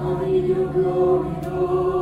All in your glory, Lord.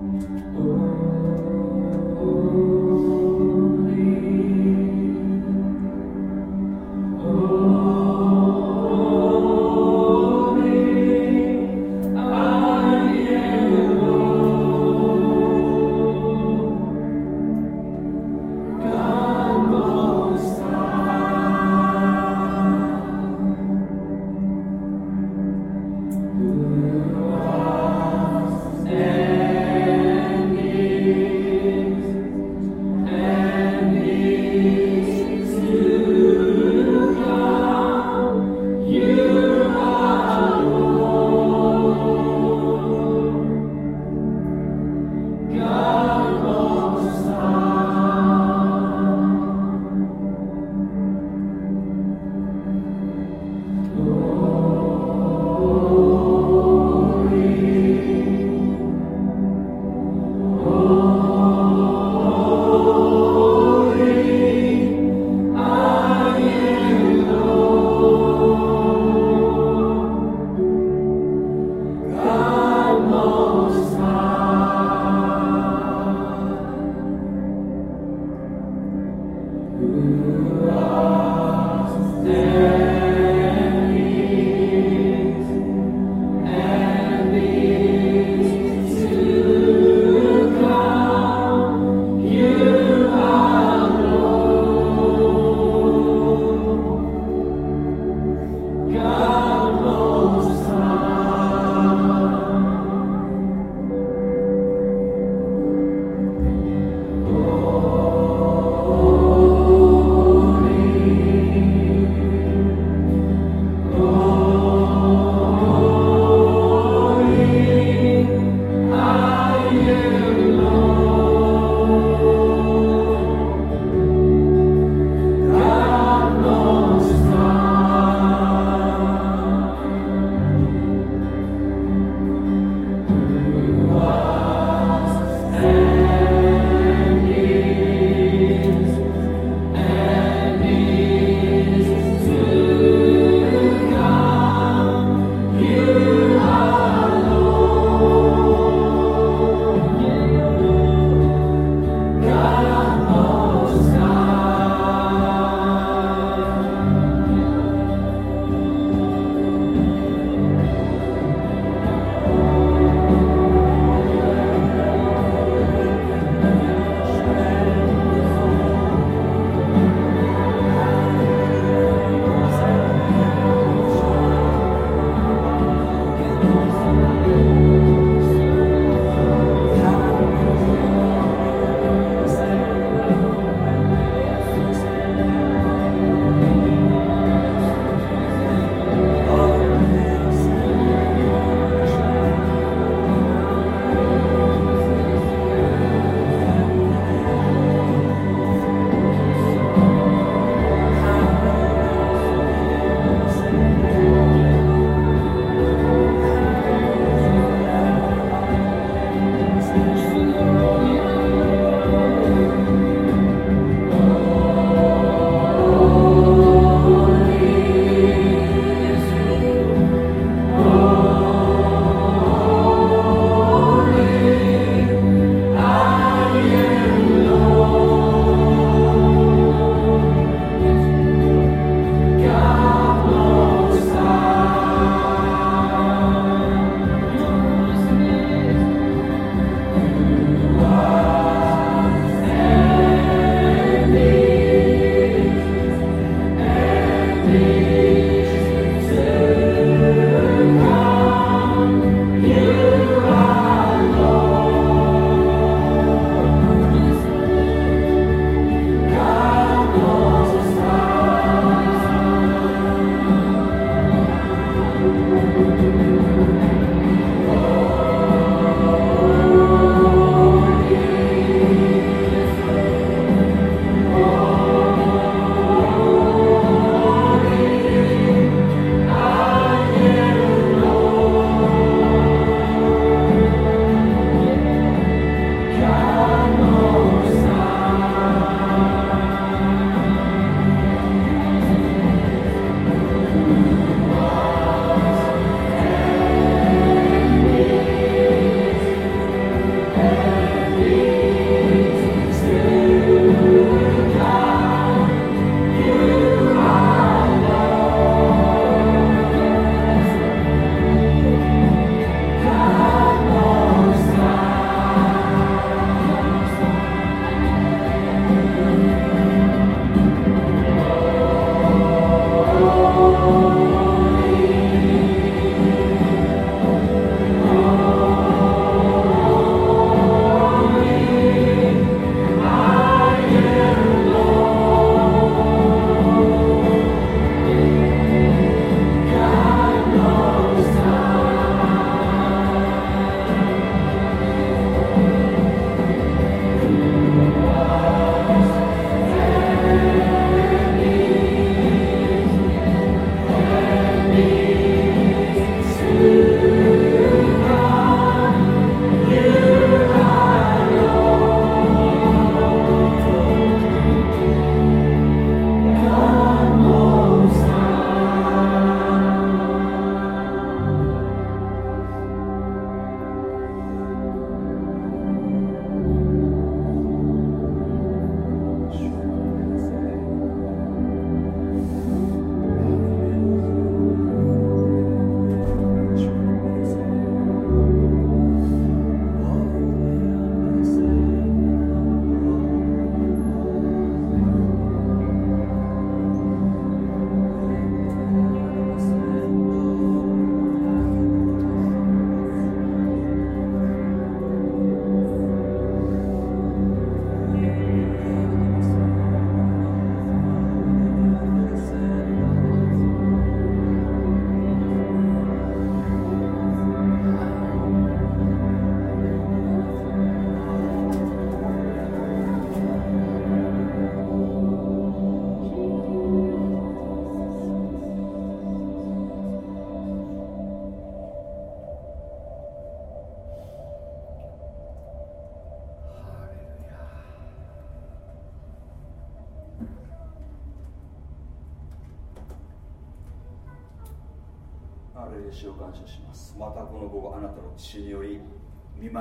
Oh.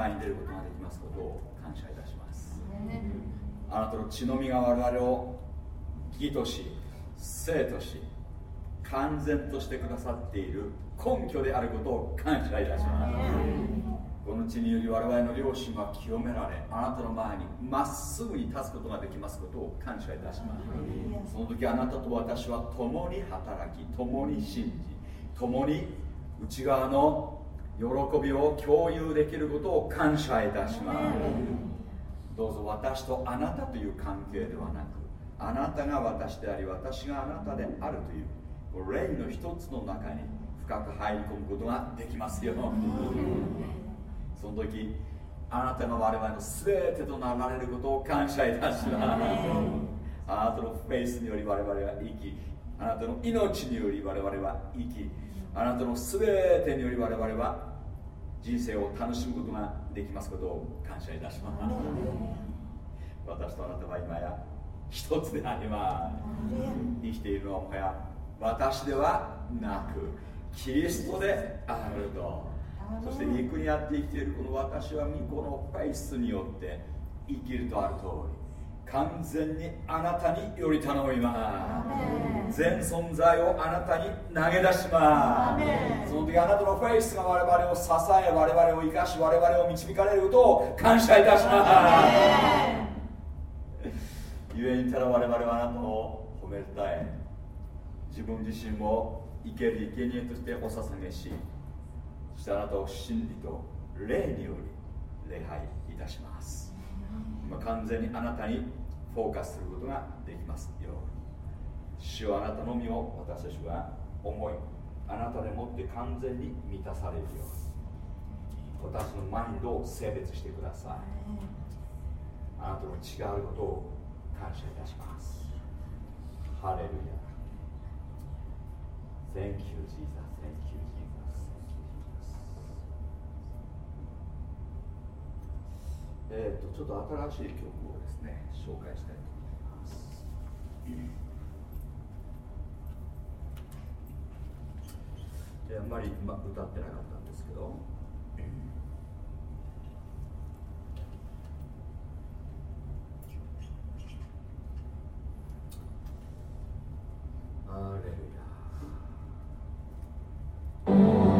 見舞いに出ることができますことを感謝いたします。あなたの血のみが我々を義とし生とし完全としてくださっている根拠であることを感謝いたします。この地により我々の両親は清められあなたの前にまっすぐに立つことができますことを感謝いたします。その時あなたと私は共に働き共に信じ共に内側の喜びを共有できることを感謝いたします。どうぞ私とあなたという関係ではなくあなたが私であり私があなたであるという霊の一つの中に深く入り込むことができますよ。その時あなたが我々の全てとなられることを感謝いたします。あなたのフェイスにより我々は生きあなたの命により我々は生きあなたの全てにより我々は人生を楽しむことができますことを感謝いたします。私とあなたは今や一つであります。生きているのはもはや私ではなくキリストであると。そして肉にあって生きているこの私は御子のフェイスによって生きるとある通り完全にあなたにより頼みます。全存在をあなたに投げ出します。その時あなたのフェイスが我々を支え我々を生かし我々を導かれることを感謝いたします。ゆえにただ我々はあなたを褒めたい。自分自身も生ける生贄としてお捧げしそしてあなたを真理と霊により礼拝いたします。今完全にあなたにフォーカスすることができますように。主はあなたのみを私たちは思いあなたでもって完全に満たされるように。私のマインドを性別してください。あなたの違うことを感謝いたします。ハレルヤ。Thank you, Jesus. Thank you, Jesus. えっと、ちょっと新しい曲をですね、紹介したいと思います。であんまり、ま、歌ってなかったんですけど、アレルヤ。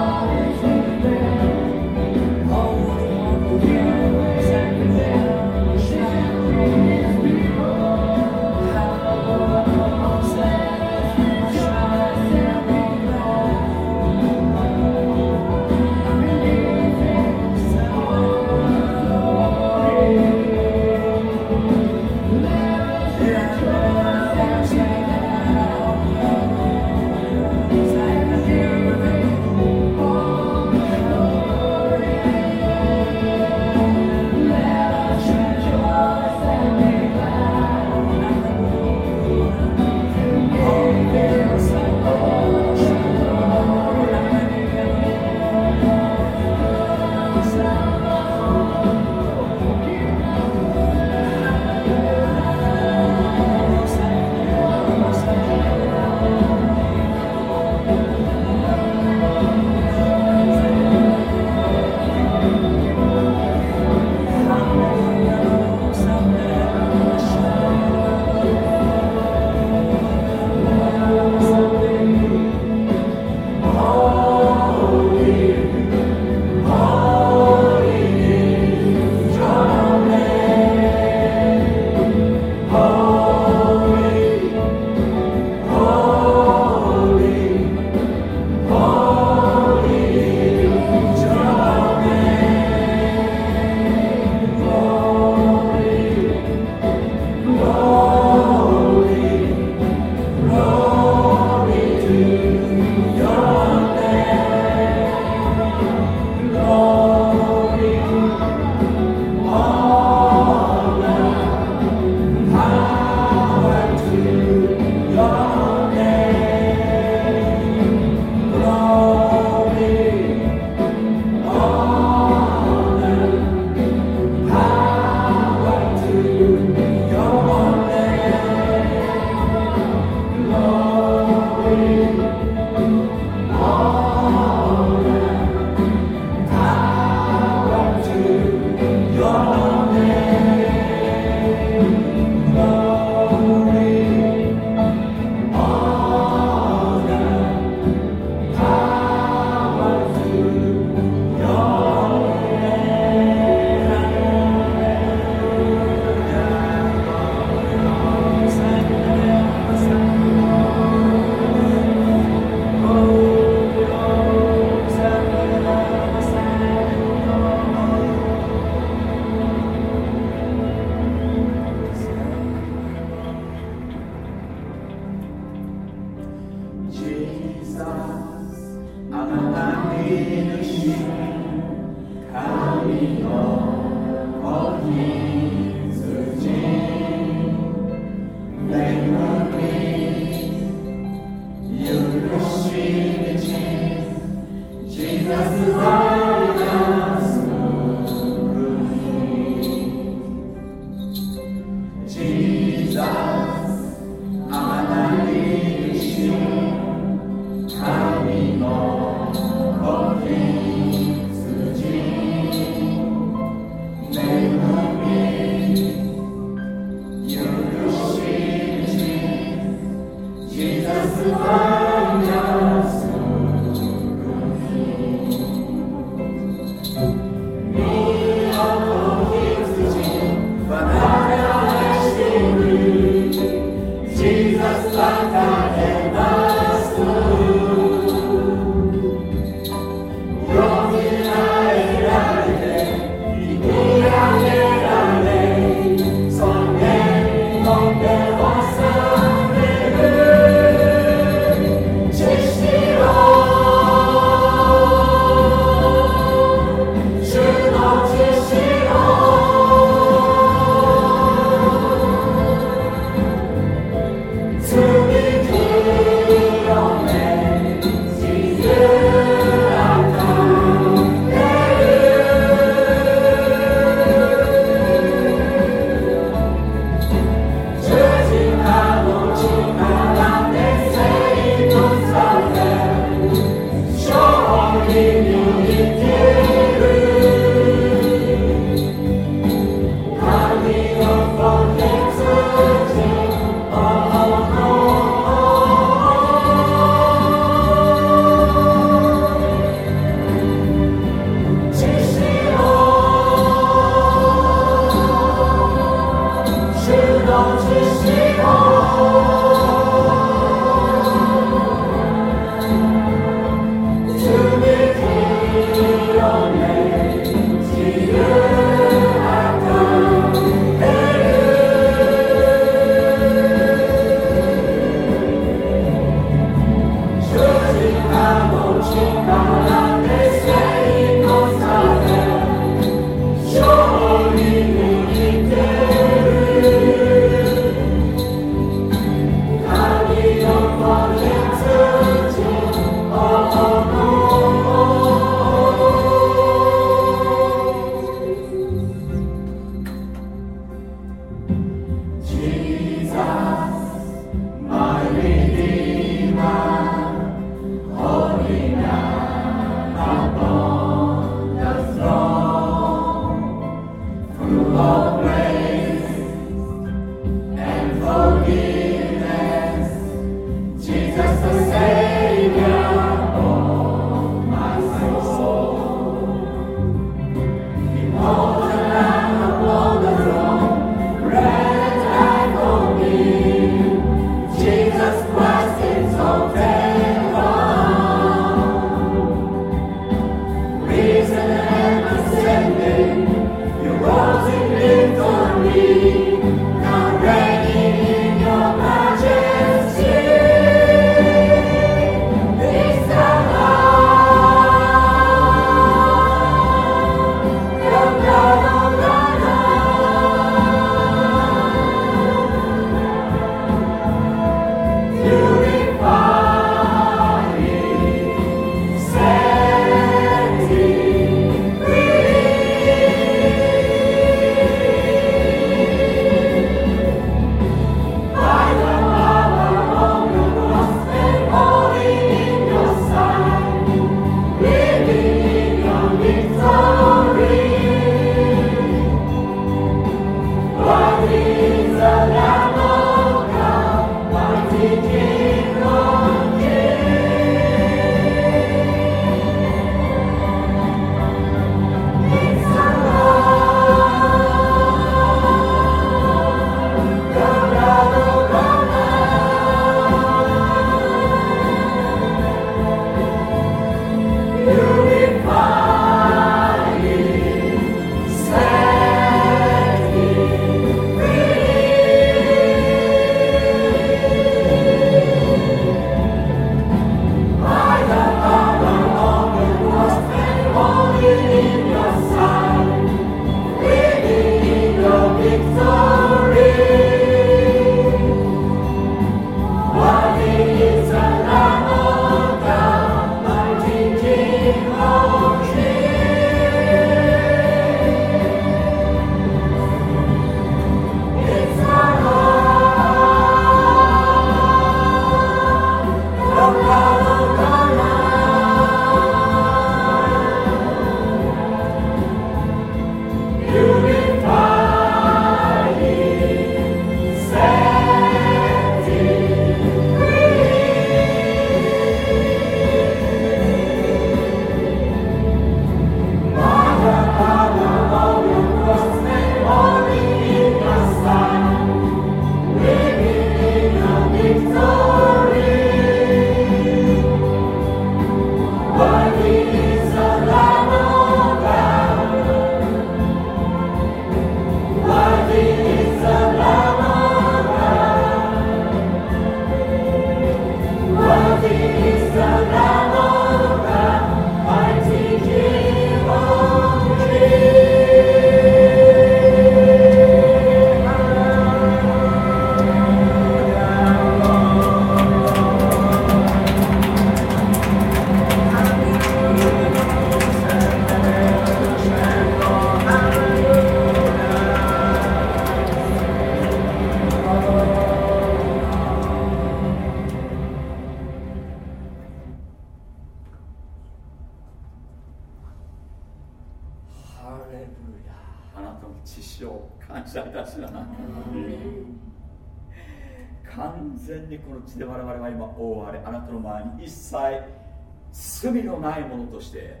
として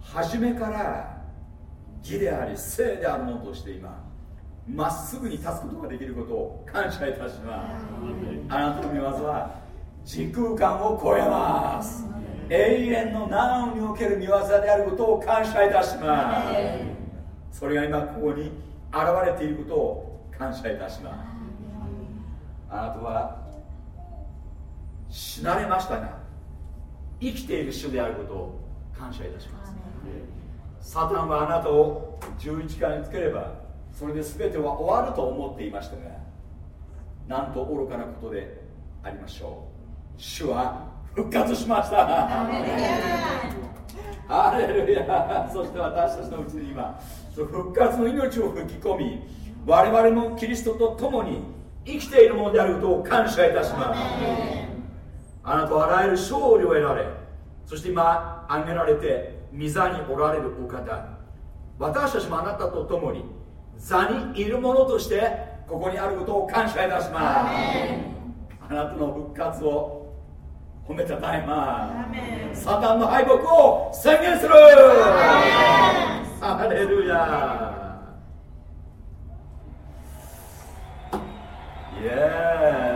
初めから義であり聖であるものとして今まっすぐに立つことができることを感謝いたします。あなたの御業は時空間を超えます。永遠の難における御業であることを感謝いたします。それが今ここに現れていることを感謝いたします。あなたは死なれましたが生きている主であることを感謝いたします。サタンはあなたを11回につければそれで全ては終わると思っていましたがなんと愚かなことでありましょう。主は復活しました。ハレルヤ。そして私たちのうちに今その復活の命を吹き込み我々もキリストと共に生きているものであることを感謝いたしますあなたはあらゆる勝利を得られそして今挙げられて御座におられるお方。私たちもあなたと共に座にいるものとしてここにあることを感謝いたします。あなたの復活を褒めたたえます。サタンの敗北を宣言する。ハレルヤ。Yes.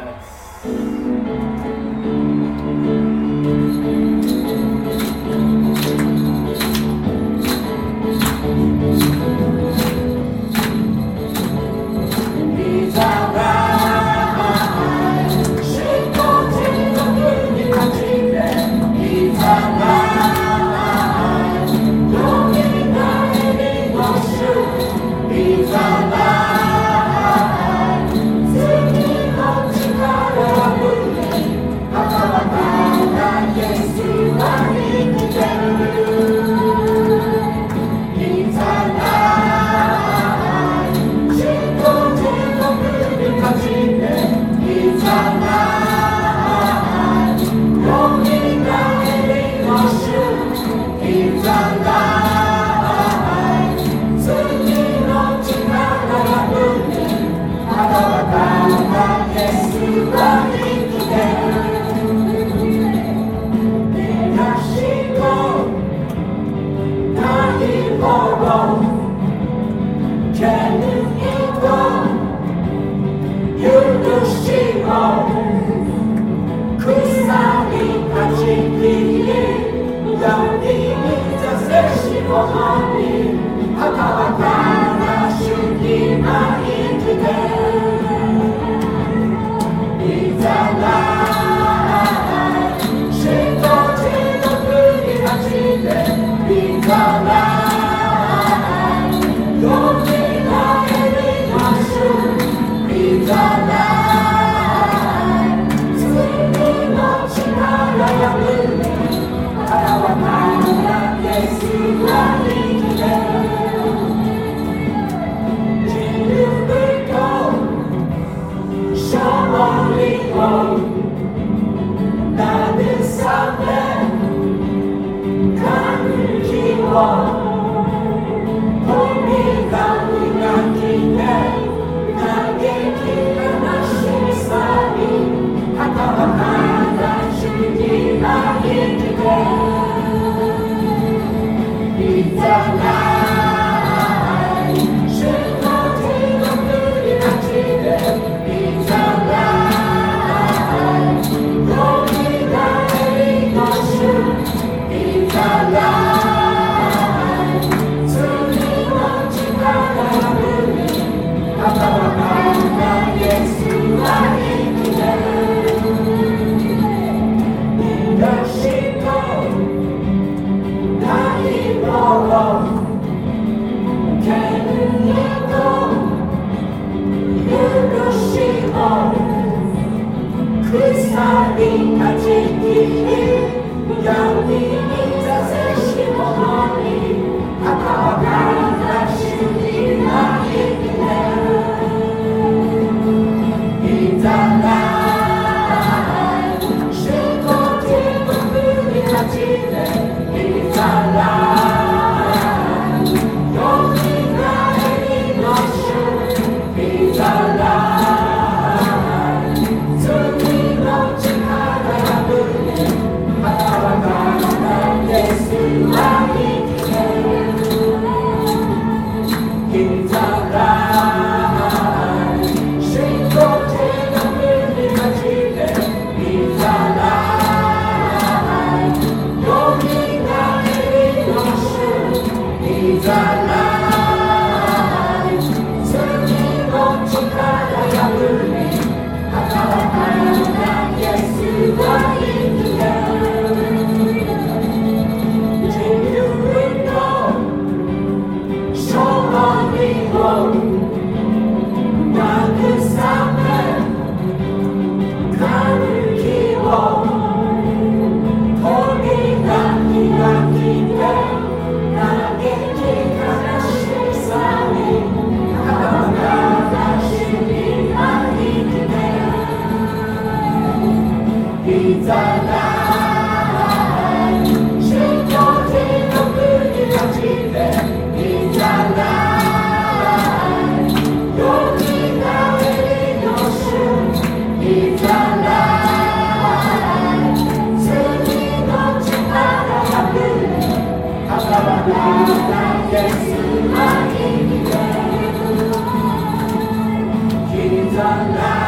alive.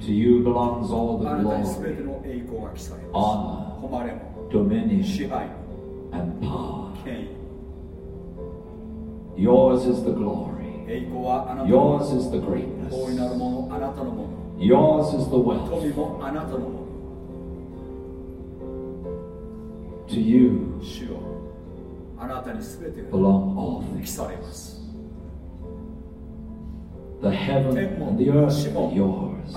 To you belongs all the glory, honor, dominion, and power. Yours is the glory. Yours is the greatness. Yours is the wealth. To you belong all things. The heaven and the earth are yours.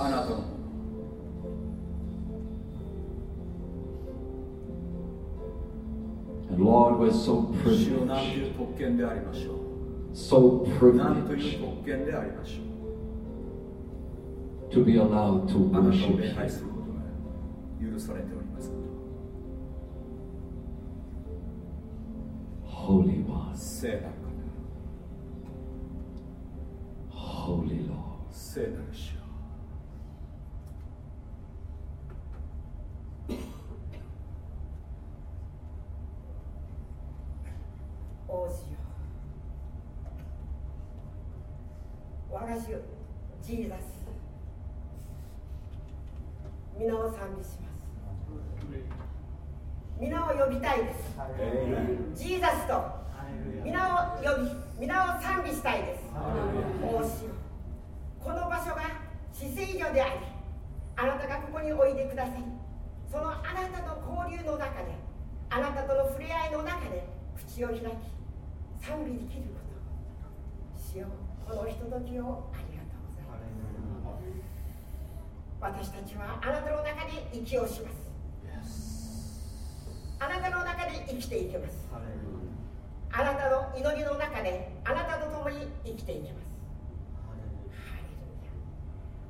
And Lord, we're so privileged. So privileged to be allowed to あなたを礼拝することが許されております。Holy One. 聖なる Holy Lord. ジーザス。皆を賛美します。皆を呼びたいです。ジーザスと。皆を呼び皆を賛美したいですおしよこの場所が死聖所でありあなたがここにおいでくださいそのあなたの交流の中であなたとの触れ合いの中で口を開き賛美できることしようこのひとときをありがとうございます私たちはあなたの中で息をしますあなたの中で生きていきます。あなたの祈りの中であなたと共に生きていきます。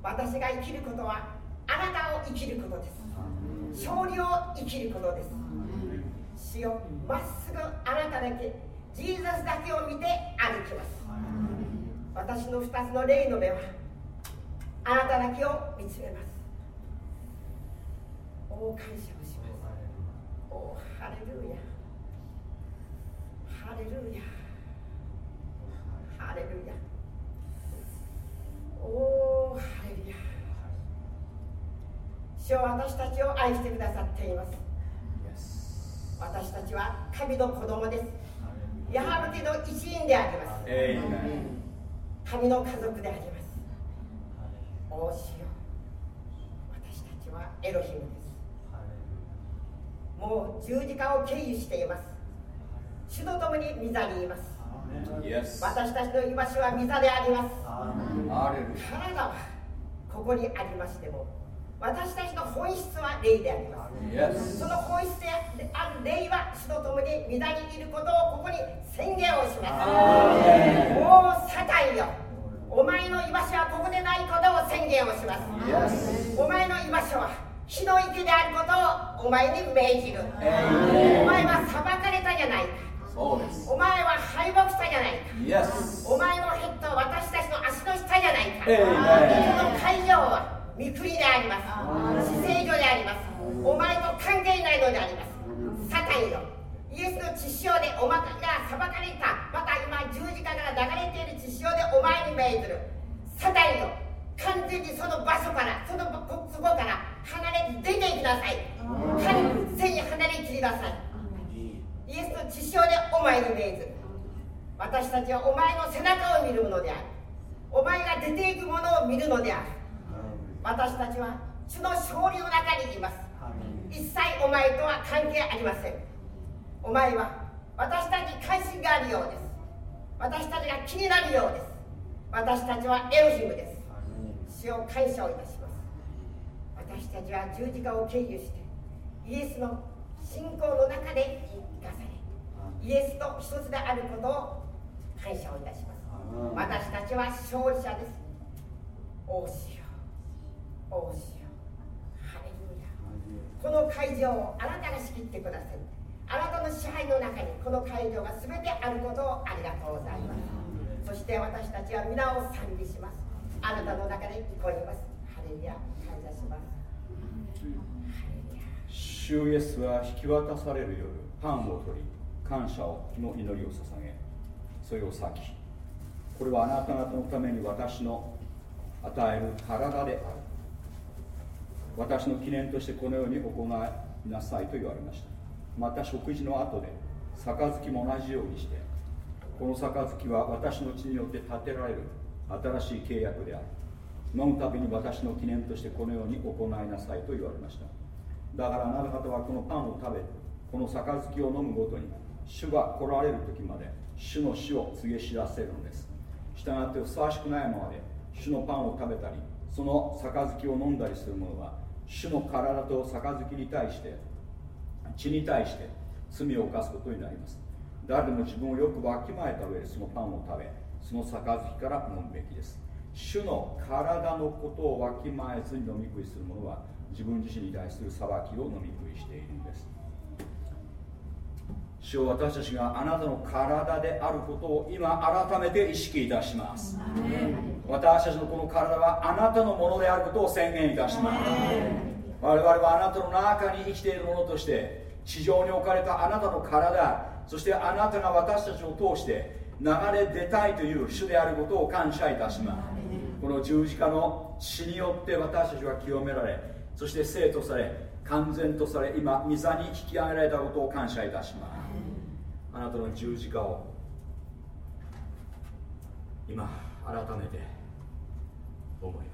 私が生きることはあなたを生きることです。勝利を生きることです。主よまっすぐあなただけジーザスだけを見て歩きます。私の2つの霊の目はあなただけを見つめます。お感謝をします。おハレルヤ。ハレルヤハレルヤおハレルヤ主は私たちを愛してくださっています。私たちは神の子供です。ヤハブテの一員であります。神の家族であります。おおしよ私たちはエロヒムです。もう十字架を経由しています主と共に御座にいます。私たちの居場所は御座であります。体はここにありましても私たちの本質は霊であります。その本質である霊は主と共に御座にいることをここに宣言をします。もうサタンよ。お前の居場所はここでないことを宣言をします。お前の居場所は火の池であることをお前に命じる。お前は裁かれたじゃない。かお前は敗北したじゃないか.お前のヘッドは私たちの足の下じゃないか、この会場は御国であります。死聖所であります。お前と関係ないのであります。サタンよ。イエスの血潮でお前が裁かれた。また今十字架から流れている血潮でお前に命ずる。サタンよ。完全にその場所からそのそこから離れて出ていきなさい。完全に離れきりなさいイエスの血潮でお前に命ずる私たちはお前の背中を見るものである。お前が出ていくものを見るのである。私たちは主の勝利の中にいます。一切お前とは関係ありません。お前は私たちに関心があるようです。私たちが気になるようです。私たちはエロヒムです。主を感謝をいたします。私たちは十字架を経由してイエスの信仰の中で生かされイエスと一つであることを感謝をいたします。私たちは勝利者です。おしよ。おしよ。ハレルヤ。この会場をあなたが仕切ってください。あなたの支配の中にこの会場が全てあることをありがとうございます。そして私たちは皆を賛美します。あなたの中で聞こえます。ハレルヤ。感謝します。主イエスは引き渡される夜パンを取り感謝をの祈りを捧げそれを裂きこれはあなた方のために私の与える体である。私の記念としてこのように行いなさいと言われました。また食事の後で杯も同じようにしてこの杯は私の血によって建てられる新しい契約である。飲むたびに私の記念としてこのように行いなさいと言われました。だからあなた方はこのパンを食べこの杯を飲むごとに主が来られる時まで主の死を告げ知らせるのです。したがってふさわしくないままで主のパンを食べたりその杯を飲んだりする者は主の体と杯に対して血に対して罪を犯すことになります。誰でも自分をよくわきまえた上でそのパンを食べその杯から飲むべきです。主の体のことをわきまえずに飲み食いする者は自分自身に対する裁きを飲み食いしているんです。主を私たちがあなたの体であることを今改めて意識いたします。私たちのこの体はあなたのものであることを宣言いたします。我々はあなたの中に生きているものとして地上に置かれたあなたの体そしてあなたが私たちを通して流れ出たいという主であることを感謝いたします。この十字架の血によって私たちは清められそして生とされ完全とされ今御座に引き上げられたことを感謝いたしますあなたの十字架を今改めて思い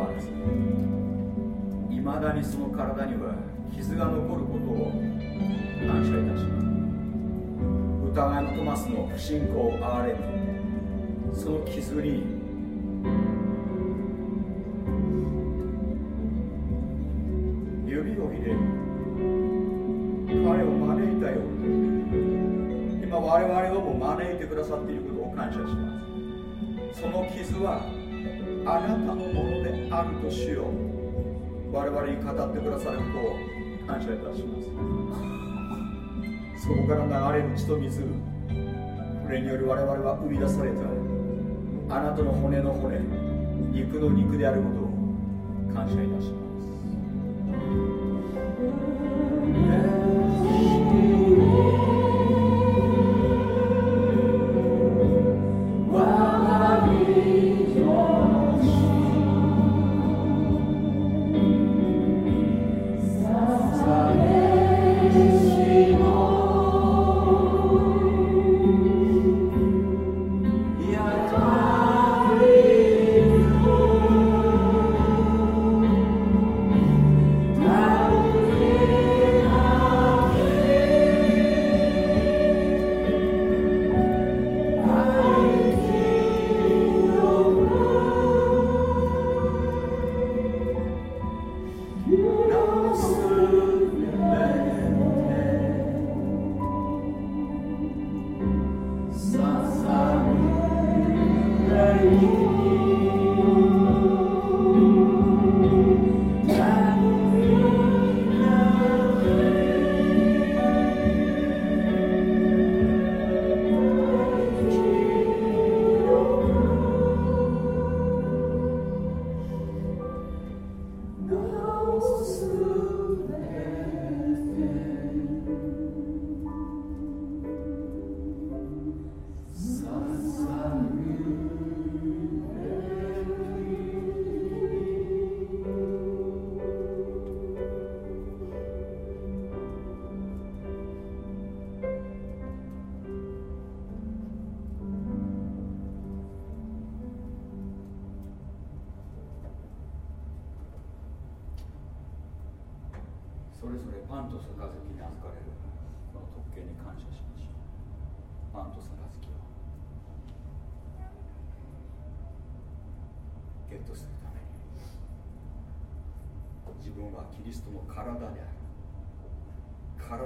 はまだにその体には傷が残ることを感謝いたします疑いのトマスの不信仰憐れみその傷に指を入れ彼を招いたよ今我々をも招いてくださっていることを感謝しますその傷はあなたのものであるとしよう。我々に語ってくださることを感謝いたします。そこから流れる血と水。これにより我々は生み出されたあなたの骨の骨肉の肉であることを感謝いたします。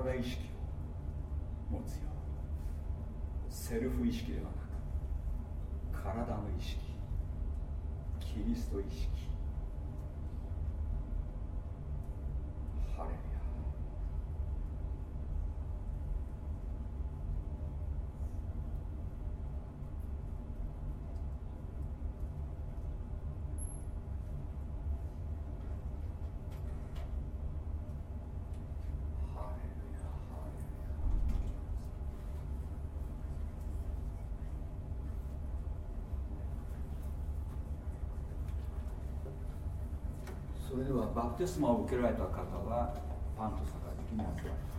体意識を持つよセルフ意識ではなく体の意識。キリスト意識。それではバプテスマを受けられた方はパンと杯に預かっ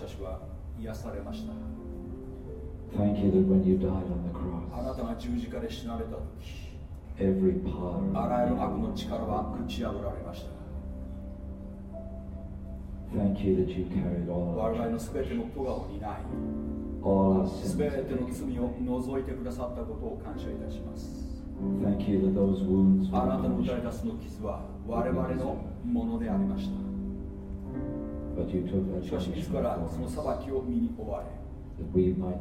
私たちは癒されました。Thank you that when you died on the cross, あなたが十字架で死なれた時、every power あらゆる悪の力は打ち破られました。Thank you that you carried all 我々のすべての咎を担い、す.べての罪を除いてくださったことを感謝いたします。Thank you that those wounds あなたの打たれたその傷は我々のものでありました。しかし自らその裁きを身に追われ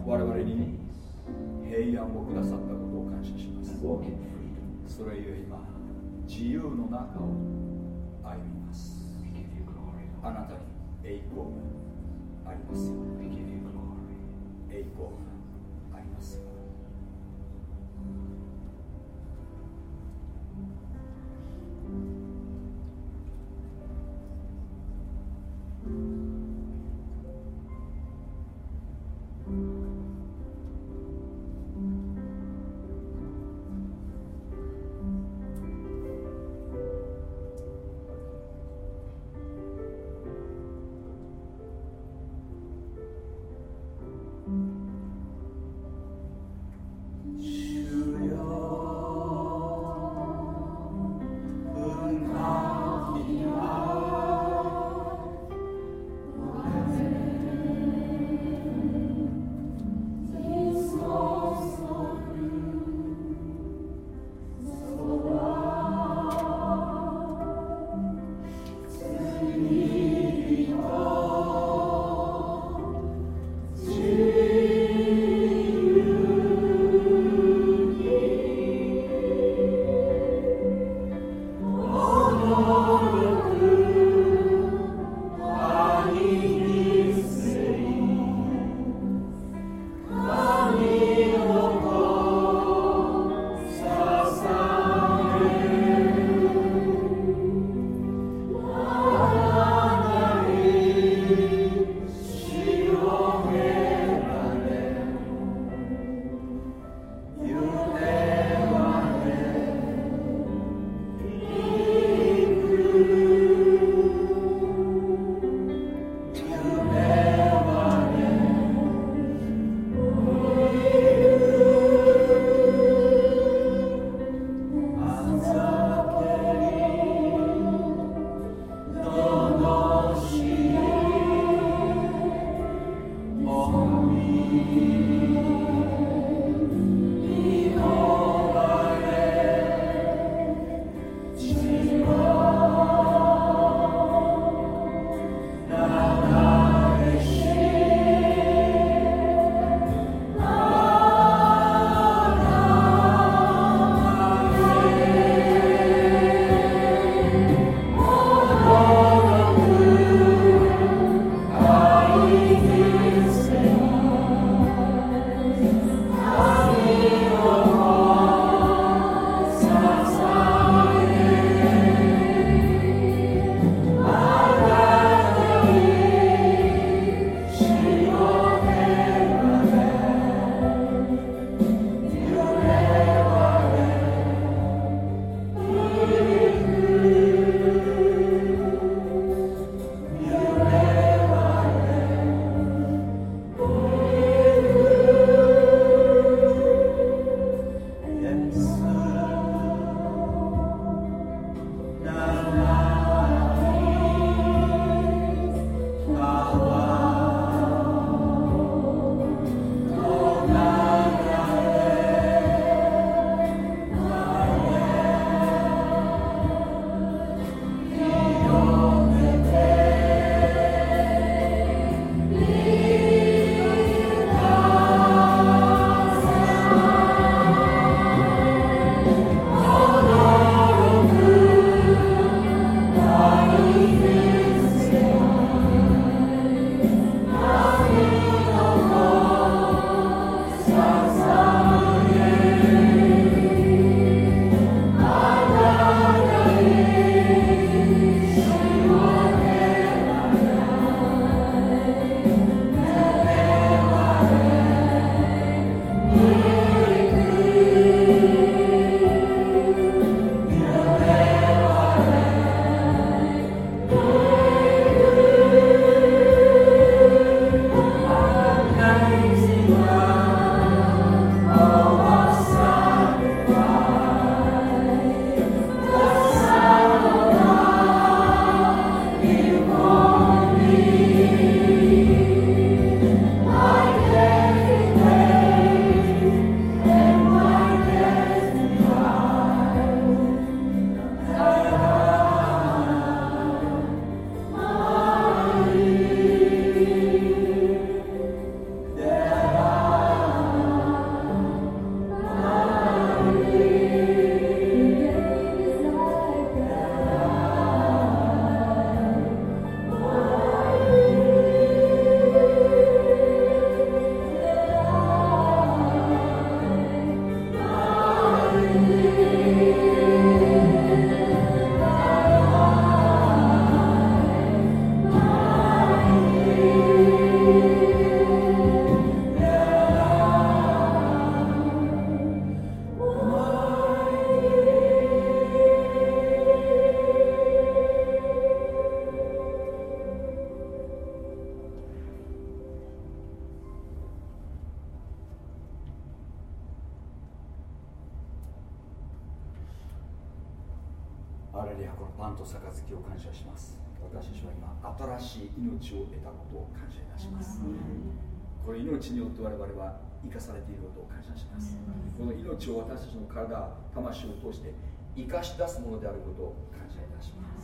我々に平安をくださったことを感謝しますそれゆえ今自由の中を歩みますあなたに栄光があります栄光命によって我々は生かされていることを感謝します。この命を私たちの体魂を通して生かし出すものであることを感謝いたします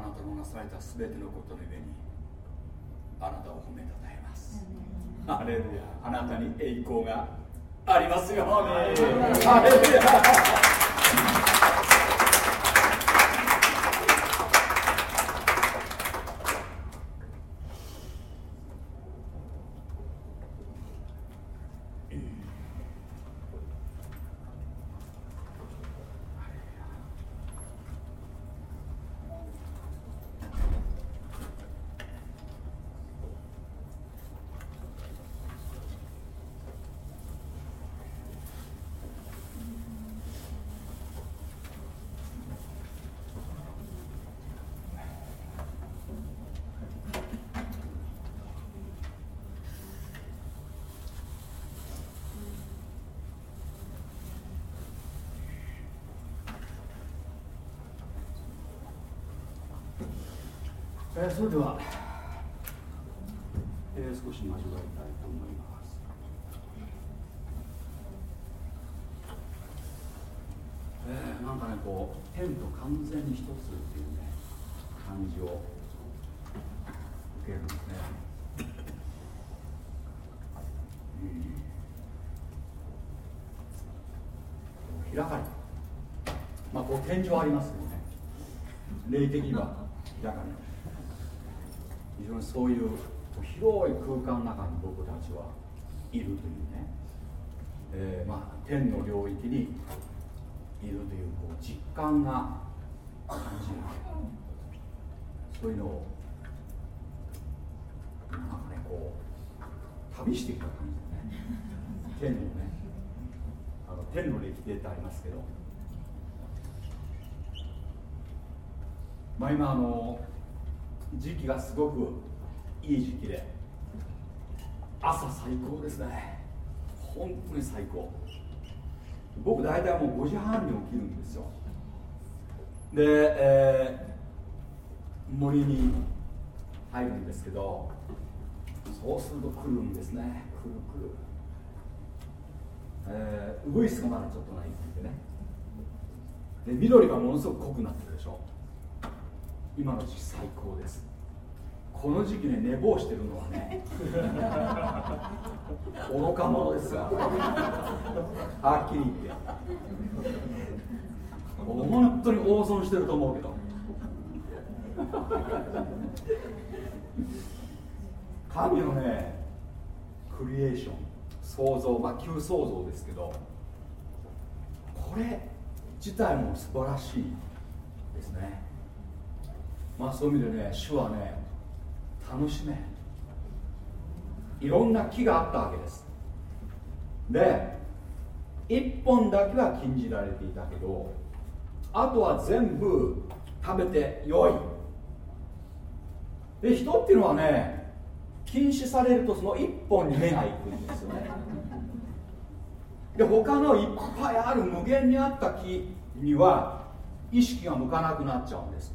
なされた全てのことの上にあなたを褒めたたえます。ハレルヤ。あなたに栄光がありますように。ハレルヤそれでは、えー、少し交わりたいと思います。えー、なんかねこう天と完全に一つっていうね感じを受けるんですね。うん、開かれまあこう天井ありますけどね霊的には開かれ非常にそういう広い空間の中に僕たちはいるというね、えー、まあ、天の領域にいるというこう実感が感じる。そういうのをなんかねこう旅してきた感じでね。天のねあの天の歴史ってありますけど。まあ今あの時期がすごくいい時期で。朝最高ですね。本当に最高。僕大体もう5時半に起きるんですよ。で、えー、森に入るんですけどそうすると来るんですね。来る来る。えー、ウグイスがまだちょっとないってね。で緑がものすごく濃くなってるでしょ。今の時期最高です。この時期ね寝坊してるのはね 愚か者ですよはっきり言って。本当に大損してると思うけど。神のねクリエーション創造まあ旧創造ですけどこれ自体も素晴らしいですね。まあそういう意味でね主はね楽しめ。いろんな木があったわけです。で1本だけは禁じられていたけどあとは全部食べてよい。で人っていうのはね禁止されるとその1本に目がいくんですよね。で他のいっぱいある無限にあった木には意識が向かなくなっちゃうんです。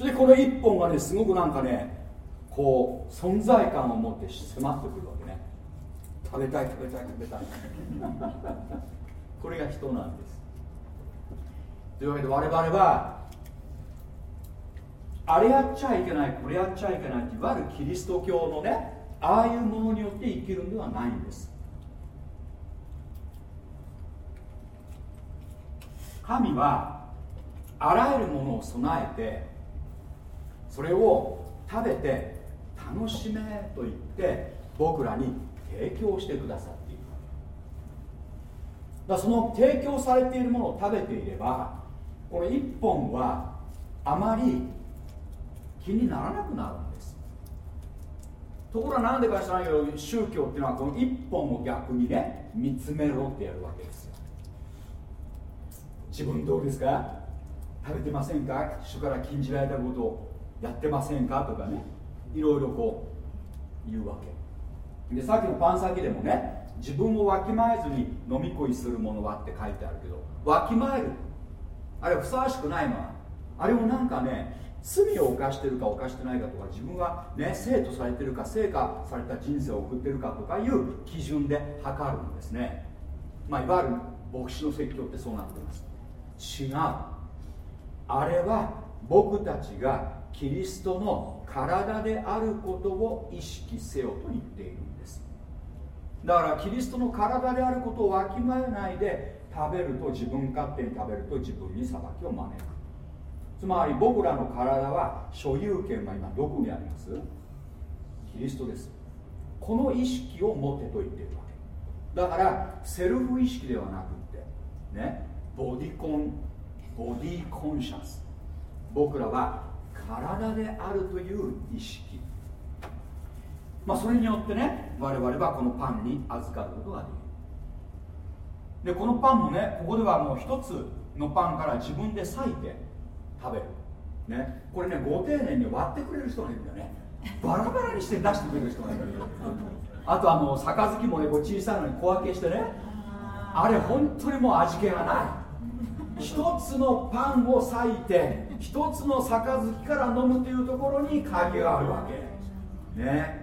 それでこの1本がねすごくなんかねこう存在感を持って迫ってくるわけね。食べたい食べたい食べたい。これが人なんです。というわけで我々はあれやっちゃいけないこれやっちゃいけないっていわゆるキリスト教のねああいうものによって生きるんではないんです。神はあらゆるものを備えてそれを食べて楽しめと言って僕らに提供してくださっている。だその提供されているものを食べていればこの1本はあまり気にならなくなるんです。ところが何でか知らないけど宗教っていうのはこの1本を逆にね見つめろってやるわけですよ。自分どうですか？食べてませんか？主から禁じられたことを。やってませんか？とかね。いろいろこう言うわけ。でさっきのパン先でもね自分をわきまえずに飲み恋するものはって書いてあるけどわきまえる。あれはふさわしくないの。はあれもなんかね罪を犯してるか犯してないかとか自分はね生徒されてるか成果された人生を送ってるかとかいう基準で測るんですね。まあいわゆる牧師の説教ってそうなってます。違う。あれは僕たちがキリストの体であることを意識せよと言っているんです。だからキリストの体であることをわきまえないで食べると自分勝手に食べると自分に裁きを招く。つまり僕らの体は所有権は今どこにあります？キリストです。この意識を持てと言っているわけ。だからセルフ意識ではなくってねボディコンボディコンシャス。僕らは体であるという意識。まあそれによってね我々はこのパンに預かることができる。でこのパンもねここではもう一つのパンから自分で裂いて食べる。ね。これねご丁寧に割ってくれる人がいるんだよね。バラバラにして出してくれる人がいるあとあの杯もねこう小さいのに小分けしてね。あれ本当にもう味気がない。一つのパンを裂いて一つの杯から飲むというところに鍵があるわけ。ね。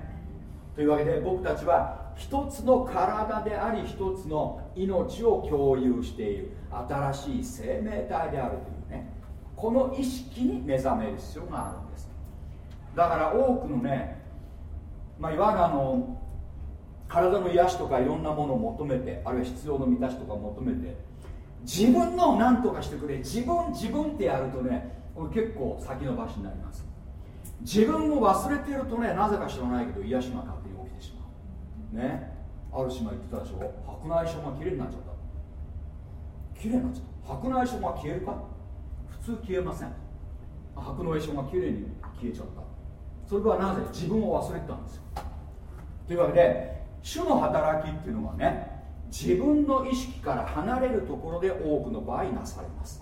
というわけで僕たちは一つの体であり一つの命を共有している。新しい生命体であるというね。この意識に目覚める必要があるんです。だから多くのね、まあ、いわゆるあの体の癒しとかいろんなものを求めてあるいは必要の満たしとか求めて自分のを何とかしてくれ自分自分ってやるとねこれ結構先延ばしになります。自分を忘れているとねなぜか知らないけど癒しが勝手に起きてしまう。ね。ある島言ってたでしょ。白内障がきれいになっちゃった。きれいになっちゃった。白内障が消えるか？普通消えません。白内障がきれいに消えちゃった。それはなぜ？自分を忘れてたんですよ。というわけで主の働きっていうのはね自分の意識から離れるところで多くの場合なされます。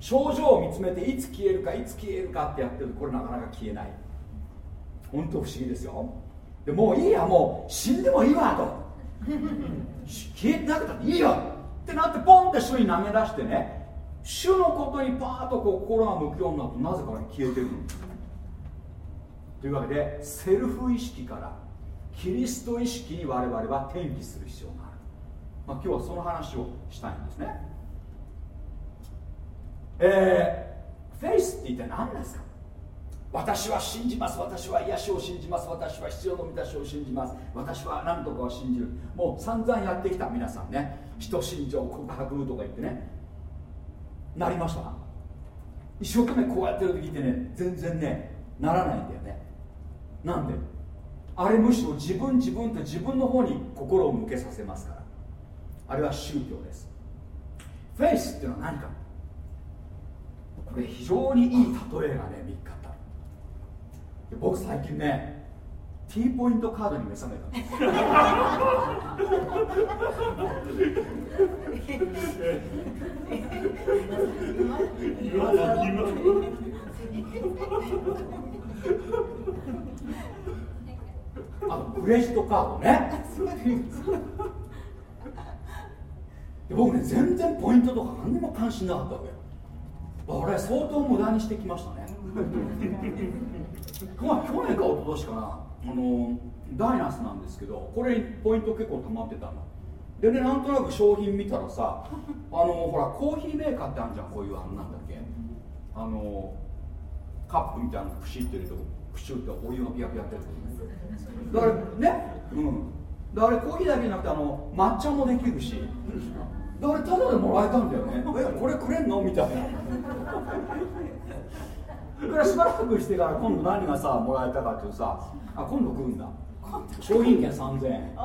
症状を見つめていつ消えるかいつ消えるかってやってるとこれなかなか消えない。本当不思議ですよ。でもういいやもう死んでもいいわと。消えてなくたっていいよ。ってなってポンって主に投げ出してね主のことにパーッとこう心が向くようになるとなぜか消えてるというわけでセルフ意識からキリスト意識に我々は転機する必要がある、まあ、今日はその話をしたいんですね。えー、フェイスって一体何ですか？私は信じます。私は癒しを信じます。私は必要の満たしを信じます。私は何とかを信じる。もう散々やってきた。皆さんね。人信条告白とか言ってね。なりました。一生懸命こうやってる時ってね全然ねならないんだよね。なんで？あれむしろ自分自分と自分の方に心を向けさせますから。あれは宗教です。フェイスっていうのは何か？これ非常にいい例えがね見っかった僕最近ね T ポイントカードに目覚めた。んですあのクレジットカードね。僕ね全然ポイントとか何にも関心なかったわけあれ相当無駄にしてきましたね。まあ去年か一昨年かな。あのダイナスなんですけどこれポイント結構溜まってたの。でねなんとなく商品見たらさあのほらコーヒーメーカーってあるじゃん。こういうあんなんだっけ。あのカップみたいなのプシッて入れてプシュってお湯がピヤピヤってやるだからねうん。だからコーヒーだけじゃなくてあの抹茶もできるしだからただでもらえたんだよね。えこれくれんの？みたいな。これしばらくしてから今度何がさもらえたかっていうとさあ今度来るんだ。商品券3000円。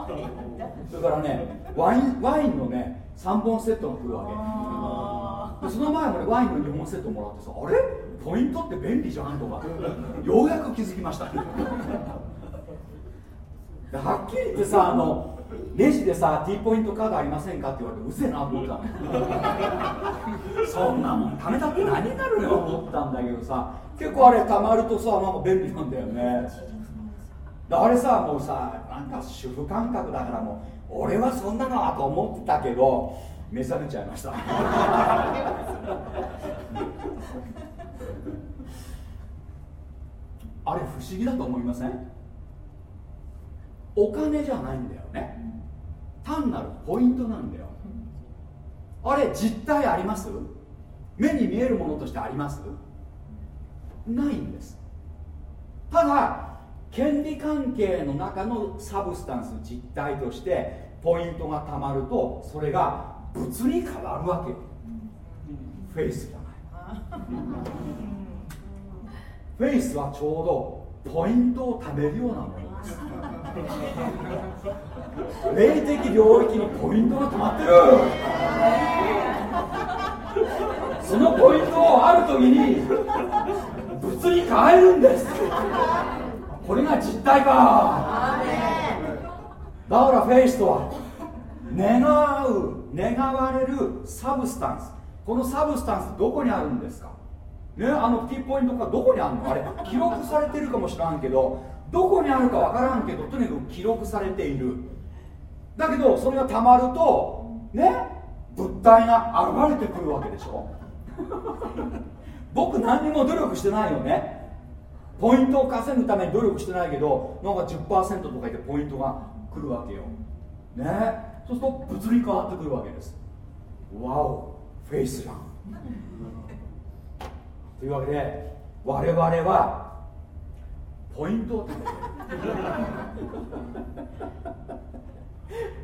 それからねワインワインのね3本セットが来るわけ。でその前もねワインの2本セットもらってさあれ？ポイントって便利じゃんとか。ようやく気づきました。はっきり言ってさあのレジでさ T ポイントカードありませんかって言われてうぜえなと思ったの。そんなもん貯めたって何になるの？よ思ったんだけどさ。結構あれ貯まるとさなんか便利なんだよね。あれさもうさなんか主婦感覚だからもう俺はそんなのはと思ってたけど目覚めちゃいました。あれ不思議だと思いません？お金じゃないんだよね。単なるポイントなんだよ。あれ実体あります？目に見えるものとしてあります？ないんです。ただ権利関係の中のサブスタンス実体としてポイントがたまるとそれが物に変わるわけ。フェイスじゃない。フェイスはちょうどポイントを貯めるようなもの霊的領域にポイントが溜まってるそのポイントをある時に物に変えるんです。これが実体かだからフェイスとは。願う願われるサブスタンス。このサブスタンスどこにあるんですかねあの T ポイントがどこにあるのあれ記録されてるかもしらんけどどこにあるかわからんけどとにかく記録されている。だけどそれがたまるとね物体が現れてくるわけでしょ。僕何にも努力してないよね。ポイントを稼ぐために努力してないけどなんか10%とか言ってポイントが来るわけよ。ね。そうすると物理変わってくるわけです。わおフェイスじゃん。というわけで我々はポイントを貯めて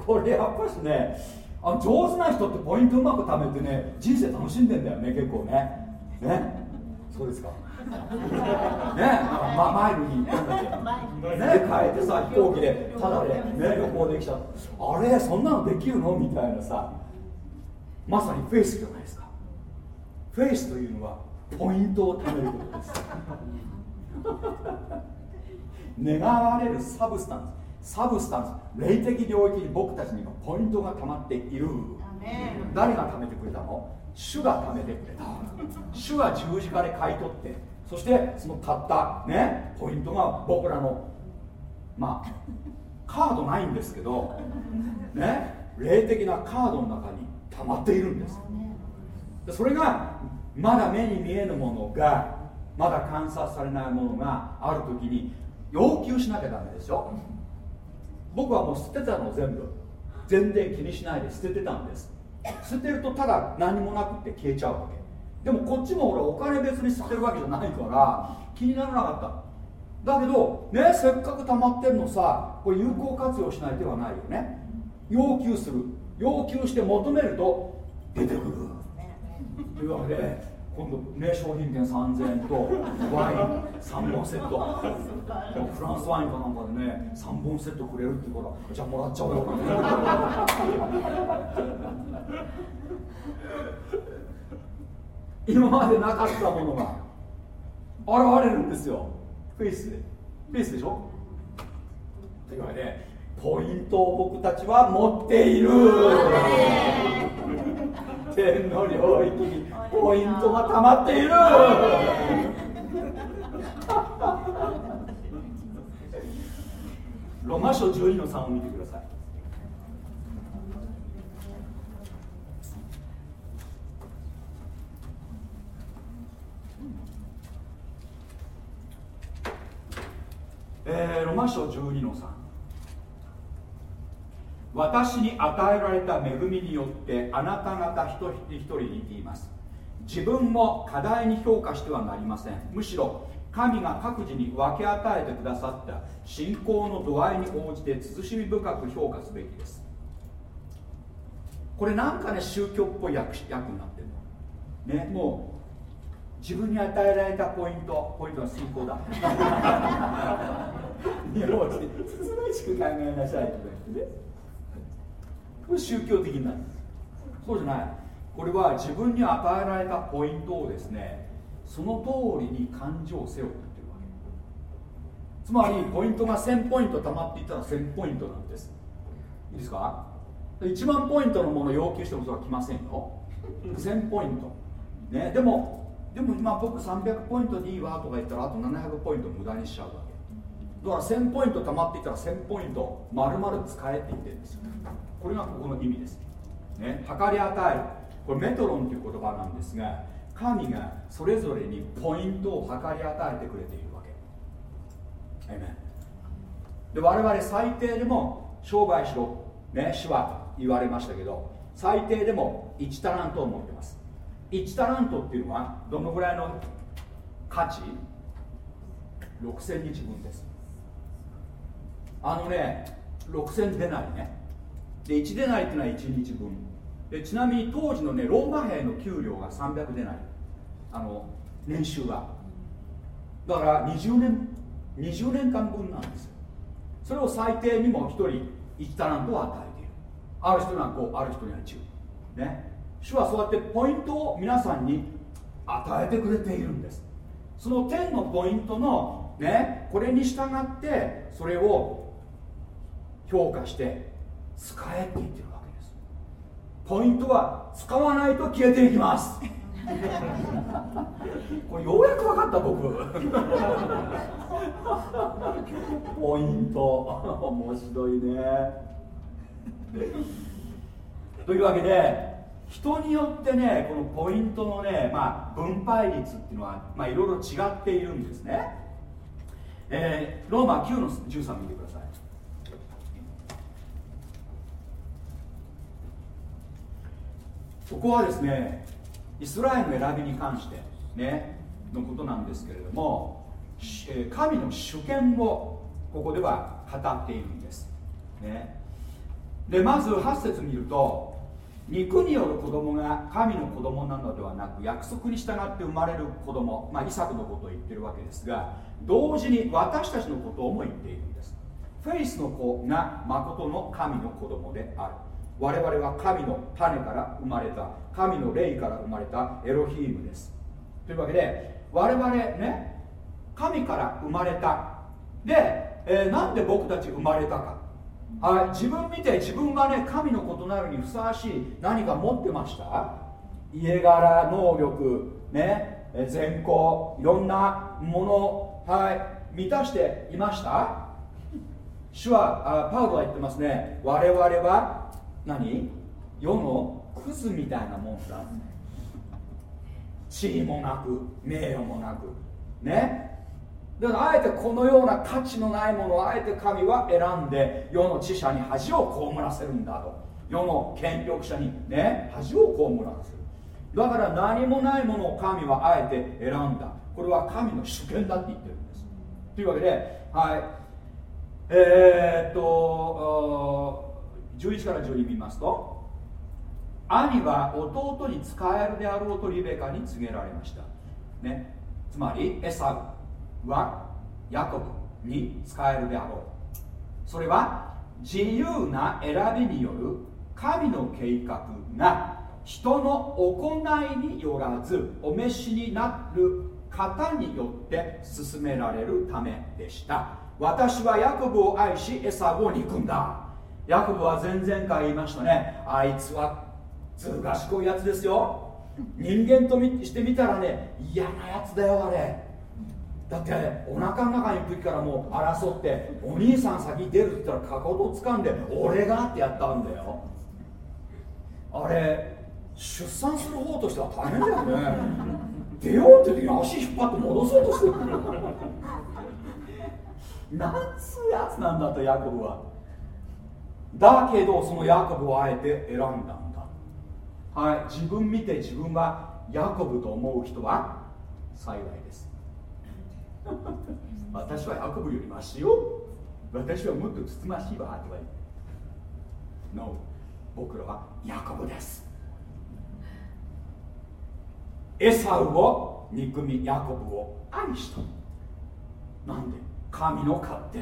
これやっぱしねあ上手な人ってポイントうまく貯めてね人生楽しんでんだよね結構ね。ね。そうですか。ね。ま、マイルにね変えてさ飛行機でただで、ね、旅行できちゃった。あれそんなのできるの？みたいなさ。まさにフェイスじゃないですか。フェイスというのはポイントを貯めることです。願われる substance。substance。霊的領域に僕たちにはポイントが溜まっている。誰が貯めてくれたの？主が貯めてくれた。主が十字架で買い取って。そしてその買ったねポイントが僕らのまあカードないんですけどね霊的なカードの中に溜まっているんです。それがまだ目に見えぬものがまだ観察されないものがある時に要求しなきゃダメでしょ。僕はもう捨てたの全部。全然気にしないで捨ててたんです。捨てるとただ何もなくって消えちゃうわけ。でもこっちも俺お金別に捨てるわけじゃないから気にならなかった。だけどねせっかく溜まってるのさこれ有効活用しない手はないよね。要求する。要求して求めると出てくる。というわけで今度ね商品券3000円とワイン3本セット。フランスワインかなんかでね3本セットくれるって言うからじゃあもらっちゃおうよ。今までなかったものが現れるんですよ。フェイスで。フェイスでしょ？というわけでポイントを僕たちは持っている。天の領域にポイントが溜まっている。ロマ書12の3を見てください。えー、ロマ書12の3私に与えられた恵みによってあなた方一人一人に言います自分も過大に評価してはなりません。むしろ神が各自に分け与えてくださった信仰の度合いに応じて慎み深く評価すべきです。これなんかね宗教っぽい役役になってるの。ねもう自分に与えられたポイントポイントの遂行だ。日本人つつましく考えなさいとか言ってね。これ宗教的になる。そうじゃない。これは自分に与えられたポイントをですねその通りに感情せよって言ってるわけ。つまりポイントが1000ポイント貯まっていったら1000ポイントなんです。いいですか？1万ポイントのものを要求してもそれは来ませんよ。1000ポイント。ねでもでも今僕300ポイントでいいわとか言ったらあと700ポイント無駄にしちゃうわけ。だから1000ポイント貯まっていったら1000ポイント丸々使えって言ってるんですよ。これがここの意味です。ね測り与える。これメトロンという言葉なんですが神がそれぞれにポイントを測り与えてくれているわけ。で我々最低でも商売しろね主は言われましたけど最低でも1タラントを持ってます。1タラントっていうのはどのぐらいの価値？6000日分です。あのね6000出ないね。で1出ないっていうのは1日分。でちなみに当時のねローマ兵の給料が300出ないあの年収が。だから20年20年間分なんですよ。それを最低にも1人1タラントを与えている。ある人には5ある人には10ね。主はそうやってポイントを皆さんに与えてくれているんです。その天のポイントのねこれに従ってそれを評価して使えって言ってる。ポイントは使わないと消えていきます。これようやく分かった僕。ポイント。面白いね。というわけで人によってねこのポイントのね、まあ、分配率っていうのは、まあ、いろいろ違っているんですね、えー、ローマ9の13見てくださいここはですねイスラエルの選びに関してねのことなんですけれども神の主権をここでは語っているんです、ね、でまず8節見ると肉による子供が神の子供なのではなく約束に従って生まれる子供、まあ、イサクのことを言ってるわけですが同時に私たちのことをも言っているんです。フェイスの子が誠の神の子供である。我々は神の種から生まれた。神の霊から生まれた。エロヒームです。というわけで我々ね神から生まれた。で、えー、なんで僕たち生まれたか。はい、自分見て自分がね神の異なるにふさわしい。何か持ってました？家柄能力ね善行。いろんなもの。はい。満たしていました？主はあパウロは言ってますね。我々は何？世のクズみたいなもんだ地位もなく名誉もなく。ね？だからあえてこのような価値のないものをあえて神は選んで世の知者に恥を被らせるんだと。世の権力者にね？恥を被らせる。だから何もないものを神はあえて選んだ。これは神の主権だって言ってるんです。というわけではい。えー、っと11から12見ますと兄は弟に仕えるであろうとリベカに告げられました。ね。つまりエサウはヤコブに使えるであろう。それは自由な選びによる神の計画が人の行いによらずお召しになる方によって進められるためでした。私はヤコブを愛しエサを憎んだ。ヤコブは前々回言いましたね。あいつはずる賢いやつですよ。人間としてみたらね嫌なやつだよあれ。だってお腹の中に行く時からもう争ってお兄さん先に出るって言ったらかかとを掴んで俺がってやったんだよ。あれ出産する方としては大変だよね。出ようって時に足引っ張って戻そうとしてる。なんつうやつなんだとヤコブは。だけどそのヤコブをあえて選んだんだ。はい自分見て自分はヤコブと思う人は幸いです。私はヤコブよりマシよ。私はもっとつつましいわとか言って No 僕らはヤコブです。エサウを憎みヤコブを愛した。なんで？神の勝手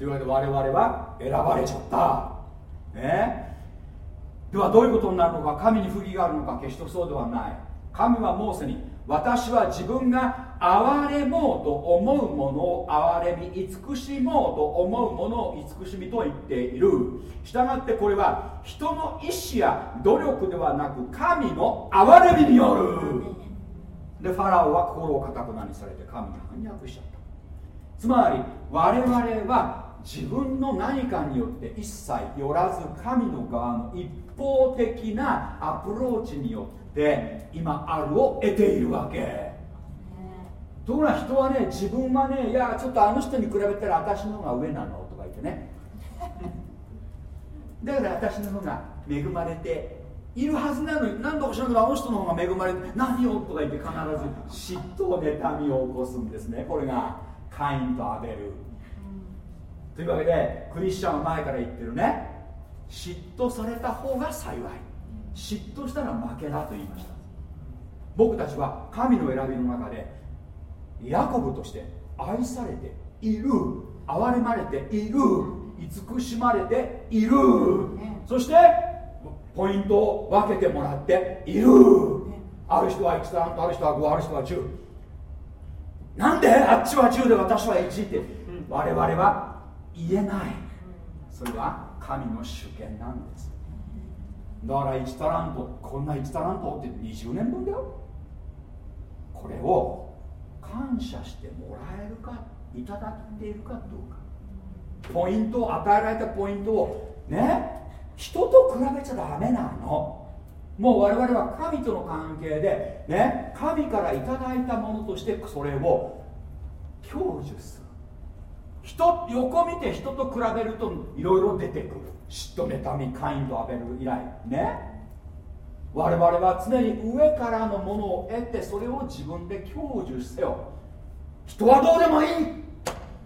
というわけで我々は選ばれちゃった。ね。ではどういうことになるのか神に不義があるのか決してそうではない。神はモーセに私は自分が憐れもうと思うものを憐れみ慈しもうと思うものを慈しみと言っている。したがってこれは人の意志や努力ではなく神の憐れみによる。でファラオは心をかたくなにされて神に反逆しちゃった。つまり我々は自分の何かによって一切よらず神の側の一方的なアプローチによって今あるを得ているわけ。ところが人はね自分はねいやちょっとあの人に比べたら私の方が上なのとか言ってね。だから私の方が恵まれているはずなのに何度かしらけどあの人の方が恵まれて何をとか言って必ず嫉妬妬みを起こすんですね。これがカインとアベルというわけでクリスチャンは前から言ってるね。嫉妬された方が幸い。嫉妬したら負けだと言いました。僕たちは神の選びの中でヤコブとして愛されている憐れまれている慈しまれている。そしてポイントを分けてもらっている。ある人は1タラントある人は5ある人は10なんであっちは10で私は1って？我々は言えない。それは神の主権なんです。だから1タラントこんな1タラントって20年分だよ。これを感謝してもらえるかいただいているかどうか。ポイントを与えられたポイントをね人と比べちゃダメなの。もう我々は神との関係でね神からいただいたものとしてそれを享受する。人横見て人と比べるといろいろ出てくる。嫉妬妬みカインとアベル以来。ね？我々は常に上からのものを得てそれを自分で享受せよ。人はどうでもいい。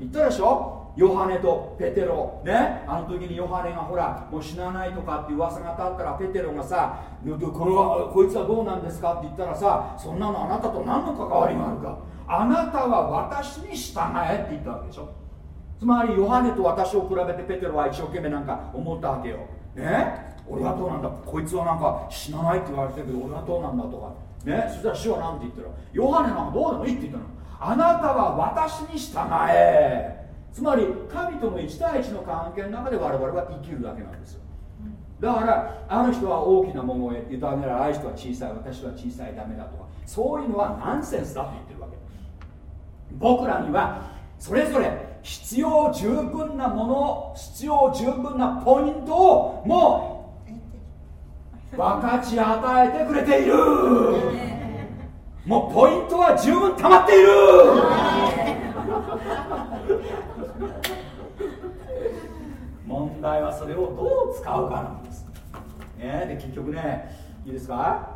言ったでしょ？ヨハネとペテロ。ね？あの時にヨハネがほらもう死なないとかって噂が立ったらペテロがさこれはこいつはどうなんですか？って言ったらさそんなのあなたと何の関わりがあるかあなたは私に従えって言ったわけでしょ。つまりヨハネと私を比べてペテロは一生懸命なんか思ったわけよ。ね？俺はどうなんだ？こいつはなんか死なないって言われてるけど俺はどうなんだとか。ね？そしたら主は何て言ったらヨハネなんかどうでもいいって言ったの。あなたは私に従え。つまり神との1対1の関係の中で我々は生きるだけなんですよ。だからある人は大きなものを委ねられる人は小さい私は小さいダメだとか。そういうのはナンセンスだと言ってるわけ。僕らにはそれぞれ必要十分なもの必要十分なポイントをもう分かち与えてくれている。もうポイントは十分溜まっている。問題はそれをどう使うかなんです、ね、で結局ねいいですか？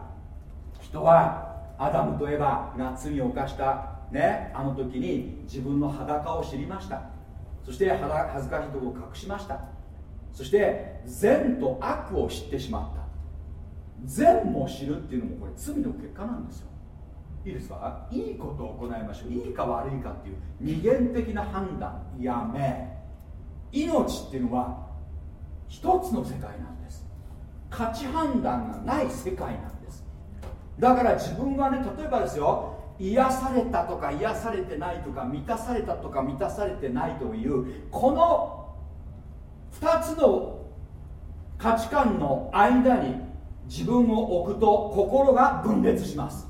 人はアダムとエバが罪を犯した。ねあの時に自分の裸を知りました。そして恥ずかしいところを隠しました。そして善と悪を知ってしまった。善も知るっていうのもこれ罪の結果なんですよ。いいですか？いいことを行いましょう。いいか悪いかっていう二元的な判断やめ。命っていうのは一つの世界なんです。価値判断がない世界なんです。だから自分はね例えばですよ癒されたとか癒されてないとか満たされたとか満たされてないというこの2つの価値観の間に自分を置くと心が分裂します。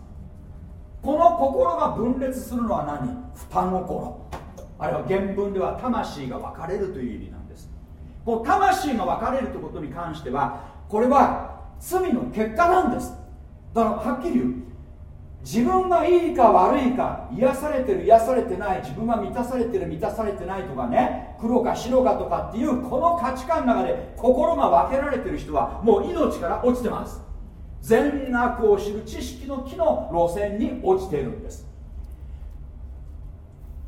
この心が分裂するのは何？双心。あるいは原文では魂が分かれるという意味なんです。この魂が分かれるということに関してはこれは罪の結果なんです。だからはっきり言う。自分がいいか悪いか癒されてる癒されてない自分は満たされてる満たされてないとかね黒か白かとかっていうこの価値観の中で心が分けられてる人はもう命から落ちてます。善悪を知る知識の木の路線に落ちているんです。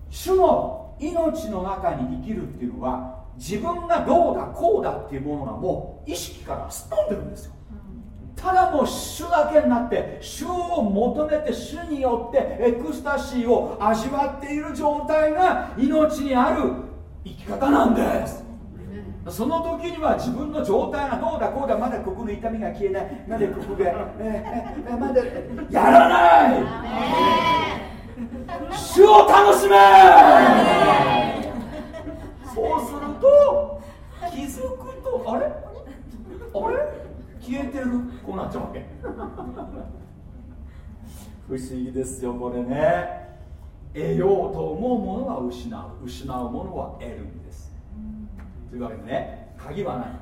主の命の中に生きるっていうのは自分がどうだこうだっていうものがもう意識からすっ飛んでるんですよ。ただもう主だけになって主を求めて主によってエクスタシーを味わっている状態が命にある生き方なんです。その時には自分の状態がどうだこうだまだここの痛みが消えない。まだここで、えー、まだやらない。主を楽しめ。そうすると気づくとあれ？あれ？消えてる？こうなっちゃうわけ。不思議ですよこれね。得ようと思うものは失う。失うものは得るんです。というわけでね鍵は何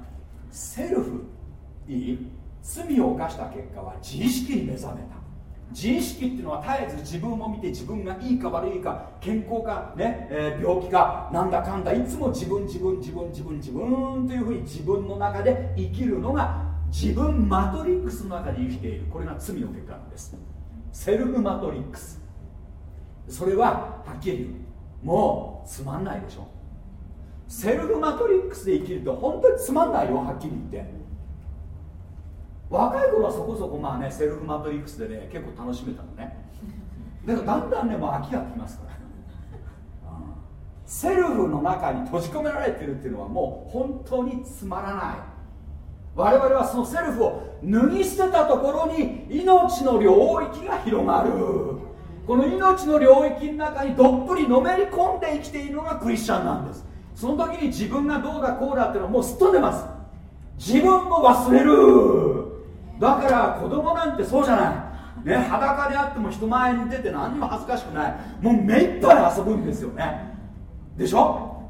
セルフいい。罪を犯した結果は自意識に目覚めた。自意識っていうのは絶えず自分を見て自分がいいか悪いか健康か、ねえー、病気かなんだかんだいつも自分自分自分自分自分というふうに自分の中で生きるのが自分マトリックスの中で生きている。これが罪の結果なんです。セルフマトリックス。それははっきり言う。もうつまんないでしょ。セルフマトリックスで生きると本当につまんないよ。はっきり言って。若い頃はそこそこまあねセルフマトリックスでね結構楽しめたのね。だからだんだんねもう飽きがきますから。セルフの中に閉じ込められてるっていうのはもう本当につまらない。我々はそのセルフを脱ぎ捨てたところに命の領域が広がる。この命の領域の中にどっぷりのめり込んで生きているのがクリスチャンなんです。その時に自分がどうだこうだっていうのはもうすっ飛んでます。自分も忘れる。だから子供なんてそうじゃない。ね裸であっても人前に出て何にも恥ずかしくない。もう目いっぱい遊ぶんですよね。でしょ？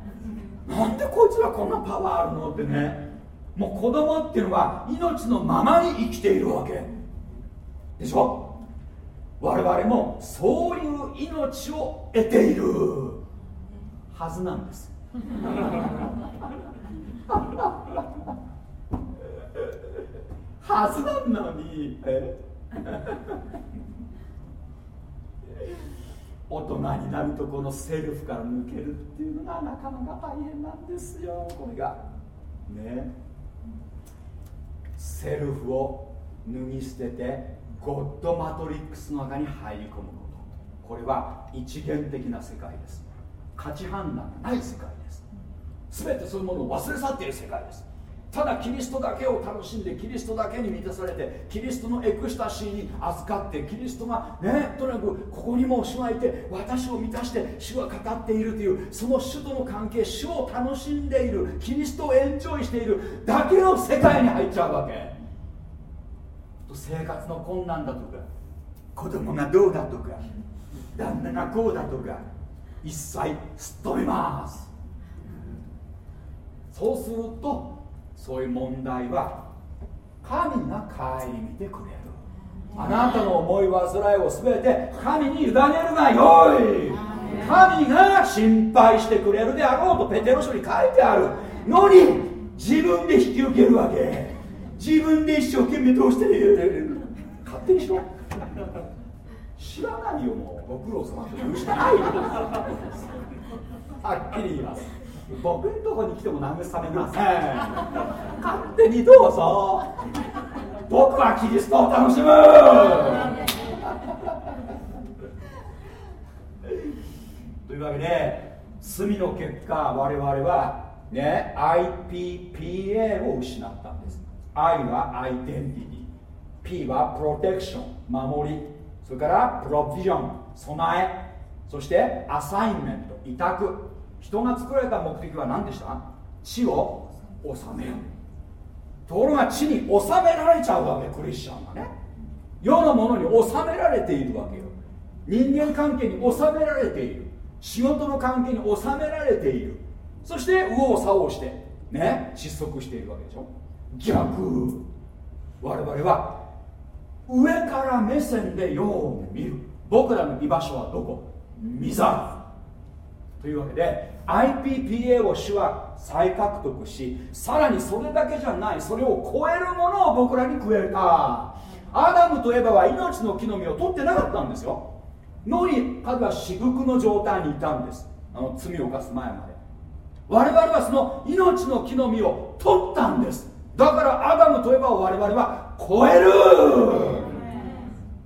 なんでこいつらこんなパワーあるの？ってね。もう子供っていうのは命のままに生きているわけ。でしょ？我々もそういう命を得ているはずなんです。はずなのに。大人になるとこのセルフから抜けるっていうのがなかなか大変なんですよこれが。ね。self を脱ぎ捨てて God matrix の中に入り込むこと。これは一元的な世界です。価値判断がない世界です。全てそういうものを忘れ去っている世界ですただキリストだけを楽しんでキリストだけに満たされてキリストのエクスタシーに預かってキリストがねとにかくここにも主がいて私を満たして主が語っているというその主との関係主を楽しんでいるキリストをエンジョイしているだけの世界に入っちゃうわけ。生活の困難だとか子供がどうだとか旦那がこうだとか一切すっ飛びます。そうするとそういう問題は神が顧みてくれる。あなたの思い煩いを全て神に委ねるがよい。神が心配してくれるであろうとペテロ書に書いてある。のに自分で引き受けるわけ。自分で一生懸命どうしてる？勝手にしろ。知らないよもう。ご苦労様と言うしかないよ。はっきり言います。僕のとこに来ても慰めません勝手にどうぞ。僕はキリストを楽しむ。というわけで罪の結果我々はね IPPA を失ったんです。I はアイデンティティ。P はプロテクション守り。それからプロビジョン備え。そしてアサインメント委託。人が作られた目的は何でした？地を治めよ。ところが地に収められちゃうわけクリスチャンはね。世のものに収められているわけよ。人間関係に収められている。仕事の関係に収められている。そして右往左往してね失速しているわけでしょ。逆。我々は上から目線でよう見る。僕らの居場所はどこ？見ざる。というわけで IPPA を主は再獲得しさらにそれだけじゃないそれを超えるものを僕らにくれた。アダムとエバは命の木の実を取ってなかったんですよ。のに彼は至福の状態にいたんです。あの罪を犯す前まで。我々はその命の木の実を取ったんです。だからアダムとエバを我々は超える。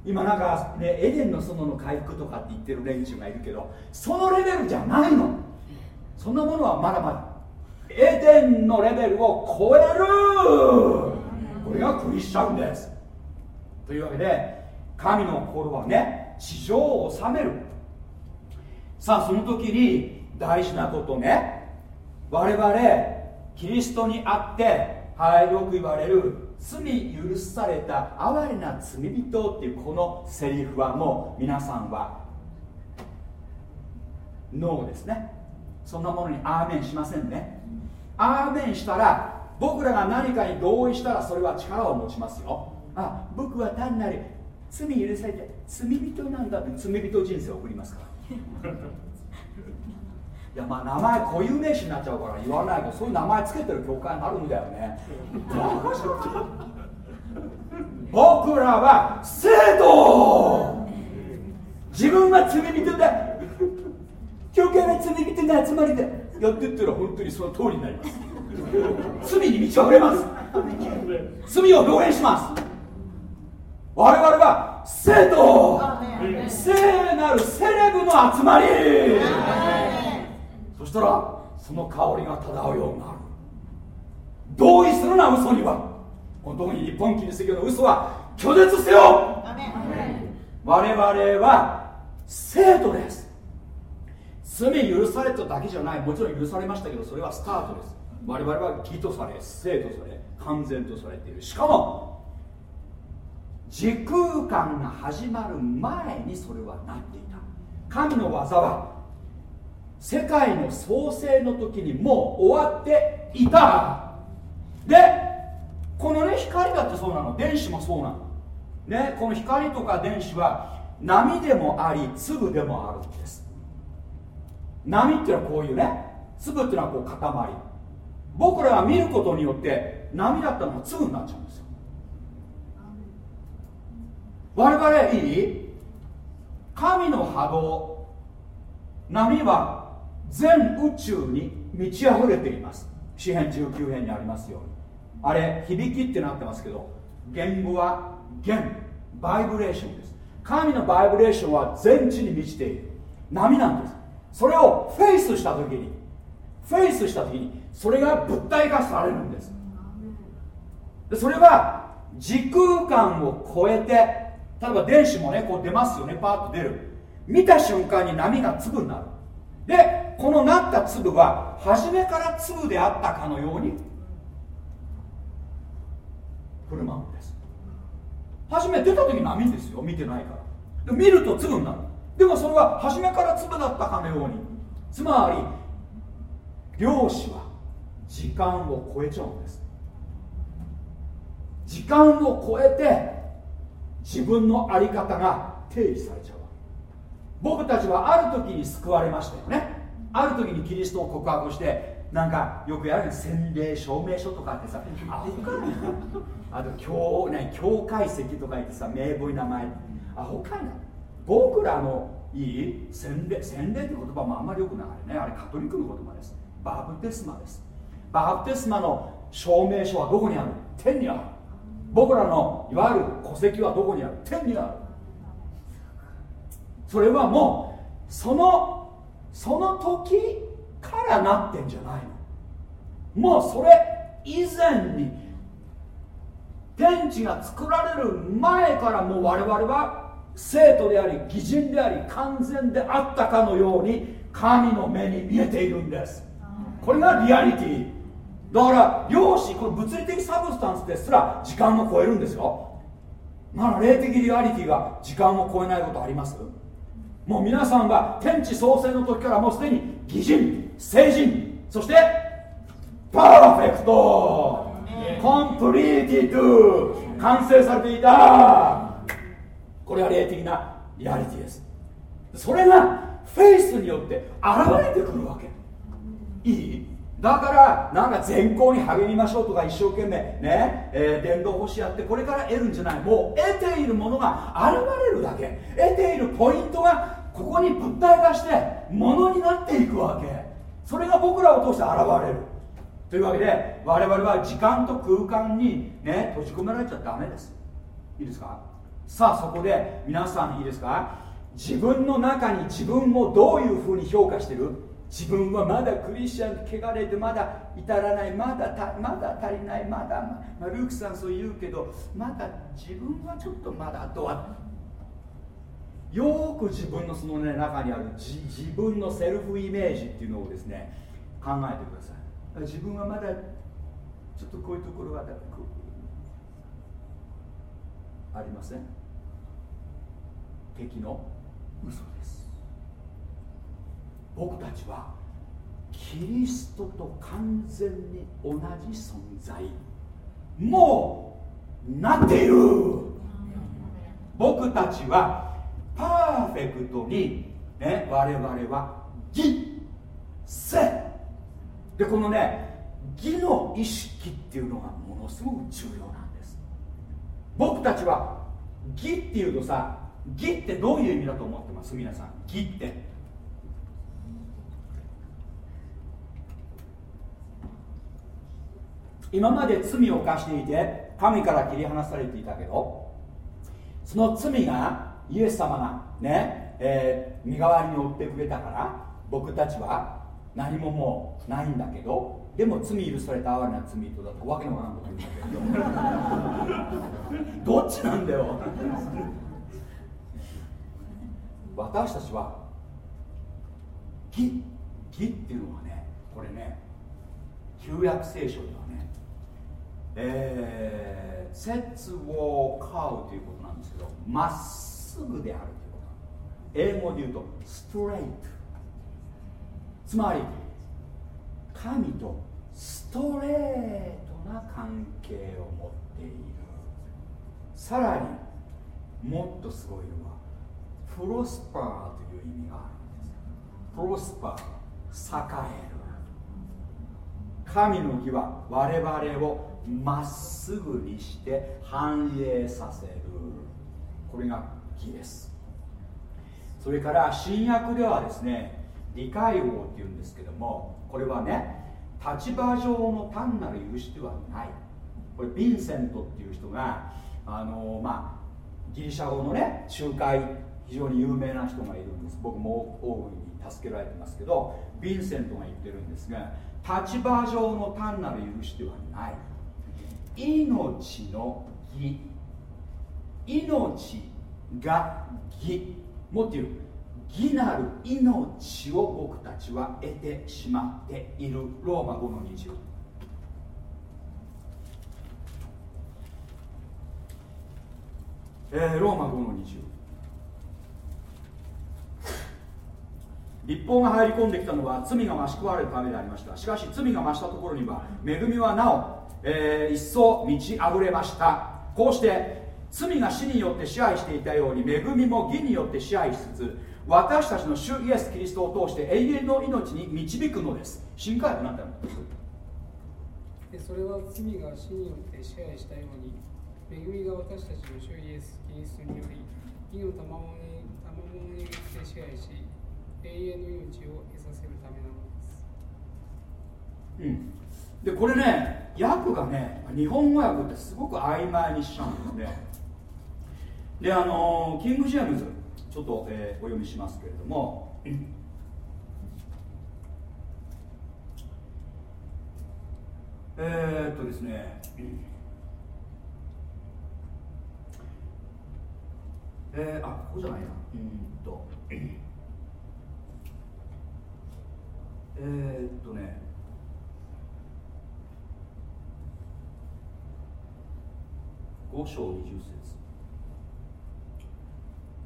今なんかねエデンの園の回復とかって言ってる連中がいるけどそのレベルじゃないの。そんなものはまだまだエデンのレベルを超える。これがクリスチャンです。というわけで神の心はね地上を治める。さあその時に大事なことね。我々キリストにあってはいよく言われる罪許された哀れな罪人っていうこのセリフはもう皆さんはノーですね。そんなものにアーメンしませんね。アーメンしたら僕らが何かに同意したらそれは力を持ちますよ。あ僕は単なる罪許されて罪人なんだって罪人人生を送りますから。いやまあ名前固有名詞になっちゃうから言わないけどそういう名前つけてる教会になるんだよね。僕らは生徒。自分は罪人だ教会は罪人の集まりだやってったら本当にその通りになります。罪に満ち溢れます。罪を表現します。我々は生徒。聖なるセレブの集まり。したらその香りが漂うようになる。同意するな嘘には。本当に日本キリスト教の嘘は拒絶せよ。我々は生徒です。罪許されただけじゃない。もちろん許されましたけどそれはスタートです。我々は義とされ生とされ完全とされている。しかも時空間が始まる前にそれはなっていた。神の技は世界の創生の時にもう終わっていた。でこのね光だってそうなの。電子もそうなの。ねこの光とか電子は波でもあり粒でもあるんです。波っていうのはこういうね粒っていうのはこう塊。僕らが見ることによって波だったのが粒になっちゃうんですよ。我々いい？神の波動。波は全宇宙に満ち溢れています。詩編19編にありますように。あれ響きってなってますけど言語は弦バイブレーションです。神のバイブレーションは全地に満ちている。波なんです。それをフェイスした時にフェイスした時にそれが物体化されるんです。でそれは時空間を超えて例えば電子もねこう出ますよねパーッと出る。見た瞬間に波が粒になる。でこのなった粒は初めから粒であったかのように振る舞うんです。初め出た時波ですよ見てないから。で見ると粒になる。でもそれは初めから粒だったかのように。つまり漁師は時間を超えちゃうんです。時間を超えて自分の在り方が定義されちゃう僕たちはある時に救われましたよね。ある時にキリストを告白してなんかよくやる洗礼証明書とかってさアホかなあと教,、ね、教会籍とか言ってさ名簿に名前。アホかな僕らのいい洗礼洗礼って言葉もあんまりよくないね。あれカトリックの言葉です。バプテスマです。バプテスマの証明書はどこにある？天にある。僕らのいわゆる戸籍はどこにある？天にある。それはもうそのその時からなってんじゃないの。もうそれ以前に天地が作られる前からもう我々は生徒であり義人であり完全であったかのように神の目に見えているんです。これがリアリティ。だから量子この物理的サブスタンスですら時間を超えるんですよ。なら霊的リアリティが時間を超えないことあります？もう皆さんは天地創生の時からもうすでに義人聖人そして perfect completed完成されていたこれは霊的なリアリティです。それがフェイスによって現れてくるわけ。いい？だからなんか善行に励みましょうとか一生懸命ね、えー、伝道欲しやってこれから得るんじゃない。もう得ているものが現れるだけ。得ているポイントがここに物体化してものになっていくわけ。それが僕らを通して現れる。というわけで我々は時間と空間にね閉じ込められちゃダメです。いいですか？さあそこで皆さんいいですか？自分の中に自分をどういうふうに評価してる？自分はまだクリスチャン汚れてまだ至らないまだたまだ足りないまだ、まあ、ルークさんそう言うけどまだ自分はちょっとまだとはよく自分のその、ね、中にある自分のセルフイメージっていうのをですね考えてください。自分はまだちょっとこういうところがありません？敵の？嘘です。僕たちはキリストと完全に同じ存在もうなっている。僕たちはパーフェクトに、ね、我々は義せでこのね義の意識っていうのがものすごく重要なんです。僕たちは義っていうとさ義ってどういう意味だと思ってます？皆さん。義って。今まで罪を犯していて神から切り離されていたけどその罪がイエス様がね、えー、身代わりに負ってくれたから僕たちは何ももうないんだけどでも罪許された哀れな罪とだとわけのわからんこと言うんだけど。どっちなんだよ。私たちは義義っていうのはねこれね旧約聖書ではえー、節を飼うということなんですけどまっすぐであるということ。英語で言うとストレートつまり神とストレートな関係を持っている。さらにもっとすごいのはプロスパーという意味があるんです。プロスパー栄える。神の義は我々をまっすぐにして繁栄させる。これが義です。それから新約ではですね理解法っていうんですけどもこれはね立場上の単なる許しではない。これヴィンセントっていう人があのまあギリシャ語のね仲介非常に有名な人がいるんです。僕も大いに助けられてますけどヴィンセントが言ってるんですが立場上の単なる許しではない。命の義命が義もっていう。義なる命を僕たちは得てしまっている。ローマ5の20えー、ローマ5の20立法が入り込んできたのは罪が増し食わるためでありました。しかし罪が増したところには恵みはなお、えー、一層満ち溢れました。こうして罪が死によって支配していたように恵みも義によって支配しつつ私たちの主イエス・キリストを通して永遠の命に導くのです。新海となったのそれは罪が死によって支配したように恵みが私たちの主イエス・キリストにより義の賜物によって支配し永遠の命を得させるためなのです、うん、でこれね訳がね日本語訳ってすごく曖昧にしちゃうんですね。であのキング・ジェームズちょっと、えー、お読みしますけれども、えー、っとですね、えー、あここじゃないな。うんと。えー、っとね。5章20節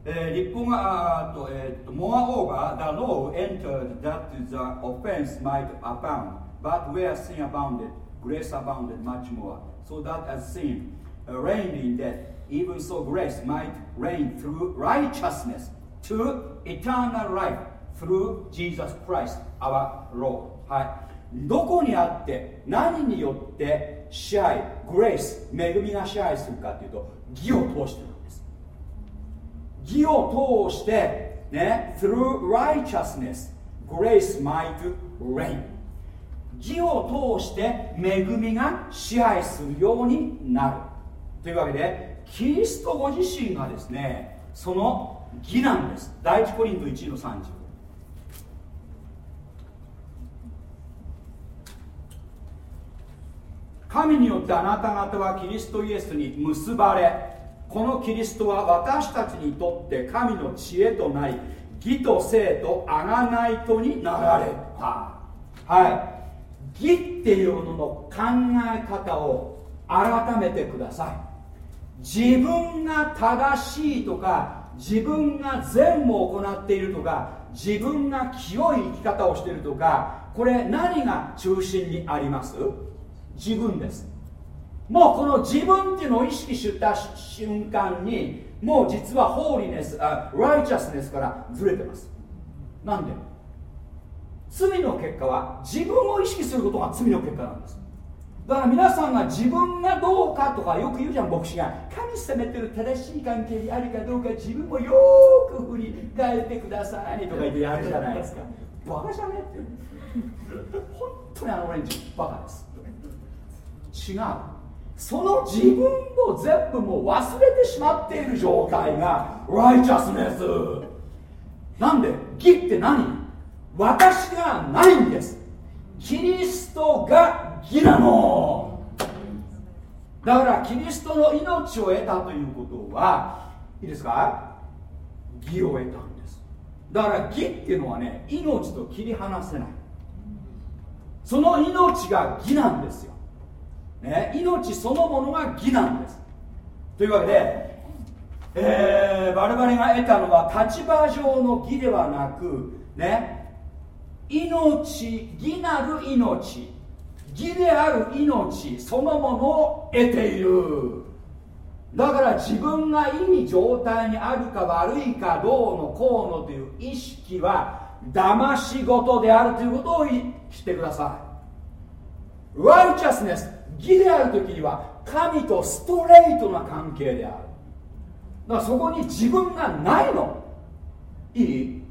えー、立法が、とえー、と Moreover, the law entered that the offense might abound, but where sin abounded, grace abounded much more, so that as sin reigned in death, even so grace might reign through righteousness to eternal life through Jesus Christ our Lord はいどこにあって何によって 支配グレース恵みが支配するかというと義を通してるんです。義を通してね through righteousness grace might reign 義を通して恵みが支配するようになる。というわけでキリストご自身がですねその義なんです。第一コリント1の30神によってあなた方はキリストイエスに結ばれこのキリストは私たちにとって神の知恵となり義と生と贖いとになられた。はい。義っていうものの考え方を改めてください。自分が正しいとか自分が善を行っているとか自分が清い生き方をしているとかこれ何が中心にあります？自分です。もうこの自分っていうのを意識した瞬間にもう実はホーリネスあライチャスネスからずれてます。なんで？罪の結果は自分を意識することが罪の結果なんです。だから皆さんが自分がどうかとかよく言うじゃん牧師が。神責めてる正しい関係にあるかどうか自分もよーく振り返ってくださいとか言ってやるじゃないですか。バカじゃねって。本当にあのオレンジバカです。違う。その自分を全部もう忘れてしまっている状態がライチャスネスなんで？義って何？私がないんです。キリストが義なの。だからキリストの命を得たということはいいですか？義を得たんです。だから義っていうのはね命と切り離せない。その命が義なんですよ。ね、命そのものが義なんです。というわけで、えー、我々が得たのは立場上の義ではなくね命義なる命義である命そのものを得ている。だから自分がいい状態にあるか悪いかどうのこうのという意識は騙し事であるということを知ってください。ライチャスネス義である時には神とストレートな関係である。だからそこに自分がないの。いい？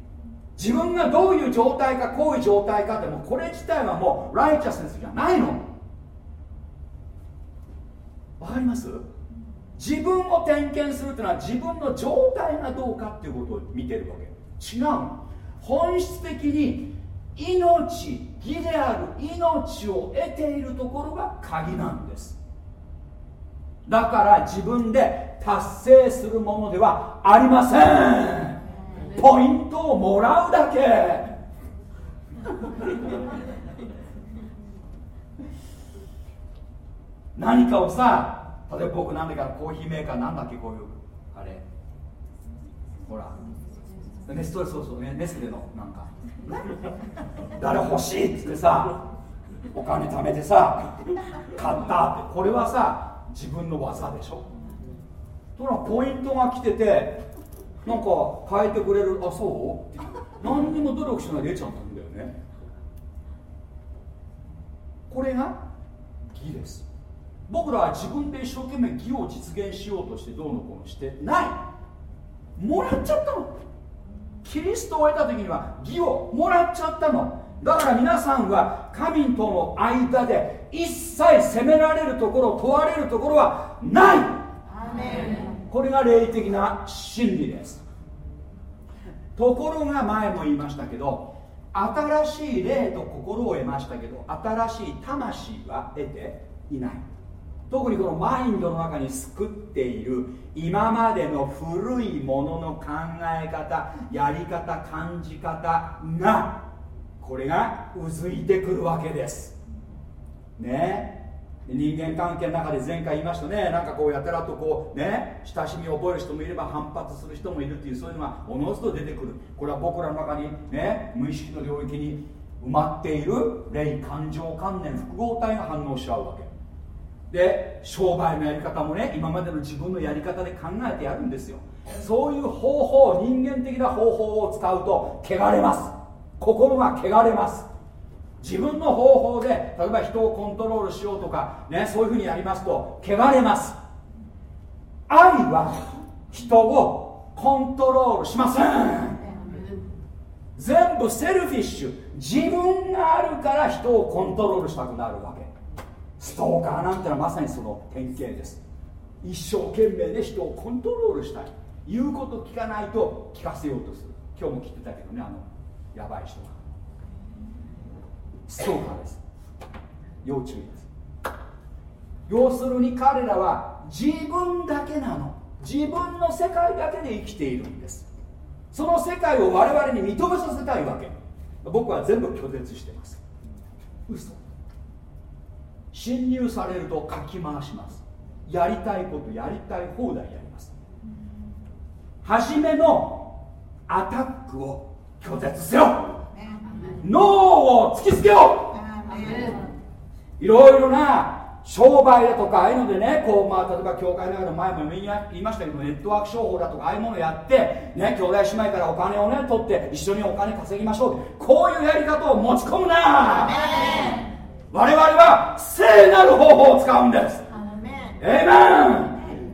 自分がどういう状態かこういう状態かでもこれ自体はもうライチャスネスじゃないの。わかります？自分を点検するっていうのは自分の状態がどうかっていうことを見てるわけ。違う。本質的に命義である命を得ているところが鍵なんです。だから自分で達成するものではありません。ポイントをもらうだけ。何かをさ例えば僕なんだかコーヒーメーカーなんだっけこういうあれ。ほら。ネストレそうそうねネスレのなんか。誰欲しいっつってさお金貯めてさ買ったって。これはさ自分の技でしょ。とらポイントが来ててなんか変えてくれるあそう？何にも努力しないで得ちゃったんだよね。これが義です。僕らは自分で一生懸命義を実現しようとしてどうのこうのしてない。もらっちゃったの。キリストを得た時には義をもらっちゃったの。だから皆さんは神との間で一切責められるところ問われるところはない。これが霊的な真理です。ところが前も言いましたけど新しい霊と心を得ましたけど新しい魂は得ていない特にこのマインドの中に救っている今までの古いものの考え方やり方感じ方がこれがうずいてくるわけです。ね。人間関係の中で前回言いましたね。なんかこうやたらとこうね親しみを覚える人もいれば反発する人もいるっていうそういうのがおのずと出てくる。これは僕らの中にね無意識の領域に埋まっている霊感情観念複合体が反応しちゃうわけ。で商売のやり方もね今までの自分のやり方で考えてやるんですよ。そういう方法人間的な方法を使うと汚れます。心が汚れます。自分の方法で例えば人をコントロールしようとかねそういうふうにやりますと汚れます。愛は人をコントロールしません。全部セルフィッシュ。自分があるから人をコントロールしたくなるわストーカーなんてのはまさにその典型です。一生懸命で人をコントロールしたい。言うこと聞かないと聞かせようとする。今日も来てたけどねあのやばい人が。ストーカーです。要注意です。要するに彼らは自分だけなの。自分の世界だけで生きているんです。その世界を我々に認めさせたいわけ。僕は全部拒絶してます。嘘。侵入されるとかき回します。やりたいことやりたい放題やります。初めのアタックを拒絶せよ。ノーを突きつけよ。いろいろな商売だとかああいうのでねこうまあ例えば教会の中の前も言いましたけどネットワーク商法だとかああいうものやってね兄弟姉妹からお金をね取って一緒にお金稼ぎましょう。こういうやり方を持ち込むな。我々は聖なる方法を使うんです。エイメ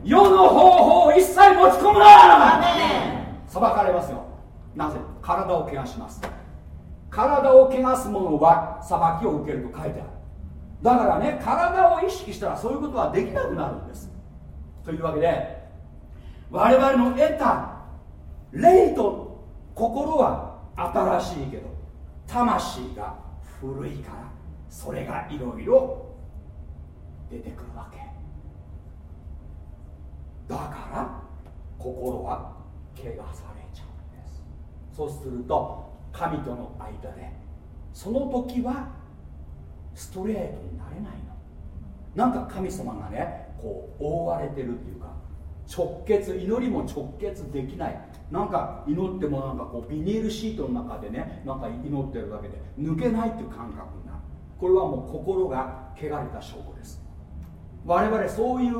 ン。世の方法を一切持ち込むな。裁かれますよ。なぜ？体を汚します。体を汚す者は裁きを受けると書いてある。だからね体を意識したらそういうことはできなくなるんです。というわけで我々の得た霊と心は新しいけど魂が古いからそれがいろいろ出てくるわけ。だから心は怪我されちゃうんです。そうすると神との間でその時はストレートになれないの。なんか神様がねこう覆われてるっていうか直結祈りも直結できない。なんか祈ってもなんかこうビニールシートの中でねなんか祈ってるだけで抜けないっていう感覚これはもう心が汚れた証拠です。我々そういう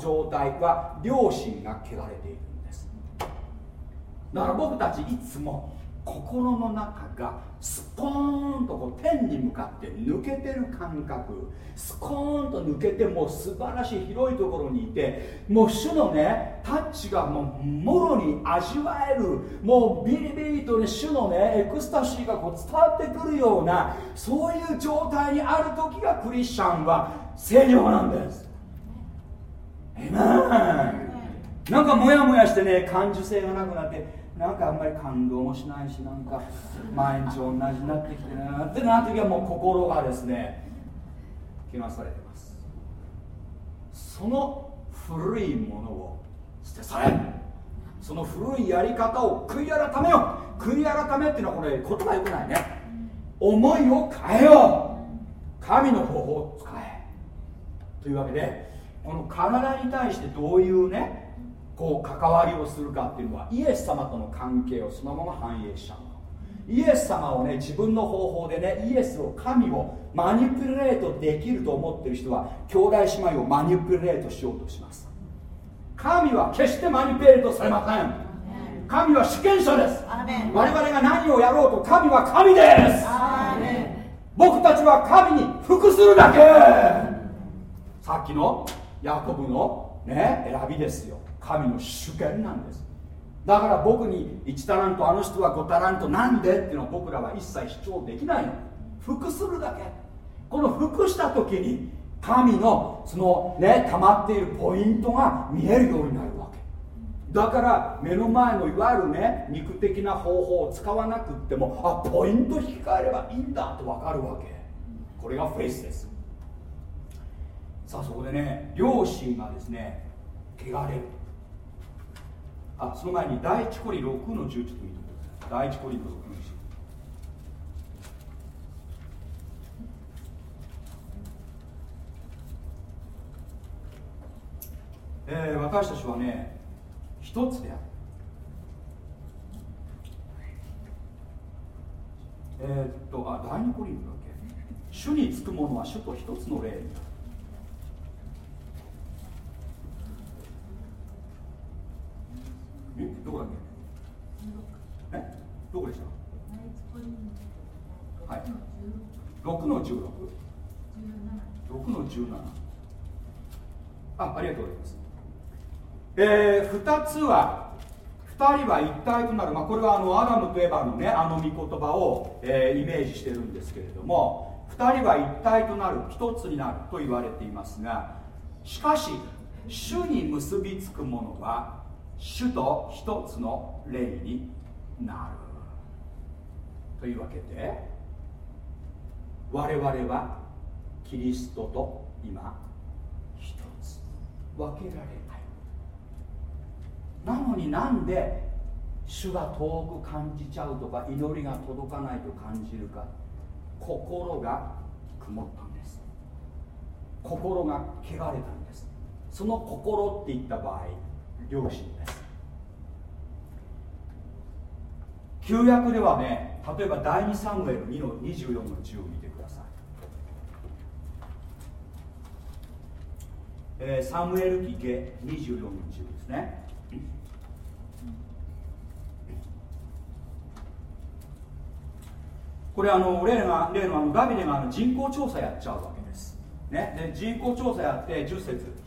状態は良心が汚れているんです。だから僕たちいつも心の中がスポーンとこう天に向かって抜けてる感覚。スコーンと抜けてもう素晴らしい広いところにいてもう主のねタッチがもうもろに味わえるもうビリビリとね主のねエクスタシーがこう伝わってくるようなそういう状態にある時がクリスチャンは聖量なんです。えななんかモヤモヤしてね感受性がなくなってなんかあんまり感動もしないしなんか毎日同じになってきてなってな時はもう心がですね汚されてます。その古いものを捨て去れ。その古いやり方を悔い改めよ悔い改めっていうのはこれ言葉よくないね。思いを変えよう。神の方法を使え。というわけでこの体に対してどういうねこう関わりをするかっていうのはイエス様との関係をそのまま反映しちゃうの。イエス様をね自分の方法でねイエスを神をマニピュレートできると思ってる人は兄弟姉妹をマニピュレートしようとします。神は決してマニピュレートされません。神は主権者です。我々が何をやろうと神は神です。僕たちは神に服するだけ。さっきのヤコブのね選びですよ神の主権なんです。だから僕に1タラントあの人は5タラントなんでっていうのを僕らは一切主張できないの。服するだけ。この服した時に神のそのね溜まっているポイントが見えるようになるわけ。だから目の前のいわゆるね肉的な方法を使わなくってもあポイント引き換えればいいんだと分かるわけ。これがフェイスです。さあそこでね両親がですね汚れる。あその前に第一コリ6の10ちょっと見てください。第一コリの6の10えー、私たちはね一つである。えー、っとあ第二コリンだっけ。主につくものは主と一つの霊になる。どこだっけ？え？どこでした？はい。6の16 6の17あありがとうございます。えー、2つは2人は一体となる、まあ、これはあのアダムとエヴァのねあの御言葉を、えー、イメージしてるんですけれども2人は一体となる一つになると言われていますがしかし主に結びつくものは主と一つの霊になる。というわけで我々はキリストと今一つ分けられないなのになんで主が遠く感じちゃうとか祈りが届かないと感じるか心が曇ったんです。心が汚れたんです。その心って言った場合良心です。旧約ではね例えば第2サムエル2の24の10を見てください、えー、サムエル記下24の10ですね。これあの例の例のあのダビデがあの人口調査やっちゃうわけです、ね、で人口調査やって10節。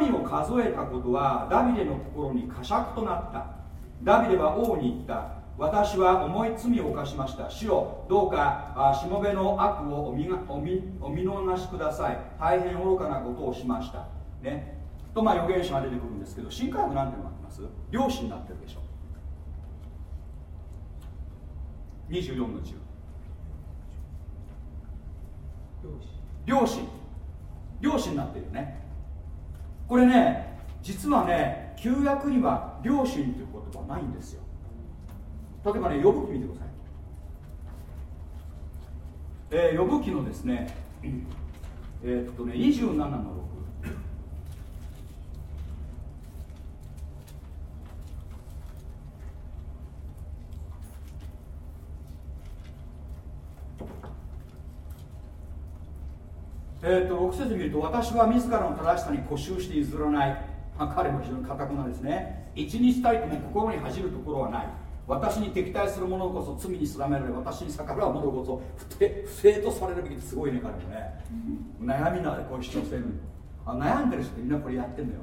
民を数えたことはダビデの心に呵責となった。ダビデは王に言った。私は重い罪を犯しました。主よどうかしもべの悪をお見お見お見逃しください。大変愚かなことをしました。ね。とまあ預言者が出てくるんですけど新科学なんてのがあります？漁師になってるでしょ。24の10漁師。漁師になってるよねこれね実はね旧約には両親という言葉ないんですよ。例えばね呼ぶ記見てください。えー、呼ぶ記のですねえー、っとね27の6えーと、6節見ると私は自らの正しさに固執して譲らない、まあ、彼も非常に堅くなですね。一日たりとも心に恥じるところはない。私に敵対する者こそ罪に定められ私に逆らう者こそ不正とされるべきってすごいね彼もね。悩みながらこう主張してるあ悩んでる人ってみんなこれやってんのよ。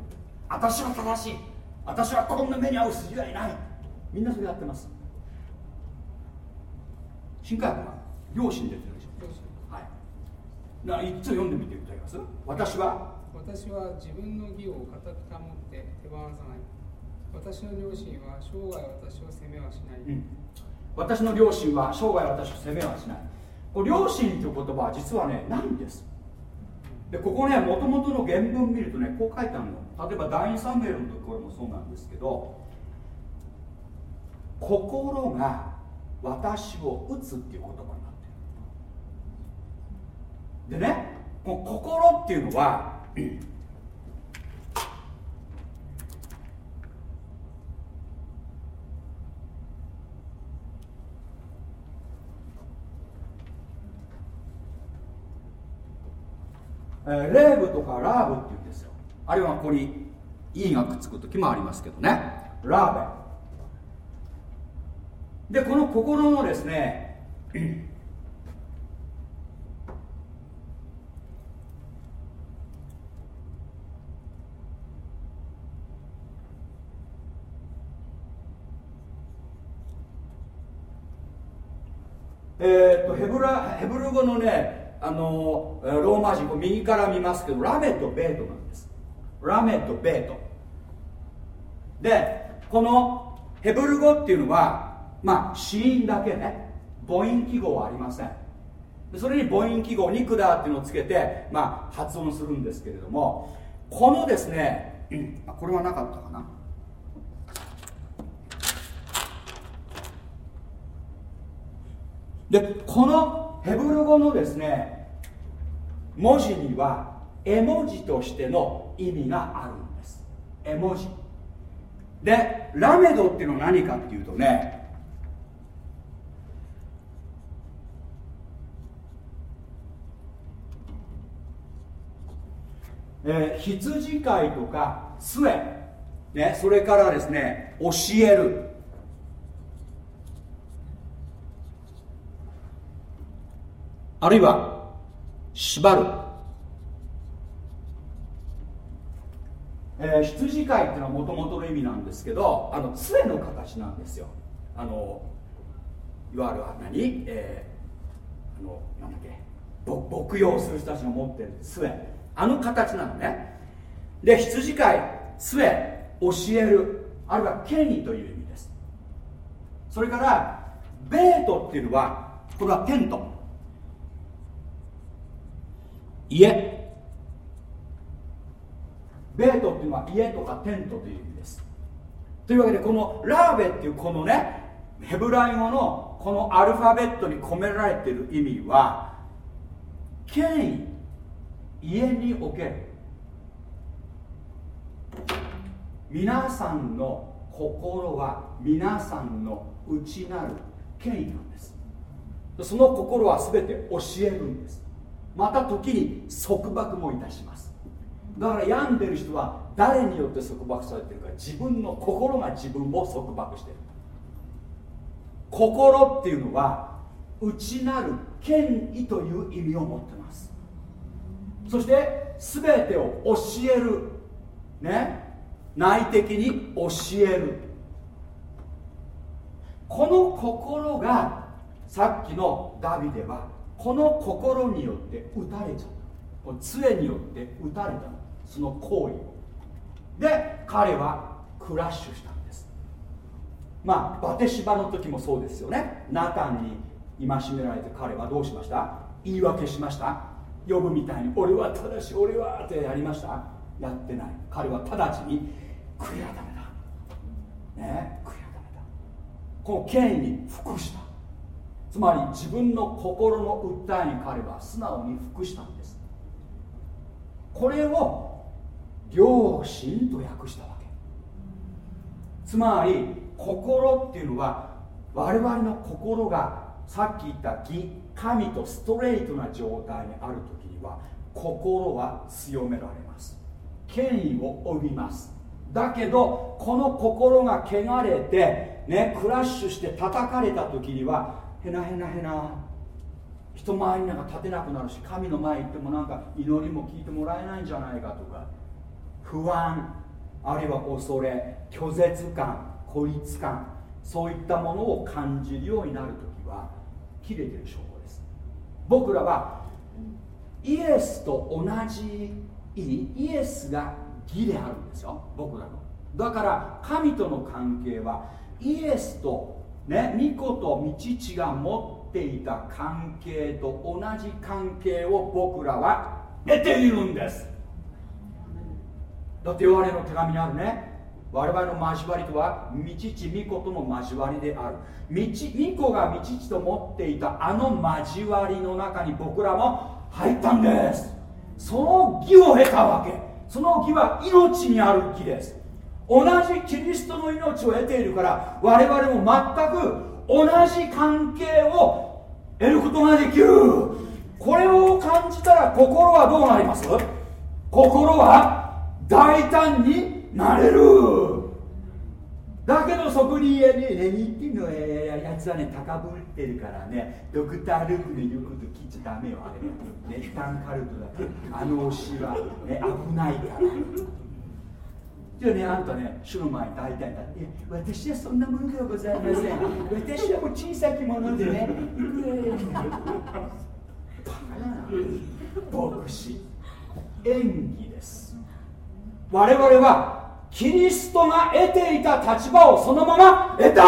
私は正しい。私はこんな目に遭う筋合いない。みんなそれやってます。新海君は両親出てる。な一つ読んでみていただけます私は？私は自分の義を固く保って手放さない。私の両親は生涯私を責めはしない、うん、私の両親は生涯私を責めはしない。これ両親という言葉は実はねないんです。でここねもともとの原文見るとねこう書いてあるの。例えば第2サムエルのところもそうなんですけど心が私を打つっていう言葉でねこの心っていうのはえー、レーブとかラーブって言うんですよ。あるいはここに「E」がくっつく時もありますけどね。ラーベでこの心のですねえー、っとヘブル語のねあのローマ字右から見ますけどラメとベートなんです。ラメとベート。でこのヘブル語っていうのはまあ子音だけね。母音記号はありません。それに母音記号ニクダっていうのをつけて、まあ、発音するんですけれどもこのですね、これはなかったかな。でこのヘブル語のですね文字には絵文字としての意味があるんです。絵文字。でラメドっていうのは何かっていうとねえー、羊飼いとか杖、ね、それからですね教える。あるいは縛る、えー、羊飼いっていうのはもともとの意味なんですけどあの杖の形なんですよ。あのいわゆる何、えー、あのなんだっけ牧羊する人たちが持ってる杖。あの形なのね。で羊飼い杖教えるあるいは権威という意味です。それからベートっていうのはこれはテント。家。ベートっていうのは家とかテントという意味です。というわけでこのラーベっていうこのねヘブライ語のこのアルファベットに込められている意味は権威家における皆さんの心は皆さんの内なる権威なんです。その心は全て教えるんです。また時に束縛もいたします。だから病んでる人は誰によって束縛されてるか自分の心が自分を束縛してる。心っていうのは内なる権威という意味を持ってます。そして全てを教える。ね。内的に教える。この心がさっきのダビデはこの心によって打たれちゃった杖によって打たれたその行為。をで彼はクラッシュしたんです。まあバテシバの時もそうですよね。ナタンに戒められて彼はどうしました？言い訳しました？呼ぶみたいに俺は正しい俺はってやりました？やってない。彼は直ちに悔い改めたね悔い改めたこの権威に服した。つまり自分の心の訴えに彼は素直に服したんです。これを良心と訳したわけ。つまり心っていうのは我々の心がさっき言った義神とストレートな状態にある時には心は強められます。権威を帯びます。だけどこの心が汚れてねクラッシュして叩かれた時にはへなへなへな。人前になんか立てなくなるし神の前行ってもなんか祈りも聞いてもらえないんじゃないかとか。不安あるいは恐れ拒絶感孤立感そういったものを感じるようになる時は切れてる証拠です。僕らはイエスと同じ意味イエスが義であるんですよ僕らの。だから神との関係はイエスとね御子と御父が持っていた関係と同じ関係を僕らは得ているんです。だってヨハネの手紙にあるね。我々の交わりとは御父御子との交わりである。御子が御父と持っていたあの交わりの中に僕らも入ったんです。その義を得たわけ。その義は命にある義です。同じキリストの命を得ているから我々も全く同じ関係を得ることができる。これを感じたら心はどうなります？心は大胆になれる。だけどそこに家にレニっていうのやつはね高ぶってるからねドクター・ルークの言うこと聞いちゃダメよあれ。ねタンカルトだけあの推しは、ね、危ないから。じゃあね、あんたね、主の前に大体だって、私はそんなものではございません。私はもう小さきものでね、いくらバカな牧師、演技です。我々はキリストが得ていた立場をそのまま得た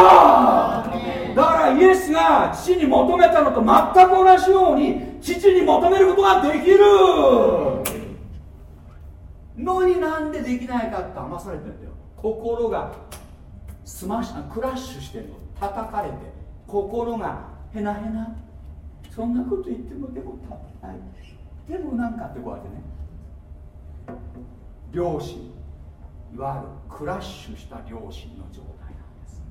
だからイエスが父に求めたのと全く同じように父に求めることができるのになんでできないかって騙されてるんだよ。心が smash crush してるの。叩かれて。心がへなへなそんなこと言ってもでもたない。でもなんかってこうやってね。両親いわゆるクラッシュした両親の状態なんです。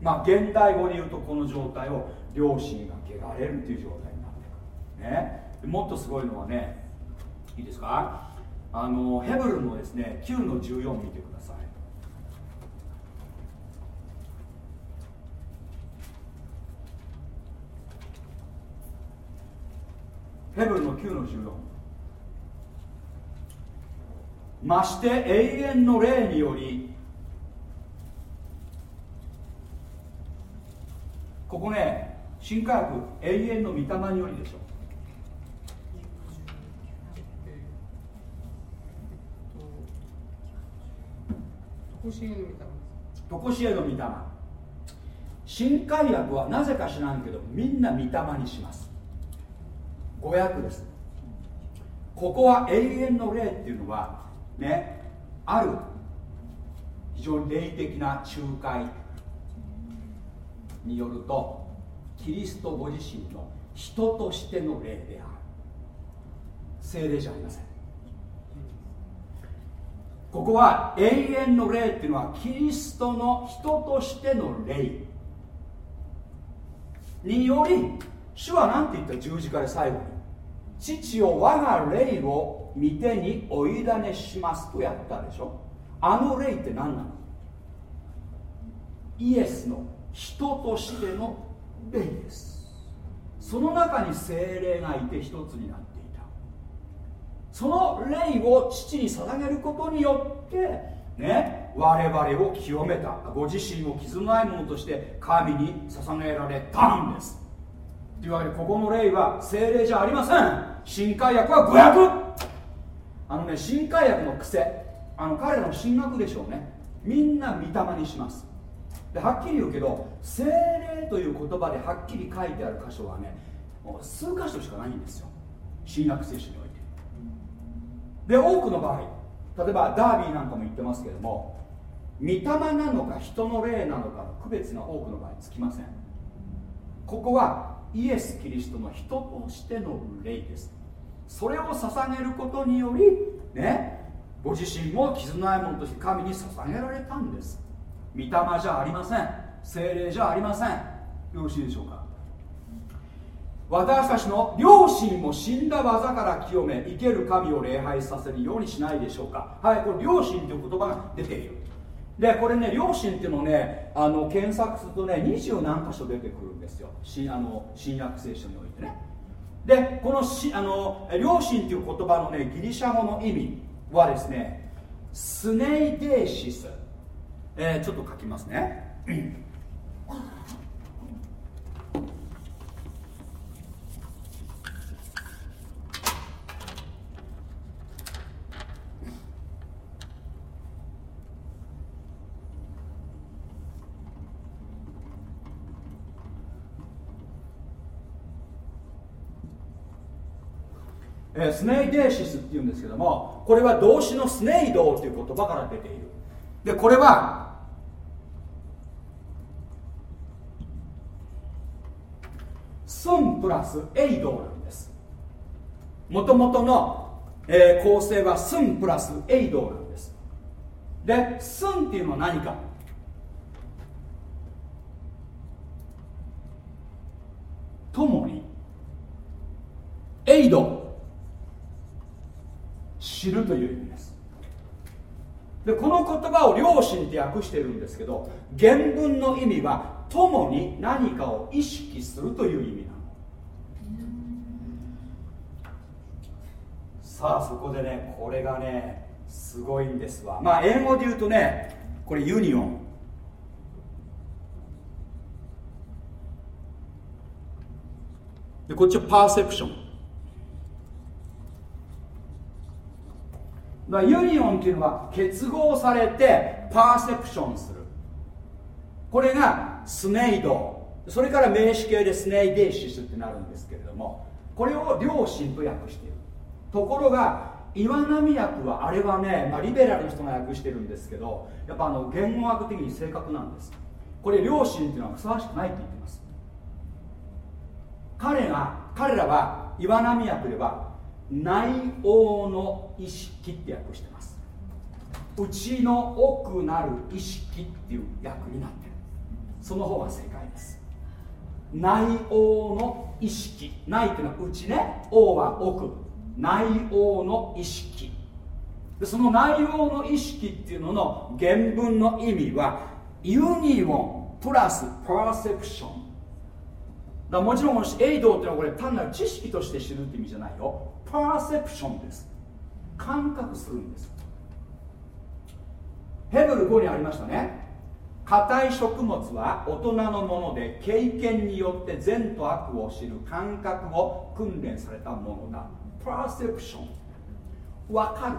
まあ現代語に言うとこの状態を両親が汚れるという状態になってくる。ね。もっとすごいのはねいいですか？あのヘブルのですね9の14見てください。ヘブルの9の14まして永遠の霊によりここね新科学永遠の御霊によりでしょ。とこしえの御霊。新海薬はなぜか知らんけどみんな御霊にします。語訳です。ここは永遠の霊っていうのはねある非常に霊的な仲介によるとキリストご自身の人としての霊である。精霊じゃありません。ここは永遠の霊っていうのはキリストの人としての霊。により主は何て言った十字架で最後に父を我が霊を御手にお委ねしますとやったでしょ。あの霊って何なの？イエスの人としての霊です。その中に精霊がいて一つになっていたその霊を父に捧げることによってね我々を清めた。ご自身を傷のないものとして神に捧げられたんです。というわけでここの霊は精霊じゃありません。新海薬は誤訳あのね新海薬の癖。あの彼らの進学でしょうね。みんな御霊にします。ではっきり言うけど精霊という言葉ではっきり書いてある箇所はねもう数箇所しかないんですよ。新約聖書においてで多くの場合例えばダービーなんかも言ってますけども御霊なのか人の霊なのかの区別が多くの場合つきません。ここはイエス・キリストの人としての霊です。それを捧げることによりねご自身も絆ないものとして神に捧げられたんです。御霊じゃありません。精霊じゃありません。よろしいでしょうか？私たちの両親も死んだ技から清め生ける神を礼拝させるようにしないでしょうか。はいこれ両親という言葉が出ている。でこれね両親っていうのをねあの検索するとね二十何箇所出てくるんですよ。新あの新約聖書においてね。でこのしあの両親っていう言葉のねギリシャ語の意味はですねスネイデーシス、えー、ちょっと書きますね。えー、スネイデーシスっていうんですけどもこれは動詞のスネイドという言葉から出ている。でこれはスンプラスエイドなんです。もともとの、えー、構成はスンプラスエイドなんです。でスンっていうのは何か共にエイド知るという意味です。でこの言葉を良心って訳してるんですけど原文の意味は共に何かを意識するという意味なの。さあそこでねこれがねすごいんですわ。まあ英語で言うとねこれユニオン。でこっちはパーセプションだユニオンっていうのは結合されてパーセプションする。これがスネイド。それから名詞形でスネイデーシスってなるんですけれどもこれを両親と訳している。ところが岩波訳はあれはね、まあ、リベラルの人が訳してるんですけどやっぱあの言語学的に正確なんです。これ両親っていうのはふさわしくないって言ってます。彼が彼らは岩波訳では内王の意識って訳してます。内の奥なる意識っていう訳になってる。その方が正解です。内王の意識。内っていうのは内ね。王は奥。内王の意識。でその内王の意識っていうのの原文の意味はunion plus perception。だもちろんエイドっていうのはこれ単なる知識として知るって意味じゃないよ。 perception です。感覚するんです。ヘブル5にありましたね。硬い食物は大人のもので経験によって善と悪を知る感覚を訓練されたものだ。 perception。分か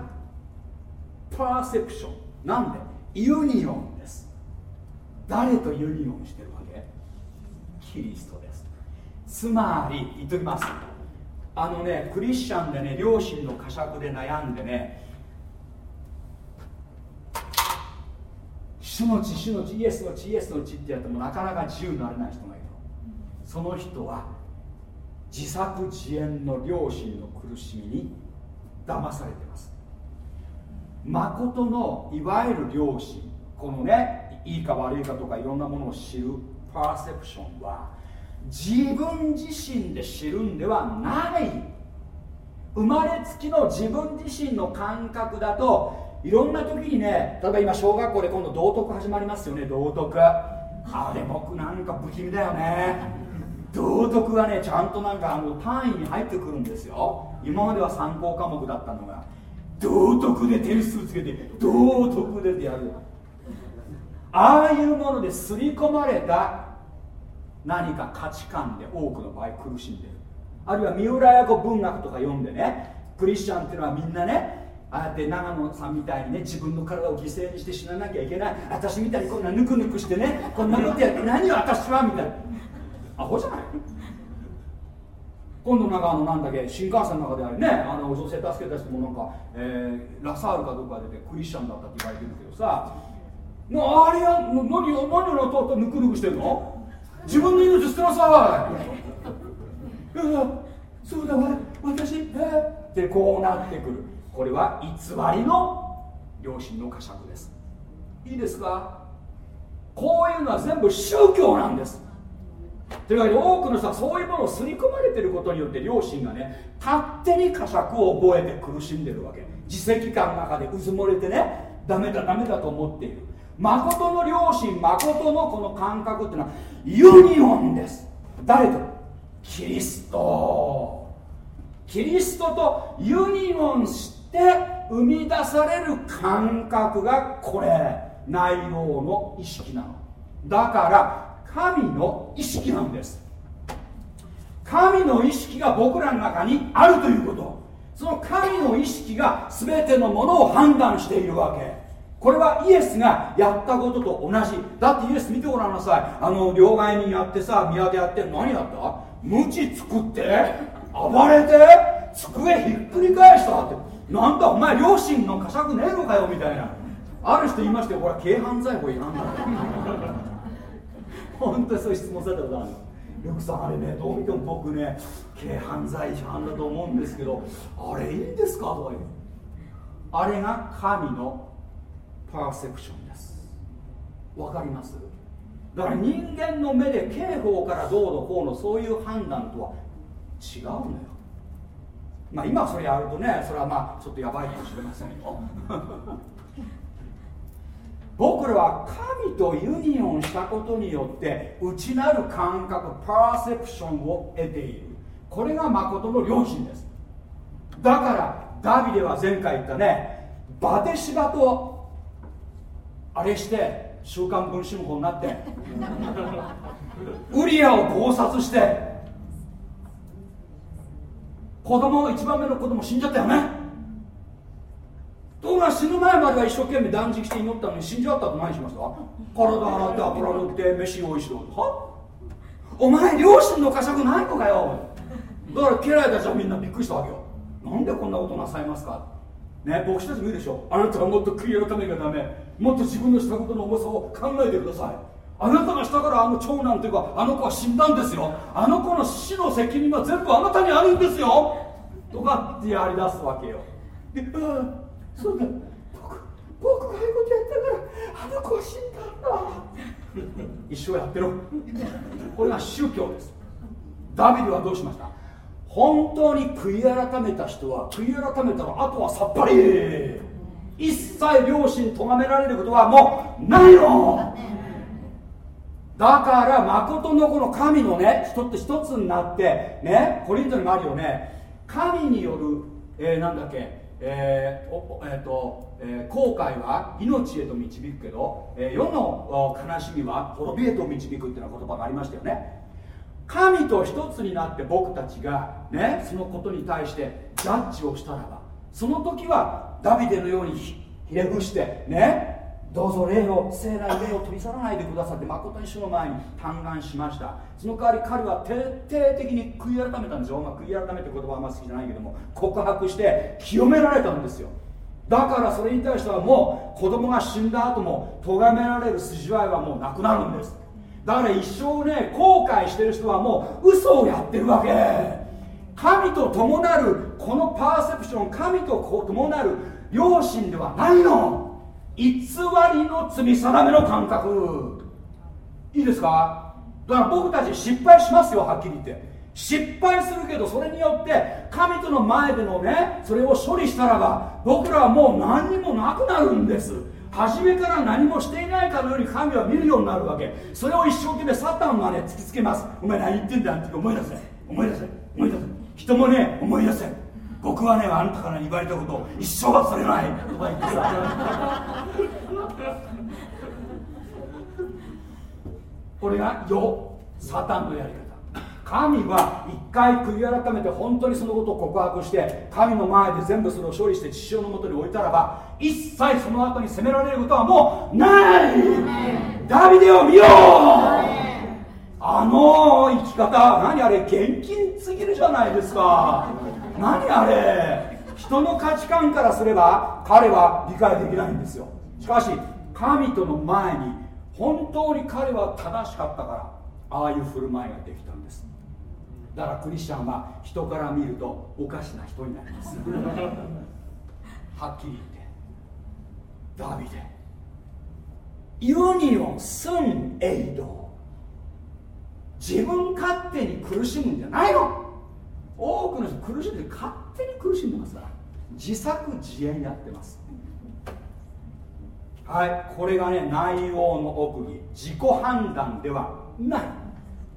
る。 perception。なんで？ union です。誰と union してるわけ？キリストです。つまり言っときます。あのねクリスチャンでね良心の呵責で悩んでね主の血主の血イエスの血イエスの血ってやってもなかなか自由になれない人がいるその人は自作自演の良心の苦しみに騙されてます。誠のいわゆる両親このねいいか悪いかとかいろんなものを知るパーセプションは自分自身で知るんではない。生まれつきの自分自身の感覚だといろんな時にね例えば今小学校で今度道徳始まりますよね。道徳。あれ僕なんか不気味だよね。道徳はねちゃんとなんかあの単位に入ってくるんですよ。今までは参考科目だったのが。道徳で点数つけて道徳でってやる。ああいうもので刷り込まれた何か価値観で多くの場合苦しんでる。あるいは三浦綾子文学とか読んでねクリスチャンっていうのはみんなねああやって長野さんみたいにね自分の体を犠牲にして死ななきゃいけない。私みたいにこんなぬくぬくしてねこんなことやって何よ私はみたいな。アホじゃない。今度なんかあのなんだっけ新幹線の中であれねあの女性助けた人もなんか、えー、ラサールかどうかでクリスチャンだったって言われてるけどさもうあれや何を何をととぬくぬくしてんの？自分の命捨てなさい。そうだわ私え、ってこうなってくる。これは偽りの良心の呵責です。いいですか？こういうのは全部宗教なんです。というわけで多くの人はそういうものを刷り込まれてることによって良心がね勝手に呵責を覚えて苦しんでるわけ。自責感の中でうずもれてねダメだダメだと思っている。誠の良心誠のこの感覚っていうのは union です。誰と？キリスト。キリストと union して生み出される感覚がこれ。内容の意識なの。だから神の意識なんです。神の意識が僕らの中にあるということ。その神の意識が全てのものを判断しているわけ。これはイエスがやったことと同じ。だってイエス見てごらんなさい。あの両替人やってさ宮でやって何やった？無知作って暴れて机ひっくり返したって。なんだお前両親の呵責ねえのかよみたいな。ある人言いましてこれ軽犯罪法違反だ。本当にそういう質問されたことある。ルクさんあれねどう見ても僕ね軽犯罪違反だと思うんですけどあれいいんですか？とか言う。あれが神のパーセプションです。わかります？だから人間の目で刑法からどうのこうのそういう判断とは違うのよ。まあ今それやるとねそれはまあちょっとやばいかもしれませんよ。僕らは神とユニオンしたことによって内なる感覚パーセプションを得ている。これが誠の良心です。だからダビデは前回言ったねバテシバとあれして「週刊文春法」になって ウリアを考察して子供一番目の子供死んじゃったよね。ところが死ぬ前までは一生懸命断食して祈ったのに死んじゃったと何しました体洗って油塗って飯用意しろはお前両親の呵責ないのかよ。だから家来たちはみんなびっくりしたわけよ。なんでこんなことなさいますか。ね牧師たちも言うでしょ。あなたはもっと悔い改めがダメ。もっと自分のしたことの重さを考えてください。あなたがしたからあの長男というかあの子は死んだんですよ。あの子の死の責任は全部あなたにあるんですよ。とかってやりだすわけよ。でそうだ。僕僕がああいうことやったからあの子は死んだんだ。一生やってろ。これが宗教です。ダビデはどうしました？本当に悔い改めた人は悔い改めたらあとはさっぱり一切両親咎められることはもうないの。だから誠のこの神のね人って一つになってねコリントにもあるよね。神による、えー、なんだっけえーえーとえー、後悔は命へと導くけど、えー、世の悲しみは滅びへと導くっていうような言葉がありましたよね。神と一つになって僕たちがねそのことに対してジャッジをしたらばその時はダビデのようにひれ伏してねどうぞ霊を聖なる霊を取り去らないでくださって誠に主の前に嘆願しました。その代わり彼は徹底的に悔い改めたんですよ、まあ、悔い改めって言葉はあんま好きじゃないけども告白して清められたんですよ。だからそれに対してはもう子供が死んだ後も咎められる筋合いはもうなくなるんです。だから一生ね後悔してる人はもう嘘をやってるわけ。神と伴るこのパーセプション神と伴る良心ではないの。偽りの罪定めの感覚。いいですか？だから僕たち失敗しますよはっきり言って。失敗するけどそれによって神との前でのねそれを処理したらば僕らはもう何にもなくなるんです。初めから何もしていないかのように神は見るようになるわけ。それを一生懸命サタンがね突きつけます。お前何言ってんだって思い出せ。思い出せ。思い出せ。人もね思い出せ。僕はねあんたから言われたことを一生忘れない。とか言ってさこれが世サタンのやり方。神は一回悔い改めて本当にそのことを告白して神の前で全部それを処理して父親のもとに置いたらば一切その後に責められることはもうない。ダビデを見よう。あの生き方何あれ現金すぎるじゃないですか。何あれ？人の価値観からすれば彼は理解できないんですよ。しかし神との前に本当に彼は正しかったからああいう振る舞いができたんです。だからクリスチャンは人から見るとおかしな人になります。はっきり言って。ダビデ。ユニオンスンエイド。自分勝手に苦しむんじゃないの。多くの人苦しんで勝手に苦しんでますから。自作自演やってます。はいこれがね内容の奥義。自己判断ではない。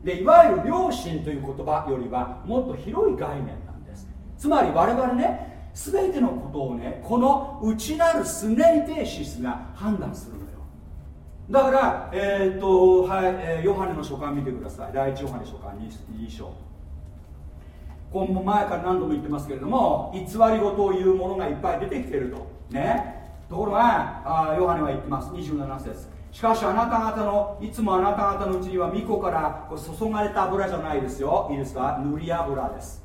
でいわゆる良心という言葉よりはもっと広い概念なんです。つまり我々ね全てのことをねこの内なるスネイテーシスが判断するのよ。だからえー、っとはい、えー、ヨハネの書簡見てください。第一ヨハネ書簡 2, 2章。今後前から何度も言ってますけれども偽り事を言うものがいっぱい出てきてると。ね。ところがあヨハネは言ってます。27節。しかしあなた方のいつもあなた方のうちには巫女から注がれた油じゃないですよ。いいですか？塗り油です。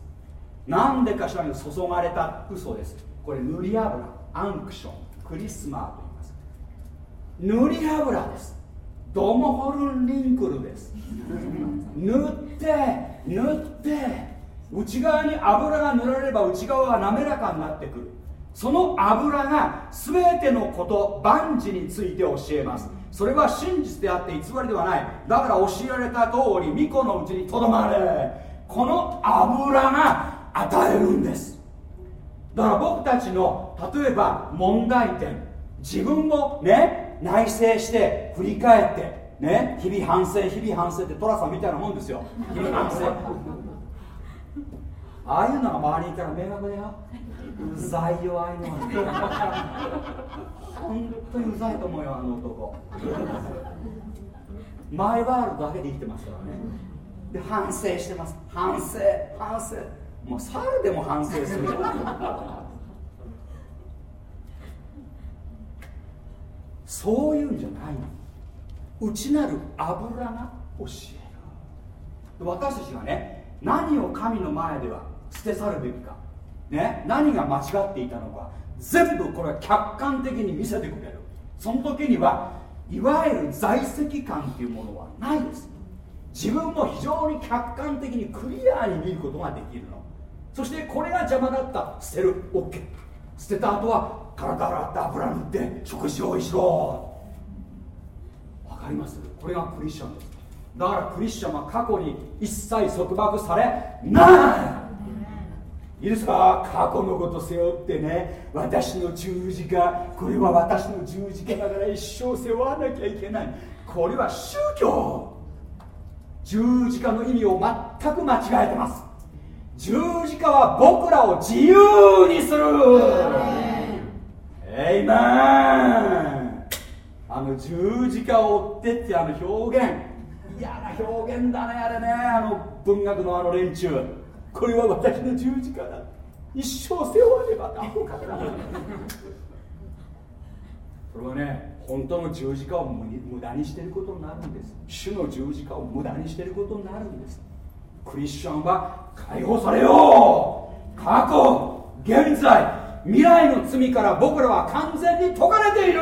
なんでか知らないけど注がれた嘘です。これ塗り油。アンクション。クリスマーと言います。塗り油です。ドモホルンリンクルです。塗って塗って内側に油が塗られれば内側は滑らかになってくる。その油が全てのこと万事について教えます。それは真実であって偽りではない。だから教えられた通り巫女のうちにとどまれ。この油が与えるんです。だから僕たちの例えば問題点。自分をね内省して振り返ってね日々反省日々反省って寅さんみたいなもんですよ。日々反省。ああいうのが周りにいたら迷惑だよ。うざいよああいうの。は本当にうざいと思うよあの男。マイワールドだけで生きてますからね。で反省してます。反省反省。もう猿でも反省するよ。そういうんじゃないの。内なる油が教える。私たちがね何を神の前では捨て去るべきか、ね、何が間違っていたのか。全部これは客観的に見せてくれる。その時にはいわゆる在籍感っていうものはないです。自分も非常に客観的にクリアに見ることができるの。そしてこれが邪魔だった。捨てる。OK 捨てた後は体洗って油塗って食事用意しろ。わかります？これがクリスチャンです。だからクリスチャンは過去に一切束縛されない。いいですか？過去のこと背負ってね私の十字架これは私の十字架だから一生背負わなきゃいけない。これは宗教。十字架の意味を全く間違えてます。十字架は僕らを自由にする。エイメンあの十字架を追ってってあの表現。嫌な表現だねあれね。あの文学のあの連中。これは私の十字架だ。一生背負わねばアホかな。それはね本当の十字架を無駄にしていることになるんです。主の十字架を無駄にしていることになるんです。クリスチャンは解放されよう。過去現在未来の罪から僕らは完全に解かれている。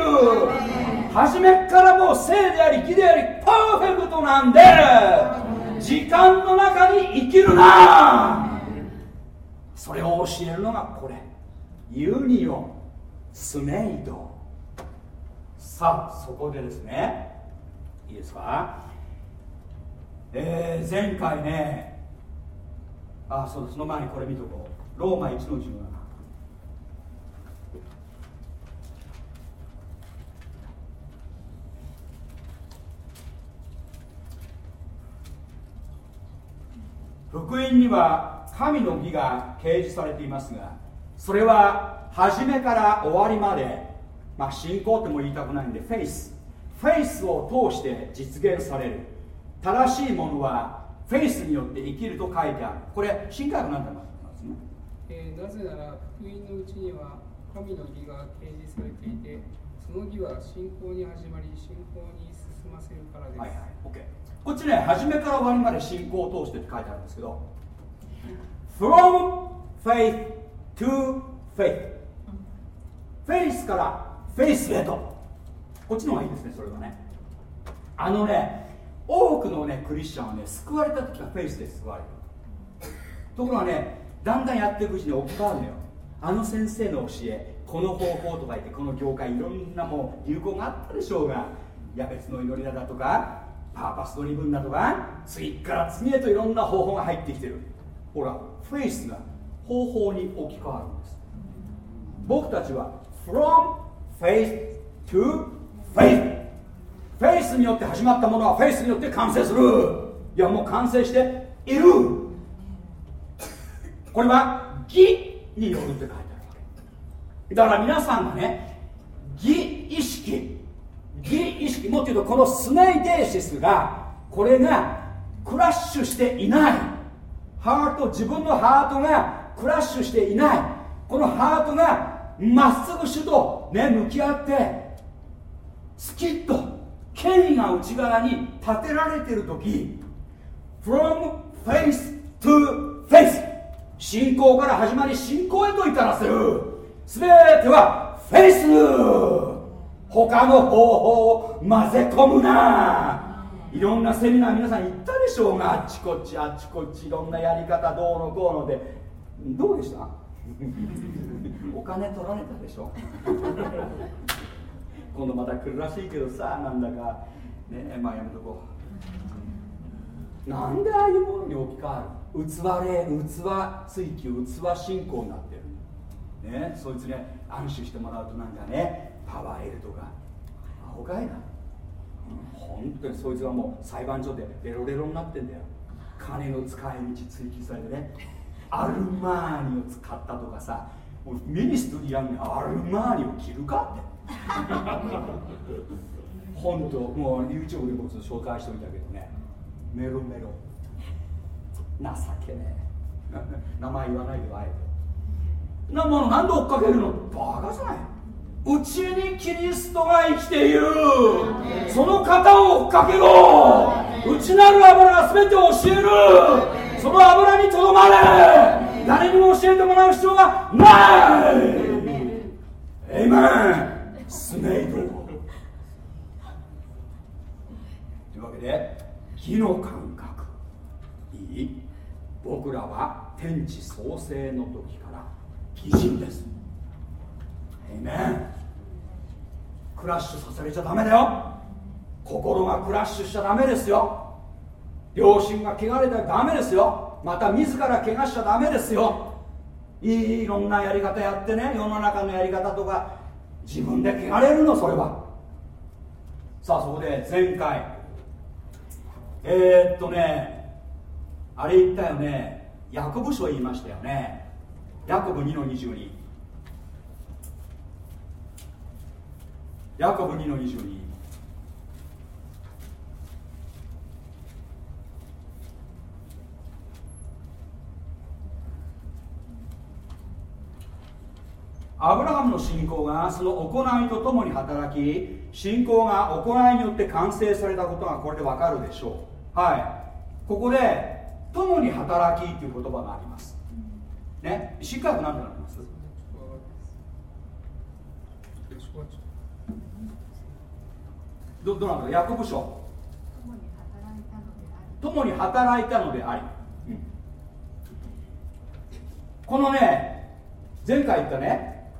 初めからもう聖であり義でありパーフェクトなんで時間の中に生きるな。それを教えるのがこれ。ユニオンスメイド。さあそこでですね。いいですか？えー、前回ね。あそうですその前にこれ見とこう。ローマ1の17福音には神の義が啓示されていますがそれは初めから終わりまで、まあ、信仰っても言いたくないんでフェイスフェイスを通して実現される。正しいものはフェイスによって生きると書いてある。これ新改訳なんだますね、えー、なぜなら福音のうちには神の義が啓示されていてその義は信仰に始まり信仰に進ませるからです。はいはい OK こっちね初めから終わりまで信仰を通してって書いてあるんですけど From faith to faith. フェイスからフェイスへと。こっちの方がいいですねそれはね。あのね多くのねクリスチャンはね救われた時はフェイスで救われる。ところがねだんだんやっていくうちに置き換わるのよ。あの先生の教えこの方法とか言ってこの業界いろんなもう流行があったでしょうがヤベツの祈りだとか purpose driven だとか次から次へといろんな方法が入ってきてる。ほらフェイスが方法に置き換わるんです。僕たちは from faith to faith フェイスによって始まったものはフェイスによって完成する。いやもう完成している。これは義によるって書いてあるわけ。だから皆さんがね義意識。義意識もっと言うとこのスネイデーシスがこれがクラッシュしていない。ハート自分のハートがクラッシュしていない。このハートがまっすぐ主とね向き合ってスキッと権威が内側に立てられている時 from faith to faith 信仰から始まり信仰へと至らせる。全てはフェイス。他の方法を混ぜ込むな。いろんなセミナー皆さん行ったでしょうがあっちこっちあっちこっちいろんなやり方どうのこうので。どうでした？お金取られたでしょ？今度また来るらしいけどさなんだか。ねまあやめとこう。なんでああいうものに置き換わる？器霊器追求器信仰になってる。ねそいつね安心してもらうとなんかねパワー得るとか。アホかいな、本当にそいつはもう裁判所でレロレロになってんだよ。金の使い道追求されてね。アルマーニを使ったとかさ。もうミニストリーやんねアルマーニを着るかって。本当もう YouTube でも紹介しておいたけどね。メロメロ。情けねえ。名前言わないであえて。なものなんで追っかけるの？バカじゃない。うちにキリストが生きている。その方を追っかけろ。う内なる油が全て教える。その油にとどまれ。誰にも教えてもらう必要がない。エイメン。スネイドというわけで義の感覚。いい。僕らは天地創生の時から義人です。クラッシュさせれちゃダメだよ。心がクラッシュしちゃダメですよ。両親が汚れたらダメですよ。また自ら怪我しちゃダメですよ。いいろんなやり方やってね。世の中のやり方とか。自分で汚れるのそれは。さあそこで前回。えー、っとね。あれ言ったよね。ヤコブ書言いましたよね。ヤコブ2の22ヤコブ2の22アブラハムの信仰がその行いとともに働き信仰が行いによって完成されたことがこれでわかるでしょう。はい。ここで「共に働き」という言葉があります。ね、しっかりなんだろうどどうなんだヤコブ書共に働いたのであり、うん、このね前回言ったね。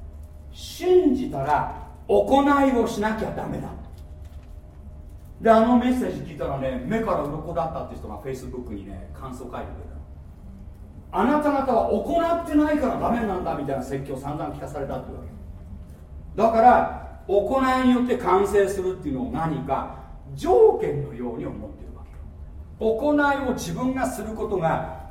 信じたら行いをしなきゃダメだ。であのメッセージ聞いたらね目から鱗だったって人がフェイスブックにね感想書いてくれたあなた方は行ってないからダメなんだみたいな説教散々聞かされたってわけ。だから行いによって完成するっていうのを何か条件のように思ってるわけ行いを自分がすることが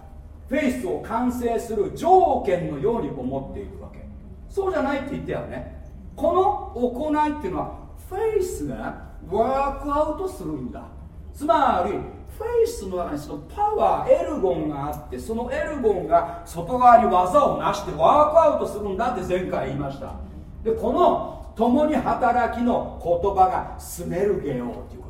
フェイスを完成する条件のように思っているわけ。そうじゃないって言ったよね。この行いっていうのは faith が work out するんだ。つまりフェイスの中にそのパワーエルゴンがあってそのエルゴンが外側に業を成して work out するんだって前回言いました。でこの共に働きの言葉がスネルゲオという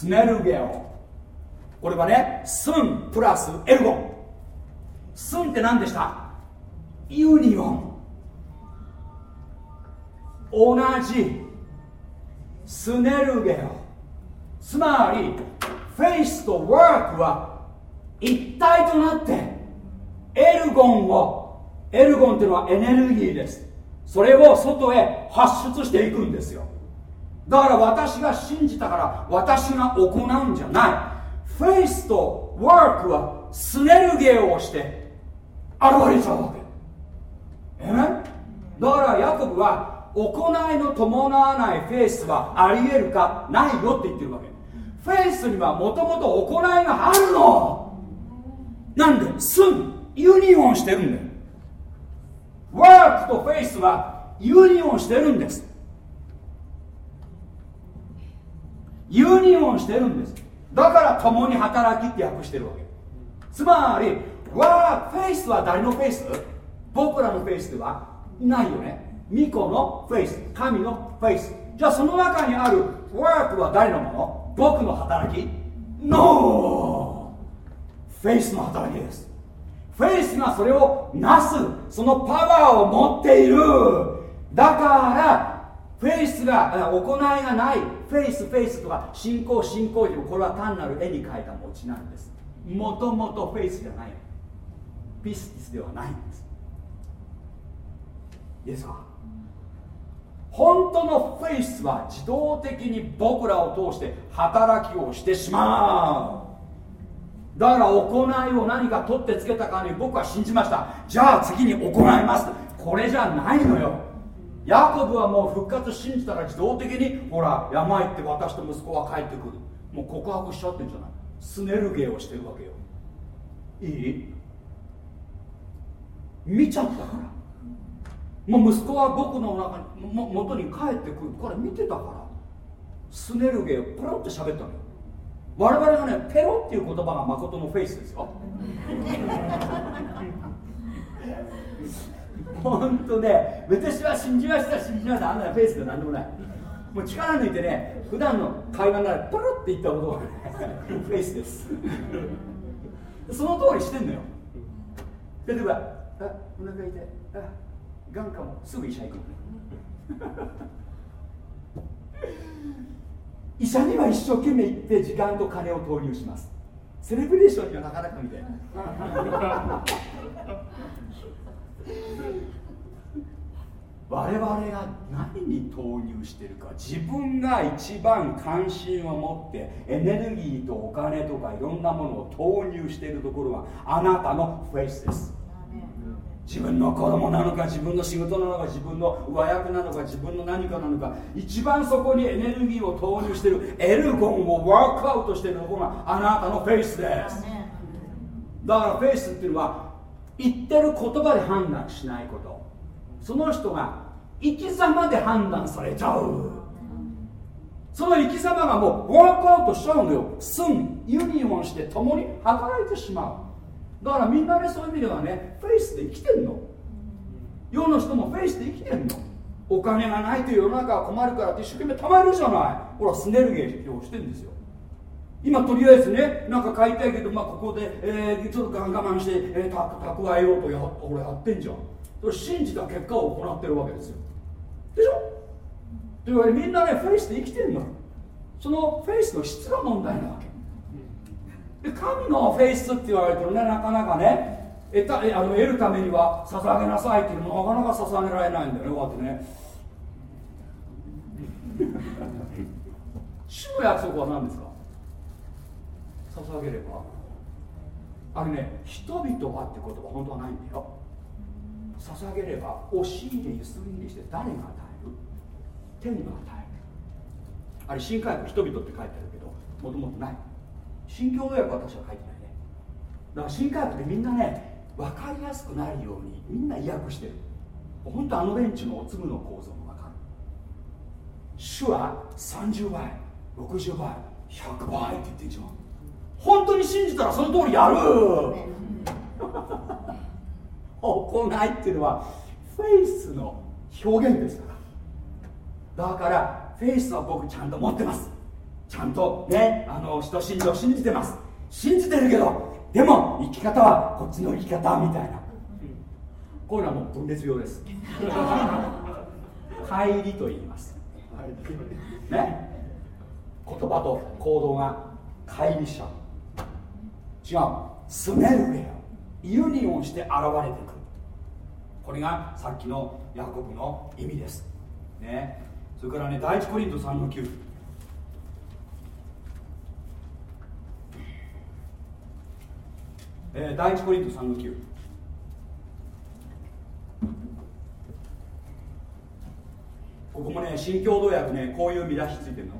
συνεργέω。これはね σύν プラス έργο。σύν って何でした？ union。同じ。συνεργέω つまり faith と work は一体となってέργον を έργον っていうのはエネルギーです。それを外へ発出していくんですよ。だから私が信じたから私が行うんじゃない。 faith と work は συνεργέω して現れちゃうわけ。え？だからヤコブは行いの伴わないフェイスはありえるかないよって言ってるわけ。フェイスにはもともと行いがあるの。なんで？σύν union してるんだよ。work と faith は union してるんです。 union してるんです。だから共に働きって訳してるわけ。つまり work faith は誰の faith？僕らの faith ではないよね。御子の faith。神の faith。じゃあその中にある work は誰のもの？僕の働き ?No! faith の働きです。 faith がそれをなす。そのパワーを持っている。だから faith が行いがない。 faith faith とか信仰信仰時もこれは単なる絵に描いた餅なんです。もともと faith じゃない。πίστις ではないんです。いいですか本当のフェイスは自動的に僕らを通して働きをしてしまう。だから行いを何か取ってつけたかに僕は信じました。じゃあ次に行います。これじゃないのよ。ヤコブはもう復活信じたら自動的にほら山行って私と息子は帰ってくる。もう告白しちゃってんじゃない。スネルゲーをしてるわけよ。いい？見ちゃったから。もう息子は僕の中にも元に帰ってくる。これ見てたから。συνεργέω ポロって喋ったのよ。我々がねペロっていう言葉が誠のフェイスですよ。本当ね私は信じました信じました。あんなフェイスで何でもない。もう力抜いてね普段の会話ならポロって言ったことがフェイスです。その通りしてんのよ。例えばあお腹痛い？あがんかもすぐ医者行くのね。医者には一生懸命行って時間と金を投入します。セレブレーションにはなかなかみたいな。我々が何に投入してるか自分が一番関心を持ってエネルギーとお金とかいろんなものを投入しているところがあなたのフェイスです。自分の子供なのか自分の仕事なのか自分の上役なのか自分の何かなのか一番そこにエネルギーを投入しているέργον を work out しているところがあなたの faith です。だから faith っていうのは言ってる言葉で判断しないこと。その人が生き様で判断されちゃう。その生き様がもう work out しちゃうのよ。σύν union して共に働いてしまうだからみんなねそういう意味ではねフェイスで生きてんの。世の人もフェイスで生きてんの。お金がないという世の中は困るからって一生懸命貯めるじゃない。ほらσυνεργέω してんですよ。今とりあえずねなんか買いたいけど、まあ、ここで、えー、ちょっと我慢して、えー、蓄えようとや俺やってんじゃん。それ信じた結果を行ってるわけですよ。でしょ？というわけでみんなねフェイスで生きてるの。そのフェイスの質が問題なわけ。で神のフェイスって言われてるねなかなかね。得たあの得るためには捧げなさいっていうのもなかなか捧げられないんだよねこうやってね。主の約束は何ですか？捧げれば。あれね人々はって言葉本当はないんだよ。捧げれば押し入れゆすりにして誰が与える？天が与える。あれ新海約人々って書いてあるけどもともとない。新共同訳私は書いてないね。だから新海約でみんなね分かりやすくなるようにみんな意訳してる。本当あの連中のお粒の構造も分かる。主は30倍60倍100倍って言ってんじゃん。本当に信じたらその通りやる。行いっていうのはフェイスの表現ですから。だからフェイスは僕ちゃんと持ってますちゃんとねあの人信条信じてます。信じてるけどでも生き方はこっちの生き方みたいな。こういうのはもう分裂病です。乖離と言います。ね？言葉と行動が乖離しちゃう違う。スメルレアユニオンして現れてくる。これがさっきのヤコブの意味です。ね？それからね第一コリント3の9えー、第一コリント3の9ここもね新共同訳ねこういう見出しついてるの。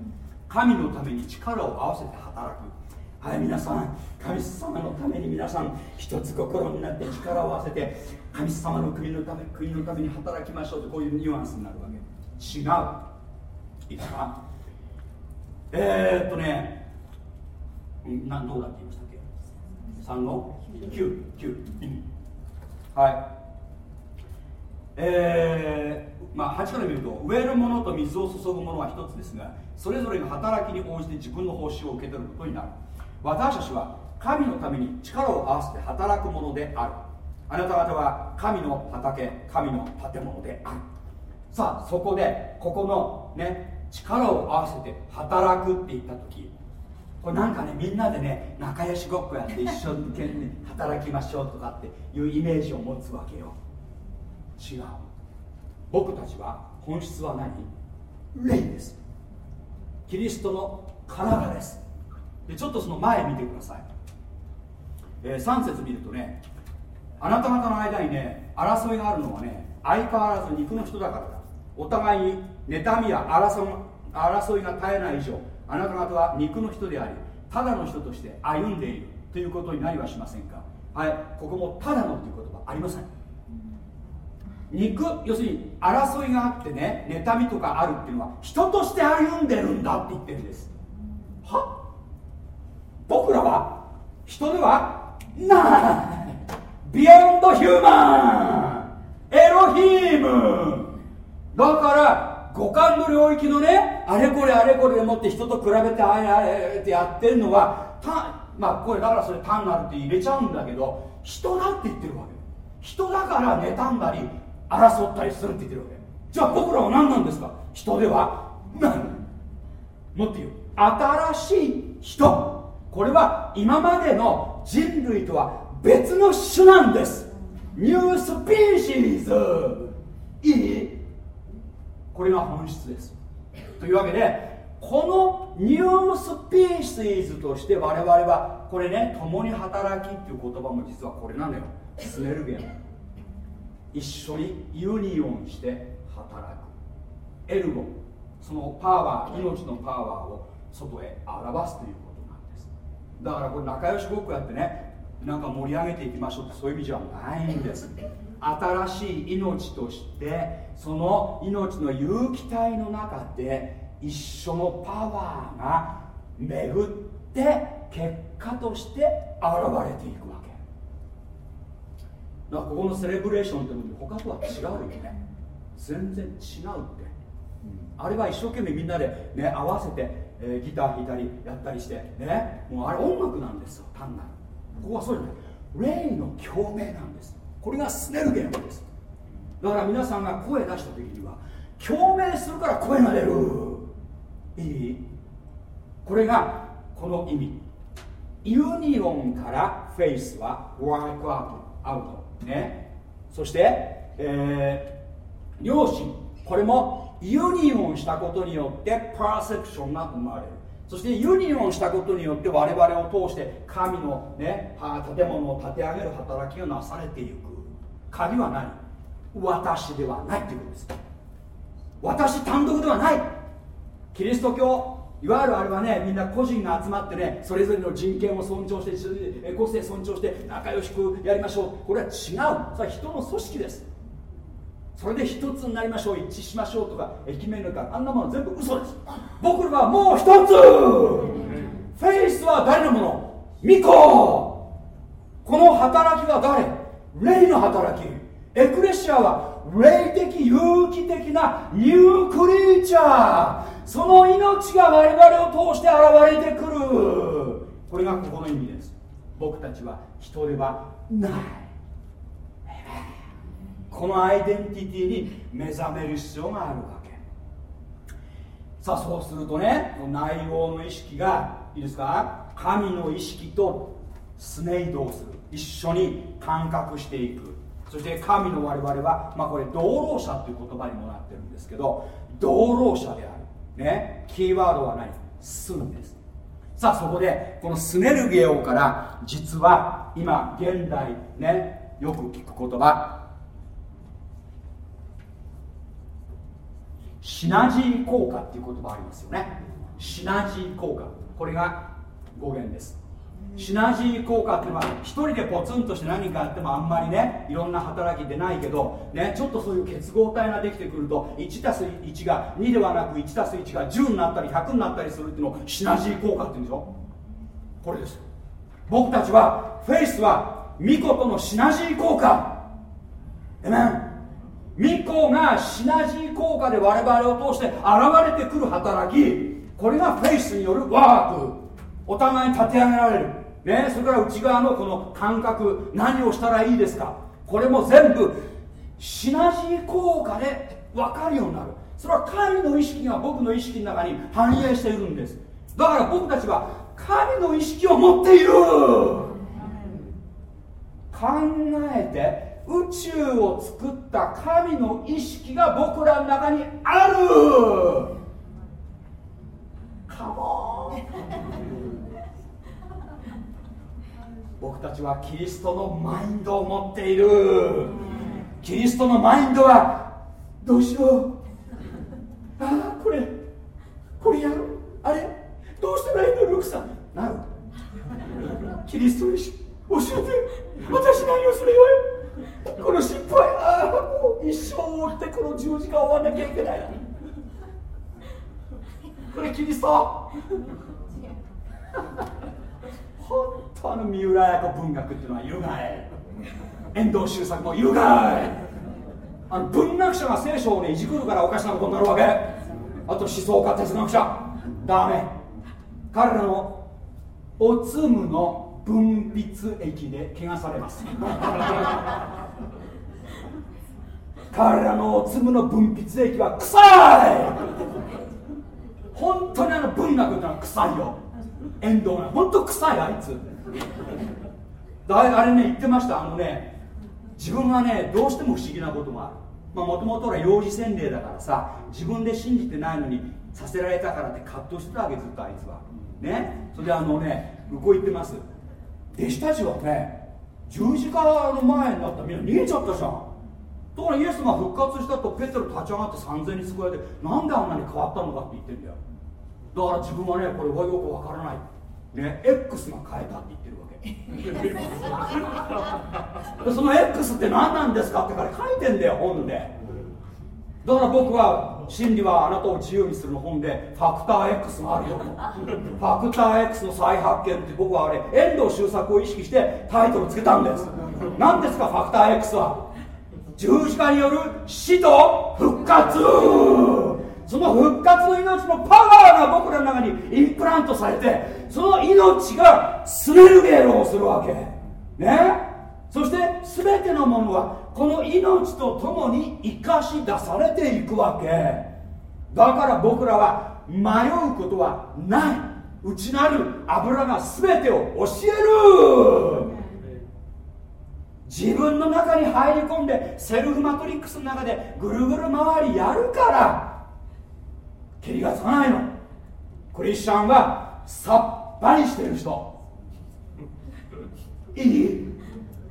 神のために力を合わせて働く。はい皆さん。神様のために皆さん一つ心になって力を合わせて神様の国のため国のために働きましょうとこういうニュアンスになるわけ。違う。いいですか？えー、っとね何どうだって言いましたっけ？3の99はい。えー、まあ8から見ると植えるものと水を注ぐものは一つですがそれぞれが働きに応じて自分の報酬を受け取ることになる。私たちは神のために力を合わせて働くものである。あなた方は神の畑神の建物である。さあそこでここのね力を合わせて働くって言った時これなんかねみんなでね仲良しごっこやって一生懸命働きましょうとかっていうイメージを持つわけよ。違う。僕たちは本質は何？霊です。キリストの体です。でちょっとその前見てください、えー、3節見るとねあなた方の間にね争いがあるのはね相変わらず肉の人だからだ。お互いに妬みや争いが絶えない以上あなた方は肉の人でありただの人として歩んでいるということになりはしませんか？はいここもただのという言葉ありません。肉要するに争いがあってね妬みとかあるっていうのは人として歩んでるんだって言ってるんです。は？僕らは人ではない。ビヨンドヒューマンエロヒームだから五感の領域のねあれこれあれこれでもって人と比べてあれあれってやってるのはたまあこれだからそれ単なるって入れちゃうんだけど人だって言ってるわけ。人だから妬んだり争ったりするって言ってるわけ。じゃあ僕らは何なんですか？人ではないもっと言う。新しい人。これは今までの人類とは別の種なんです。ニュースピーシーズ。いい？これが本質です。というわけでこのニュースピーシーズとして我々はこれね共に働きっていう言葉も実はこれなのよ。スネルゲン。一緒にユニオンして働く。エルゴ。そのパワー命のパワーを外へ表すということなんです。だからこれ仲良しごっこやってねなんか盛り上げていきましょうってそういう意味じゃないんです。新しい命としてその命の有機体の中で一緒のパワーが巡って結果として現れていくわけ。だからここのセレブレーションってのに他とは違うよね。全然違うって、あれは一生懸命みんなで、ね、合わせて、えー、ギター弾いたりやったりしてね。もうあれ音楽なんですよ単なる。ここはそうじゃない。霊の共鳴なんです。これがスネルゲームですだから皆さんが声出した時には共鳴するから声が出る。いい。これがこの意味。 union から faith は work out。out。ね。そして、えー、良心これも union したことによって perception が生まれる。そして union したことによって我々を通して神の、ね、建物を建て上げる働きがなされていく。鍵は何？私ではないということです。私単独ではない。キリスト教いわゆるあれはねみんな個人が集まってねそれぞれの人権を尊重して個性尊重して仲良しくやりましょう。これは違う。それは人の組織です。それで一つになりましょう。一致しましょうとか駅名のかあんなもの全部嘘です。僕らはもう一つ。フェイスは誰のもの？巫女。この働きは誰？霊の働き。エクレシアは霊的有機的なニュークリーチャーその命が我々を通して現れてくる。これがここの意味です。僕たちは人ではない。このアイデンティティに目覚める必要があるわけ。さあそうするとね内容の意識がいいですか神の意識とスネイドをする。一緒に感覚していく。そして神の我々は、まあ、これ道路者という言葉にもなってるんですけど道路者である、ね、キーワードは何？住むんです。さあそこでこのスネルゲオから実は今現代ねよく聞く言葉。シナジー効果っていう言葉ありますよね。シナジー効果。これが語源です。シナジー効果っていうのは一人でポツンとして何かやってもあんまりねいろんな働き出ないけど、ね、ちょっとそういう結合体ができてくると 1+1 が2ではなく 1+1 が10になったり100になったりするっていうのをシナジー効果っていうんでしょ？これです。僕たちはフェイスは巫女とのシナジー効果。えめん巫女がシナジー効果で我々を通して現れてくる働き。これがフェイスによるワーク。お互いに立て上げられる、ね、それから内側のこの感覚何をしたらいいですか？これも全部シナジー効果で分かるようになる。それは神の意識が僕の意識の中に反映しているんです。だから僕たちは神の意識を持っている。考えて宇宙を作った神の意識が僕らの中にある。カモン僕たちはキリストのマインドを持っている。キリストのマインドはどうしよう。ああこれ。これやるあれ。どうしたらいいのルクさん。なる。キリストの意識教えて。私何をすればいいこの失敗ああもう一生を追ってこの十字架を終わんなきゃいけない。これキリスト。本当あの三浦綾子文学っていうのはいるがい遠藤周作もいるがいあの文学者が聖書をねいじくるからおかしなことになるわけ。あと思想家哲学者。ダメ。彼らのおつむの分泌液で怪我されます。彼らの粒の分泌液は臭い。本当にあの文学ってのは臭いよ遠藤が本当臭いあいつ。だいあれね言ってました。あのね自分はねどうしても不思議なこともある。もともとは幼児洗礼だからさ自分で信じてないのにさせられたからって葛藤してたわけずっとあいつは。ね。それであのね向こう言ってます。弟子たちはね十字架の前になった。らみんな逃げちゃったじゃん。ところがイエスが復活したとペテロ立ち上がって3000人救われてなんであんなに変わったのかって言ってんだよ。だから自分はねこれはよくわからない。ね X が変えたって言ってるわけ。その X って何なんですかってから書いてんだよ本で。だから僕は真理はあなたを自由にするの本でファクター X があるよファクター X の再発見って僕はあれ遠藤周作を意識してタイトルつけたんです。何ですかファクター X は。十字架による死と復活その復活の命のパワーが僕らの中にインプラントされてその命がスネルゲールをするわけ。ね？そして全てのものはこの命とともに生かし出されていくわけ。だから僕らは迷うことはない。内なる油が全てを教える。自分の中に入り込んでセルフマトリックスの中でぐるぐる回りやるから。蹴りがつかないの。クリスチャンはさっぱりしてる人。いい？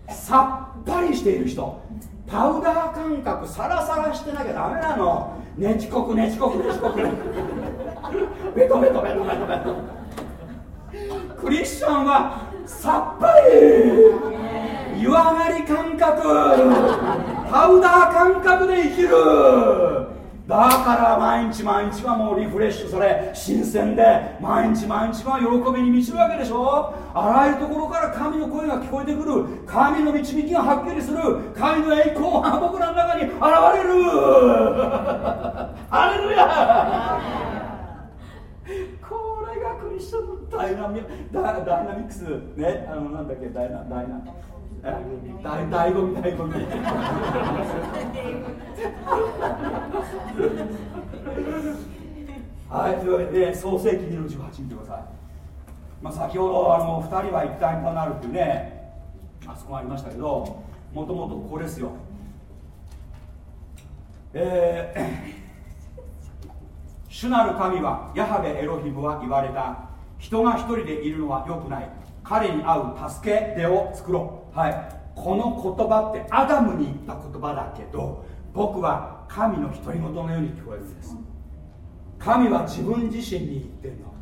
さっぱりしている人。パウダー感覚サラサラしてなきゃダメなの。ねちこくねちこくねちこく。ベトベトベトベトベト。クリスチャンはさっぱり。湯上がり感覚。パウダー感覚で生きる。だから毎日毎日がもうリフレッシュされ新鮮で毎日毎日が喜びに満ちるわけでしょ。あらゆるところから神の声が聞こえてくる。神の導きがはっきりする。神の栄光が僕らの中に現れる。アレルヤ! これがクリスチャンのダイナミダダイナミックス。ねあのなんだっけダイナダイナ。大大ゴミ大ゴミはいというわけで創世記2の18見てください、まあ、先ほどあの2人は一体となるっていうねあそこがありましたけどもともとここですよえー、主なる神はヤハベエロヒムは言われた人が一人でいるのはよくない彼に合う助け手を作ろうはい。この言葉ってアダムに言った言葉だけど僕は神の独り言のように聞こえるんです。神は自分自身に言ってるの。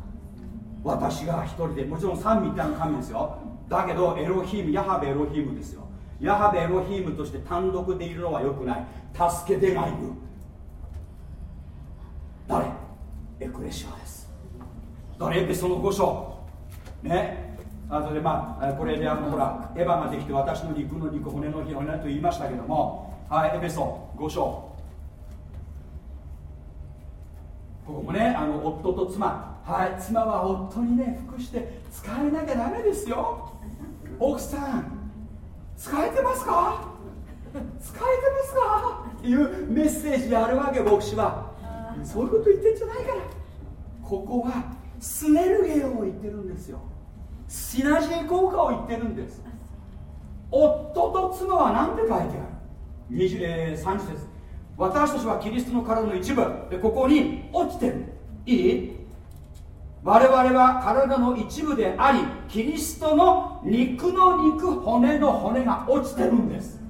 私が一人でもちろん三位一体の神ですよ。だけどエロヒームヤハベエロヒームですよ。ヤハベエロヒームとして単独でいるのはよくない。助け手がいる誰？エクレシアです。誰？エペソの5章。ね？あとでまあこれであのほらエヴァができて私の肉の肉骨の骨と言いましたけどもはいエペソ5章。ここもねあの夫と妻。はい妻は夫にね服して使えなきゃダメですよ。奥さん使えてますか？使えてますか？っていうメッセージあるわけ牧師は。そういうこと言ってんじゃないから。ここはスネルゲを言ってるんですよシナジー効果を言ってるんです。夫と妻は何て書いてある？20、えー、30節。私たちはキリストの体の一部。でここに落ちてる。いい？我々は体の一部でありキリストの肉の肉骨の骨が落ちてるんです。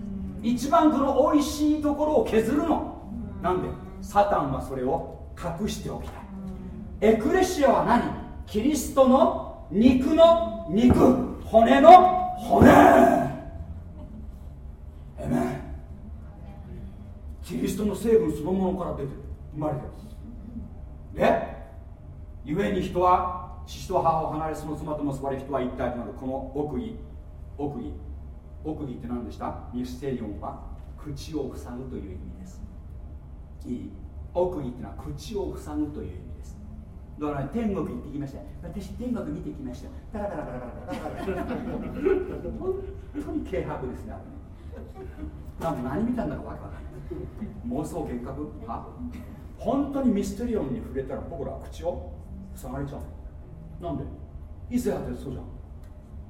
一番この美味しいところを削るの。なんで？サタンはそれを隠しておきたい。エクレシアは何？キリストの肉の肉骨の骨。えめキリストの成分そのものから出て生まれてるで故に人は父と母を離れその妻と結ばれ人は一体となるこの奥義。奥義。奥義って何でした？ミステリオンは口を塞ぐという意味です。いい。奥義ってのは口を塞ぐという意味。だから、ね、天国行ってきました。私天国見てきました。タラタラタラタラタラ本当に軽薄ですね多分何見たんだろうわけわかんない妄想幻覚は本当にミステリオンに触れたら僕らは口を塞がれちゃうなんでいざやってそうじゃん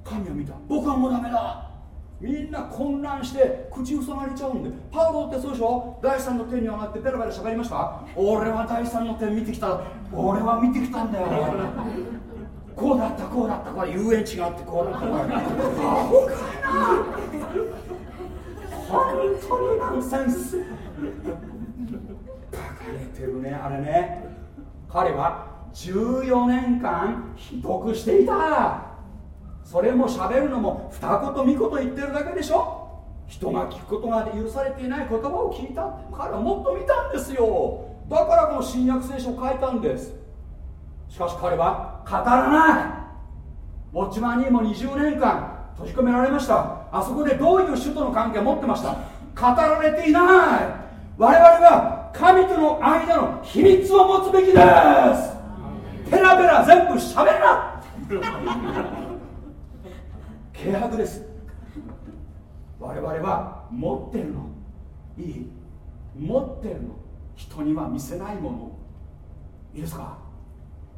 神は見た僕はもうダメだみんな混乱して口塞がれちゃうんでパウロってそうでしょ？第三の天に上がってペラペラ喋りました？俺は第三の天見てきた。俺は見てきたんだよ。こうだったこうだった。これ遊園地があってこうだった。これアホかな本当にナンセンス。書かれてるねあれね。彼は14年間秘匿していた。それも喋るのも二言三言言ってるだけでしょ？人が聞くことが許されていない言葉を聞いた？彼はもっと見たんですよ。だからこの新約聖書を書いたんです。しかし彼は語らない。ウォッチマンにも20年間閉じ込められました。あそこでどういう首都の関係を持ってました？語られていない。我々は神との間の秘密を持つべきです。ペラペラ全部しゃべるな。契約です。我々は持ってるの。いい。持ってるの。人には見せないもの。いいですか？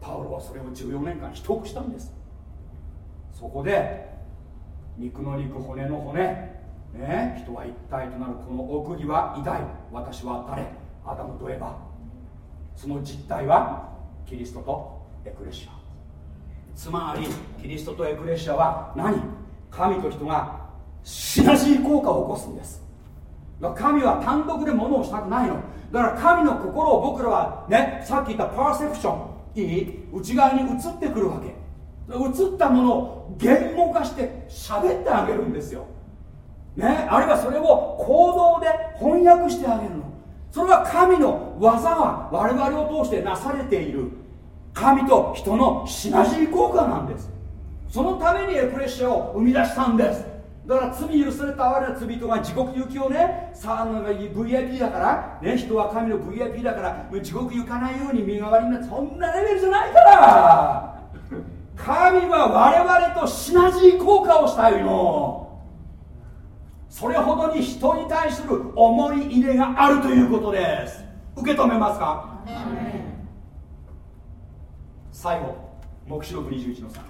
パウロはそれを14年間秘匿したんです。そこで肉の肉骨の骨。ね？人は一体となるこの奥義は偉大。私は誰？アダムとエバその実態はキリストとエクレシア。つまりキリストとエクレシアは何？神と人がシナジー効果を起こすんです。神は単独で物をしたくないの。だから神の心を僕らはねさっき言ったパーセプションいい内側に移ってくるわけ。移ったものを言語化して喋ってあげるんですよ、ね、あるいはそれを行動で翻訳してあげるの。それは神の技は我々を通してなされている。神と人のシナジー効果なんです。そのためにエプレッシャーを生み出したんです。だから罪許された哀れな罪人が地獄行きをねさあ VIP だから、ね、人は神の VIP だから地獄行かないように身代わりになそんなレベルじゃないから。神は我々とシナジー効果をしたいのそれほどに人に対する思い入れがあるということです。受け止めますか？最後黙示録21の3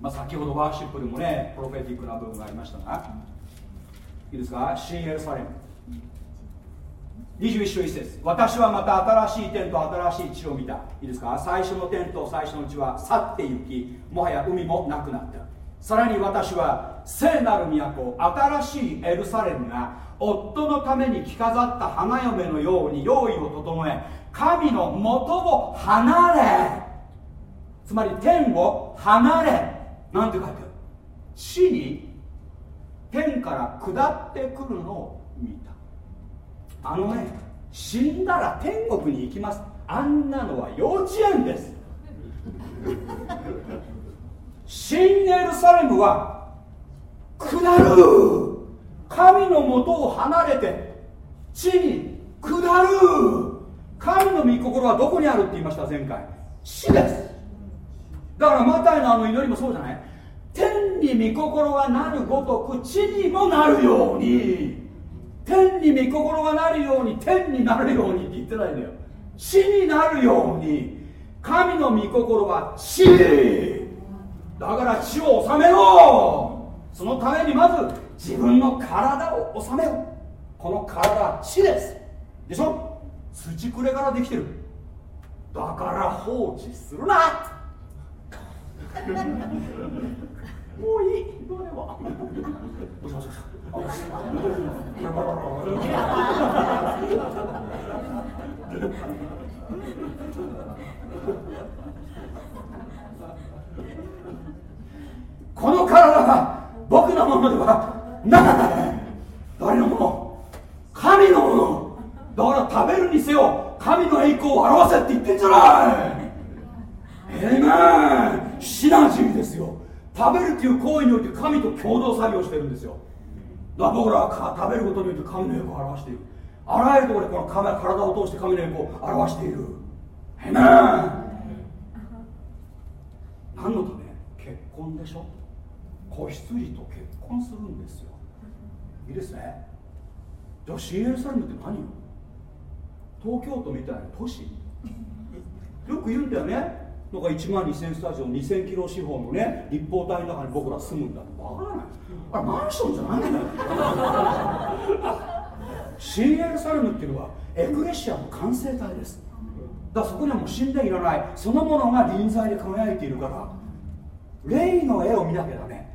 まあ、先ほどワーシップでもねプロフェティックな部分がありましたが。いいですか？新エルサレム。21章1節。私はまた新しい天と新しい地を見た。いいですか？最初の天と最初の地は去って行きもはや海もなくなった。さらに私は聖なる都新しいエルサレムが夫のために着飾った花嫁のように用意を整え神の元を離れ。つまり天を離れ。なんて書いてある？死に天から下ってくるのを見た。あのね死んだら天国に行きます。あんなのは幼稚園です。新エルサレムは下る。神のもとを離れて地に下る。神の御心はどこにあるって言いました？前回。死です。だからマタイのあの祈りもそうじゃない？天に御心がなるごとく地にもなるように。天に御心がなるように天になるようにって言ってないんだよ。地になるように。神の御心は地だから地を治めろ。そのためにまず自分の体を治めろこの体は地です。でしょ？土くれからできてる。だから放置するな。もういい。どうでもこの体が僕のものではない誰のもの神のものだから食べるにせよ神の栄光を表せって言ってんじゃない。ええー、シナジーですよ。食べるっていう行為において神と共同作業してるんですよ。だから僕らは食べることによって神の栄光を表している。あらゆるところでこの体を通して神の栄光を表している。へめ何のため？結婚でしょ？子羊と結婚するんですよ。いいですね。じゃあ CL サレムって何よ？東京都みたいな都市？よく言うんだよね。なんか1万2000スタジオ2000キロ四方のね立方体の中に僕ら住むんだって。わからない。あれマンションじゃないんだよシンエルサレムっていうのはエクレシアの完成体です。だからそこにはもう神殿いらない。そのものが臨在で輝いているから。霊の絵を見なきゃダメ。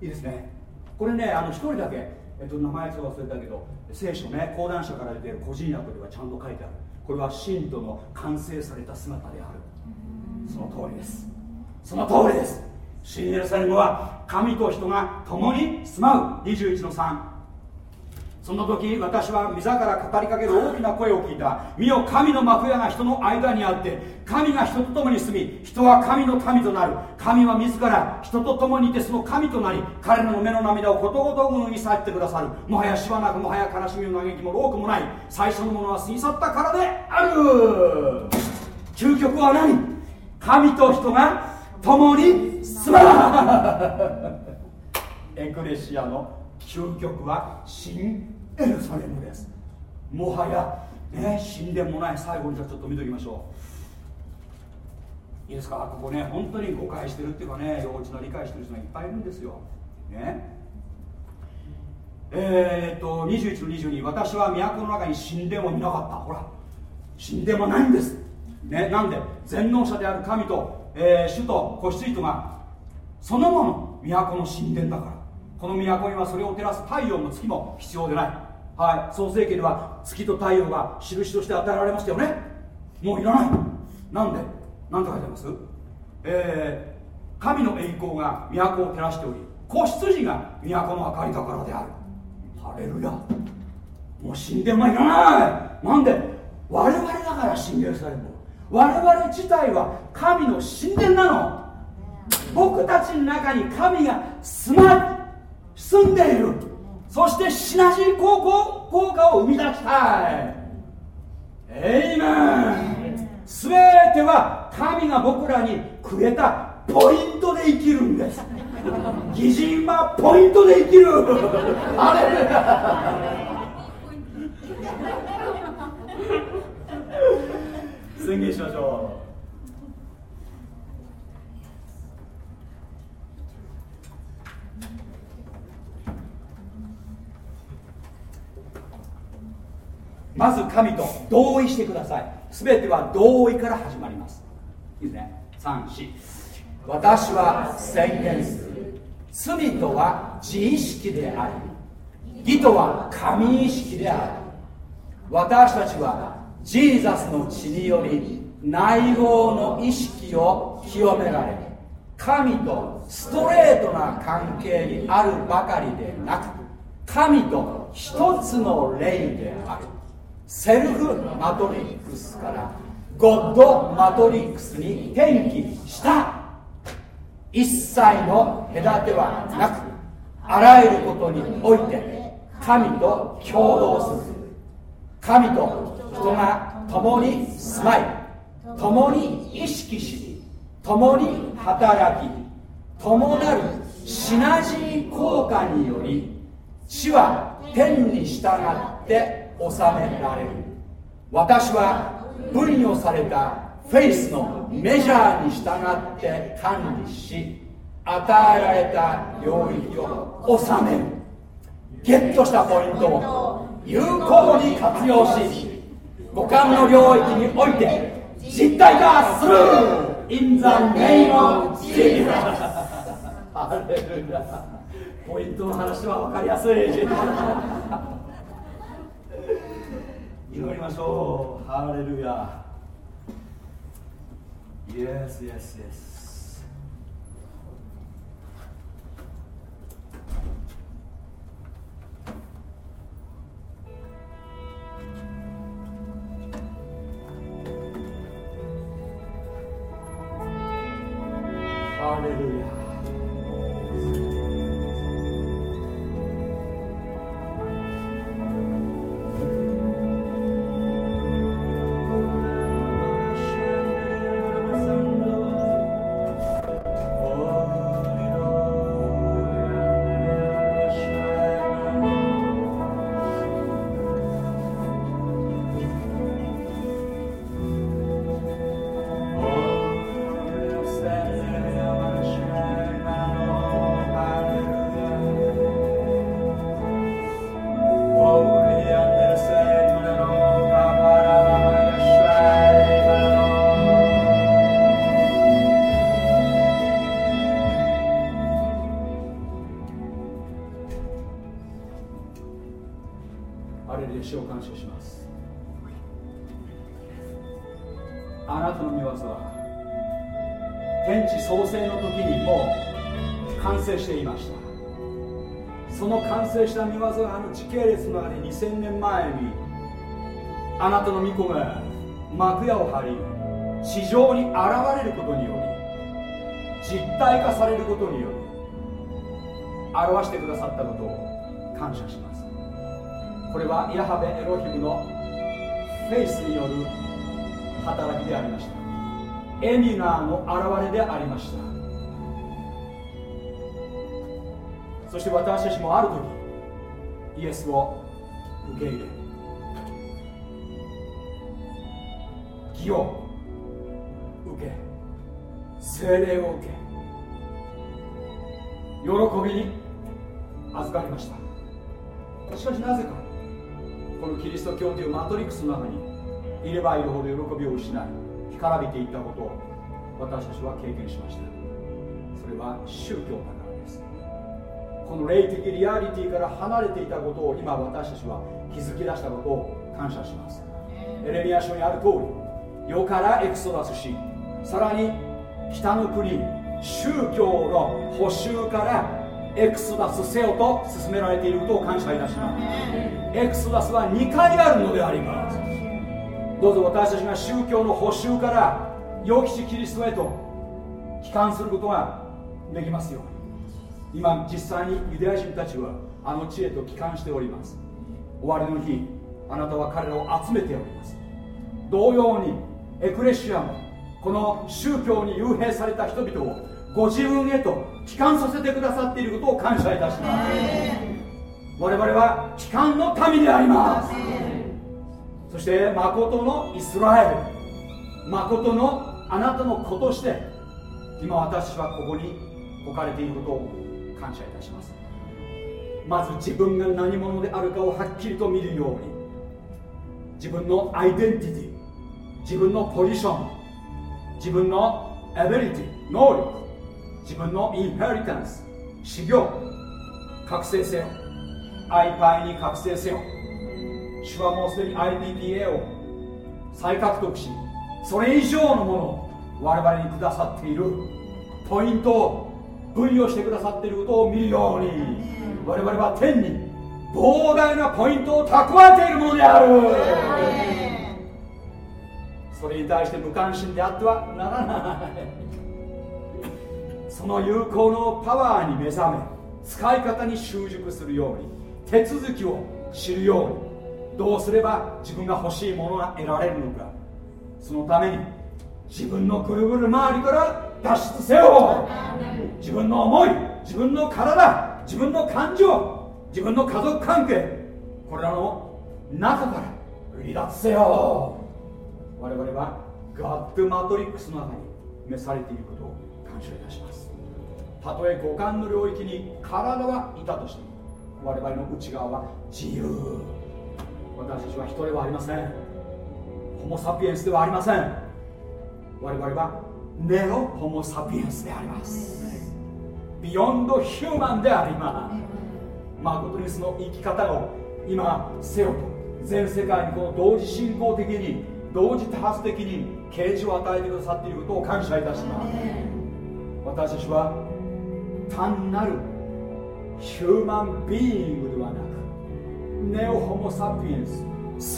いいですね。これねあの一人だけ、えっと、名前忘れたけど聖書ね講談社から出てる個人訳ではちゃんと書いてある。これは信徒の完成された姿である。その通りです。その通りです。新エルサレムは神と人が共に住まう。21の3その時私は御座から語りかける大きな声を聞いた。見よ神の幕屋が人の間にあって神が人と共に住み人は神の民となる。神は自ら人と共にいてその神となり彼の目の涙をことごとく脱ぎ去ってくださる。もはやしばなくもはや悲しみも嘆きも多くもない。最初のものは過ぎ去ったからである。究極は何？神と人が共に住ま エクレシアの究極は新エルサレムです。もはやね神殿もない最後にじゃちょっと見ときましょう。いいですか？ここね本当に誤解してるっていうかね幼稚な理解してる人がいっぱいいるんですよ。ね。えー、っと21の22私は都の中に神殿を見なかった。ほら神殿はないんです。ねなんで全能者である神と、えー、主と子羊とがそのもの都の神殿だから。この都にはそれを照らす太陽も月も必要でない。はい。創世記では月と太陽が印として与えられましたよね。もういらない。なんで何て書いてあります？えー、神の栄光が都を照らしており子羊が都の明かりだからである。ハレルヤ。もう神殿はいらない。なんで我々だから神殿されるの我々自体は神の神殿なの。僕たちの中に神が住ま住んでいる。そしてシナジー効果効果を生み出したい。エイメン全ては神が僕らにくれたポイントで生きるんです。擬人はポイントで生きる。あれ宣言しましょう。まず神と同意してください。全ては同意から始まります。いいですね。34私は宣言する。罪とは自意識であり義とは神意識である。私たちはジーザスの血により内容の意識を清められ神とストレートな関係にあるばかりでなく神と一つの霊である。セルフマトリックスからゴッドマトリックスに転機した。一切の隔てはなくあらゆることにおいて神と共同する。神と人が共に住まい共に意識し共に働き共なるシナジー効果により地は天に従って収められる。私は分与されたフェイスのメジャーに従って管理し与えられた領域を収める。ゲットしたポイントを有効に活用し五感の領域において実体化する。In the name of Jesus ポイントの話は分かりやすい。祈りましょう。ハレルヤ。イエスイエスイエスあなたの御子が幕屋を張り地上に現れることにより実体化されることにより表してくださったことを感謝します。これはヤハベエロヒムのフェイスによる働きでありました。エミナーの現れでありました。そして私たちもある時イエスを受け入れ義を受け精霊を受け喜びに預かりました。しかしなぜかこのキリスト教というマトリックスの中にいればいるほど喜びを失い干からびていったことを私たちは経験しました。それは宗教だからです。この霊的リアリティから離れていたことを今私たちは気づき出したことを感謝します。エレミア書にある通り世からエクソダスしさらに北の国宗教の補修からエクソダスせよと進められていることを感謝いたします。エクソダスは2回あるのであります。どうぞ私たちが宗教の補修から良きしキリストへと帰還することができますように。今実際にユダヤ人たちはあの地へと帰還しております。終わりの日あなたは彼らを集めております。同様にエクレシアもこの宗教に幽閉された人々をご自分へと帰還させてくださっていることを感謝いたします。我々は帰還の民であります。そして誠のイスラエル。誠のあなたの子として今私はここに置かれていることを感謝いたします。まず自分が何者であるかをはっきりと見るように。自分のアイデンティティ自分のポジション自分のエビリティ能力自分のインヘリタンス修行覚醒せよ。iPi に覚醒せよ。主はもうすでに IPPA を再獲得しそれ以上のものを我々にくださっている。ポイントを分与してくださっていることを見るように我々は天に膨大なポイントを蓄えているものである。それに対して無関心であってはならない。その有効のパワーに目覚め使い方に習熟するように手続きを知るようにどうすれば自分が欲しいものが得られるのか。そのために自分のぐるぐる周りから脱出せよ。自分の思い自分の体自分の感情自分の家族関係これらの中から離脱せよ。我々はガッドマトリックスの中に召されていることを感謝いたします。たとえ五感の領域に体はいたとしても我々の内側は自由。私たちは人ではありません。ホモ・サピエンスではありません。我々はネロ・ホモ・サピエンスであります。ビヨンド・ヒューマンであります。誠にその生き方を今せよと全世界にこの同時進行的に同時多発的に啓示を与えてくださっていることを感謝いたします。私たちは単なるヒューマンビーイングではなくネオホモ・サピエンス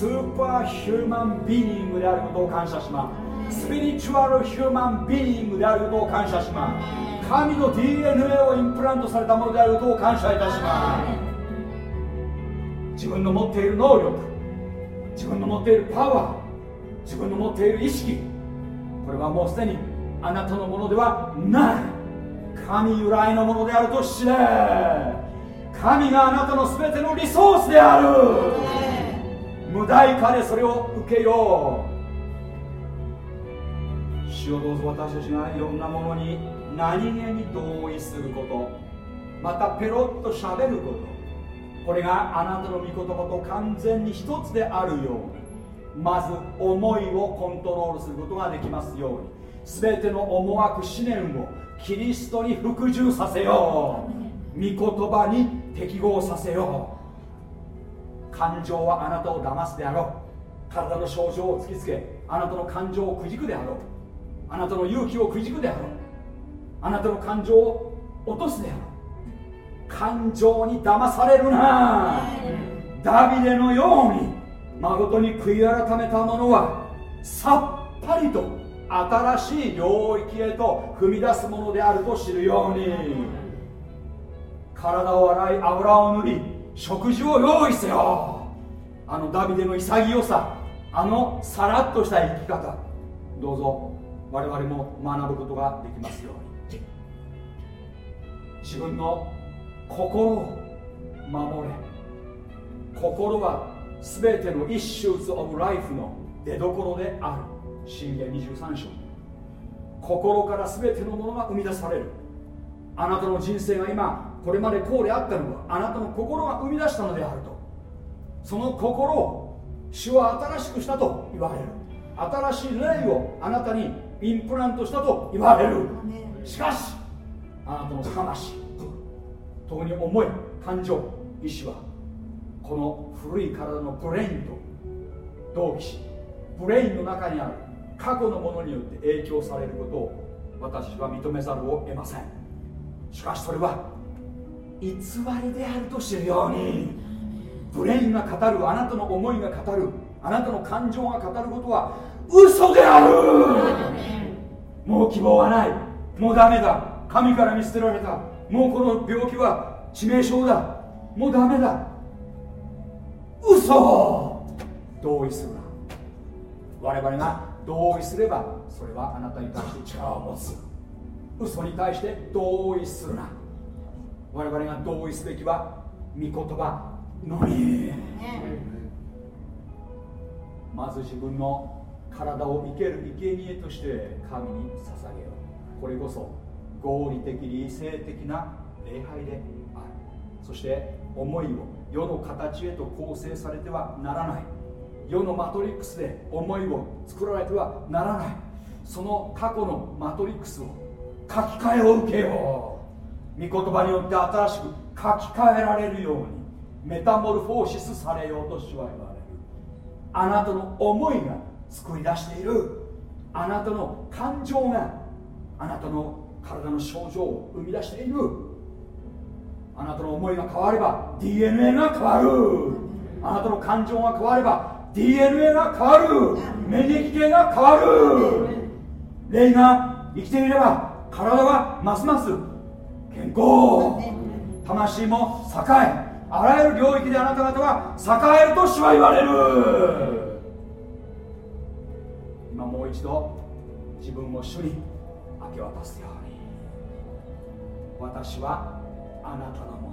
スーパーヒューマンビーイングであることを感謝します。スピリチュアルヒューマンビーイングであることを感謝します。神の DNA をインプラントされたものであることを感謝いたします。自分の持っている能力自分の持っているパワー自分の持っている意識。これはもうすでにあなたのものではない。神由来のものであると知れ。神があなたの全てのリソースである。無代価でそれを受けよう。主をどうぞ私たちがいろんなものに何気に同意すること。またペロッとしゃべること。これがあなたの御言葉と完全に一つであるようにまず思いをコントロールすることができますように。全ての思惑思念をキリストに服従させよう。御言葉に適合させよう。感情はあなたを騙すであろう。体の症状を突きつけあなたの感情をくじくであろう。あなたの勇気をくじくであろう。あなたの感情を落とすであろう。感情に騙されるな。ダビデのように誠に悔い改めた者はさっぱりと新しい領域へと踏み出すものであると知るように体を洗い油を塗り食事を用意せよ。あのダビデの潔さあのさらっとした生き方。どうぞ我々も学ぶことができますように。自分の心を守れ。心は全てのイッシューズ・オブ・ライフの出どころである。信玄23章。心から全てのものが生み出される。あなたの人生が今これまでこうであったのはあなたの心が生み出したのであると。その心を主は新しくしたと言われる。新しい霊をあなたに implant したと言われる。しかしあなたの魂特に思い感情意志はこの古い体の brain と同期し brain の中にある過去のものによって影響されることを私は認めざるを得ません。しかしそれは偽りであると知るようにブレインが語るあなたの思いが語るあなたの感情が語ることは嘘である。もう希望はない。もうダメだ。神から見捨てられた。もうこの病気は致命傷だ。もうダメだ。嘘。同意するな。我々が同意すればそれはあなたに対して力を持つ。嘘に対して同意するな。我々が同意すべきは御言葉のみ、まず自分の体を生ける生贄として神に捧げよう。これこそ合理的理性的な礼拝である。そして思いを世の形へと構成されてはならない。世のマトリックスで思いを作られてはならない。その過去のマトリックスを書き換えを受けよう。御言葉によって新しく書き換えられるようにメタモルフォーシスされようとしは言われる。あなたの思いが作り出している。あなたの感情があなたの体の症状を生み出している。あなたの思いが変われば DNA が変わる。あなたの感情が変われば DNA が変わる。免疫系が変わる。霊が生きていれば体はますます健康。魂も栄えあらゆる領域であなた方は栄えると主は言われる。今もう一度自分を主に明け渡すように。私はあなたのもの。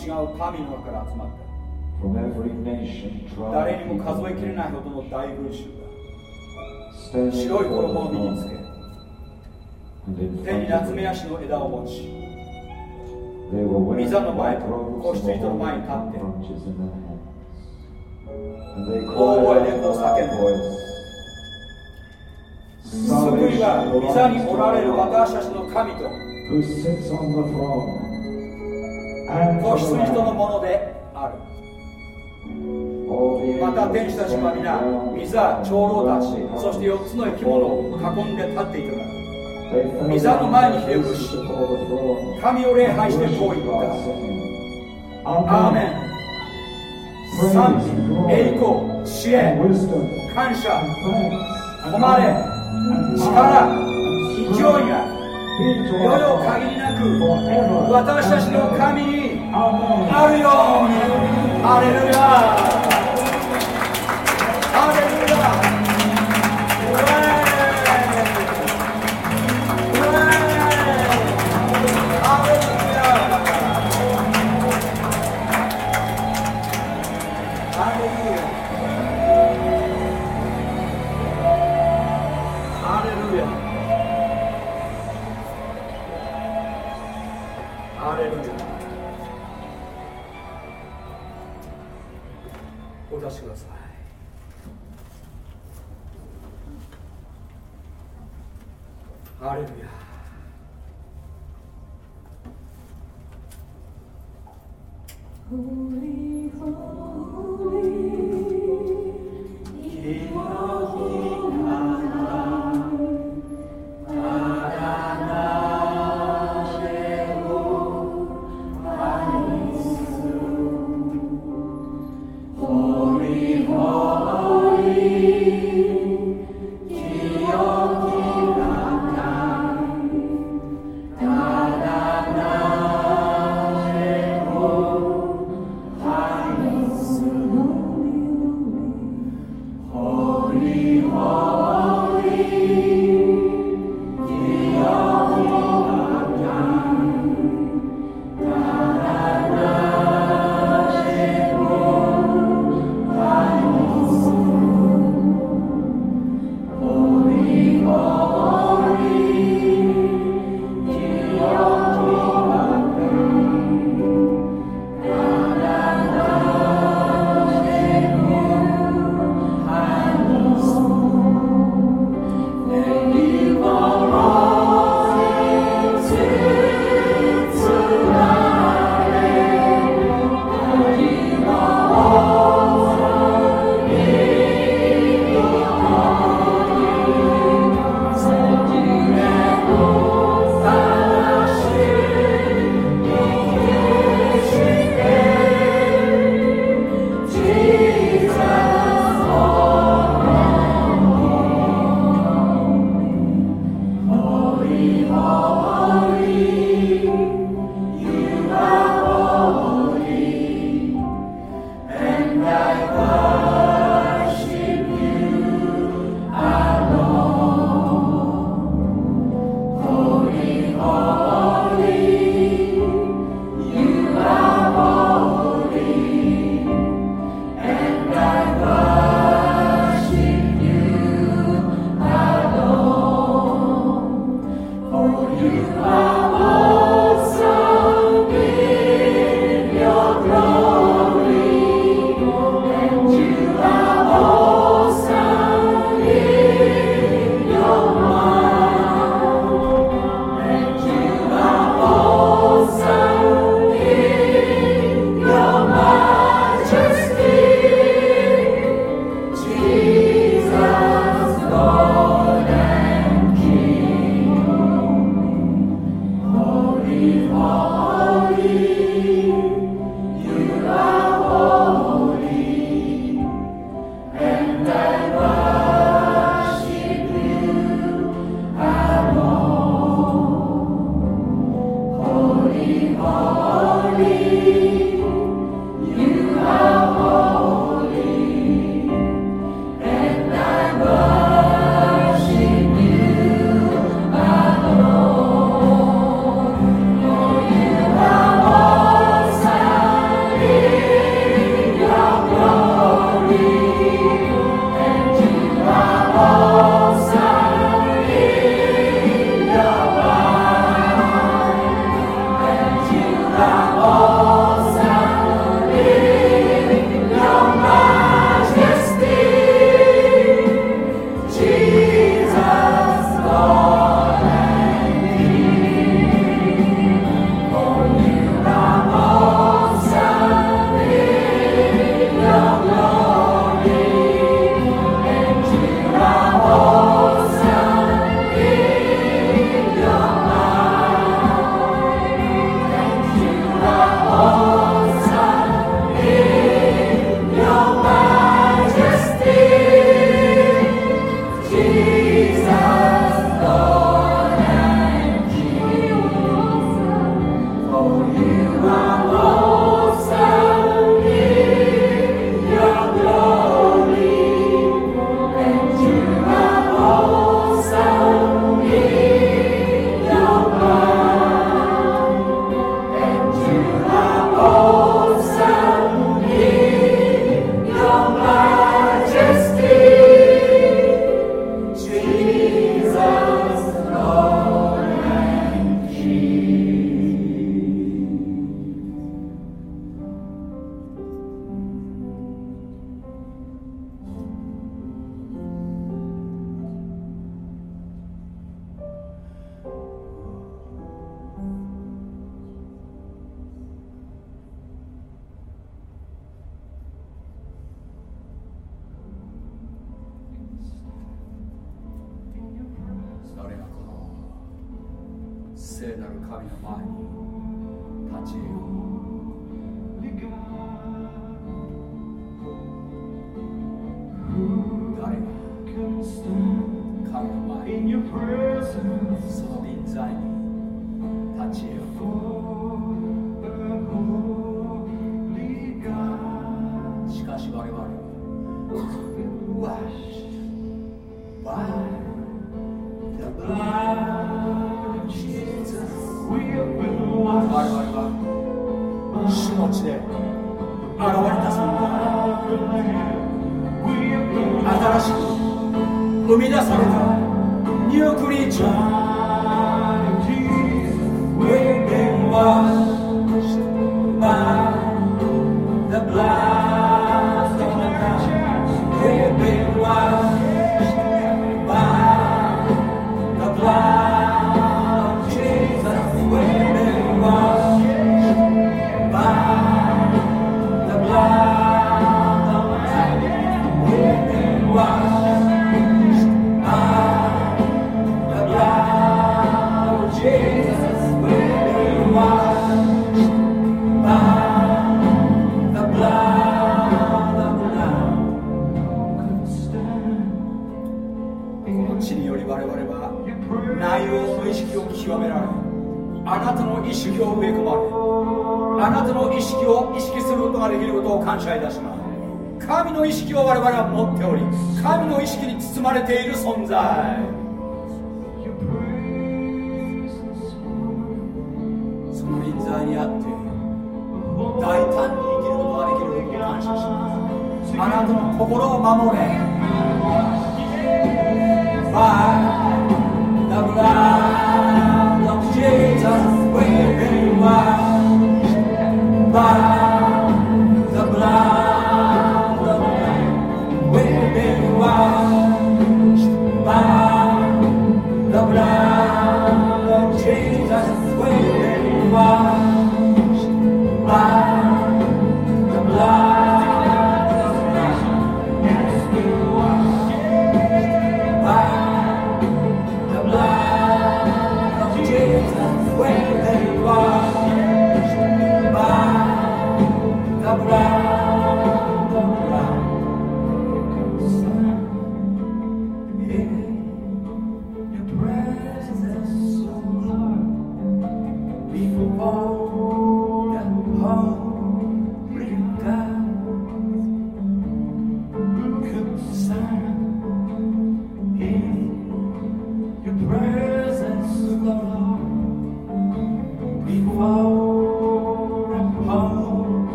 違う民の中から集まった誰にも数えきれないほどの大群衆が。白い衣を身につけ手に夏目ヤシの枝を持ち御座の前と子羊との前に立って。大声でこう叫んで救いは御座におられる私たちの神と子羊とのものである。また天使たちは皆御座長老たちそして4つの生き物を囲んで立っていたが御座の前にひれ伏し神を礼拝してこう言った。アーメン。賛美栄光知恵感謝誉れ力勢いが世よ限りなく私たちの神にあるようにハレルヤハレルヤ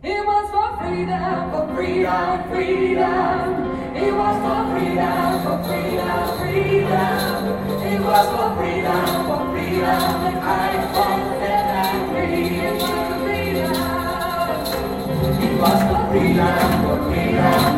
It was for freedom, for freedom, freedom. It was for freedom, for freedom, freedom. It was for freedom, for freedom that I fought that I for freedom. It was for freedom, for freedom.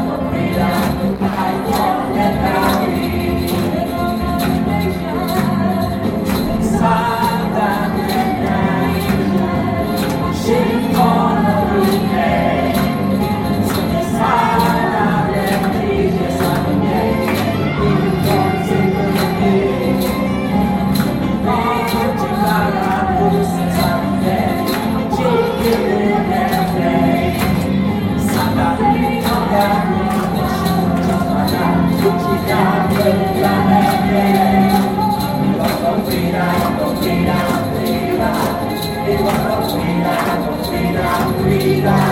宣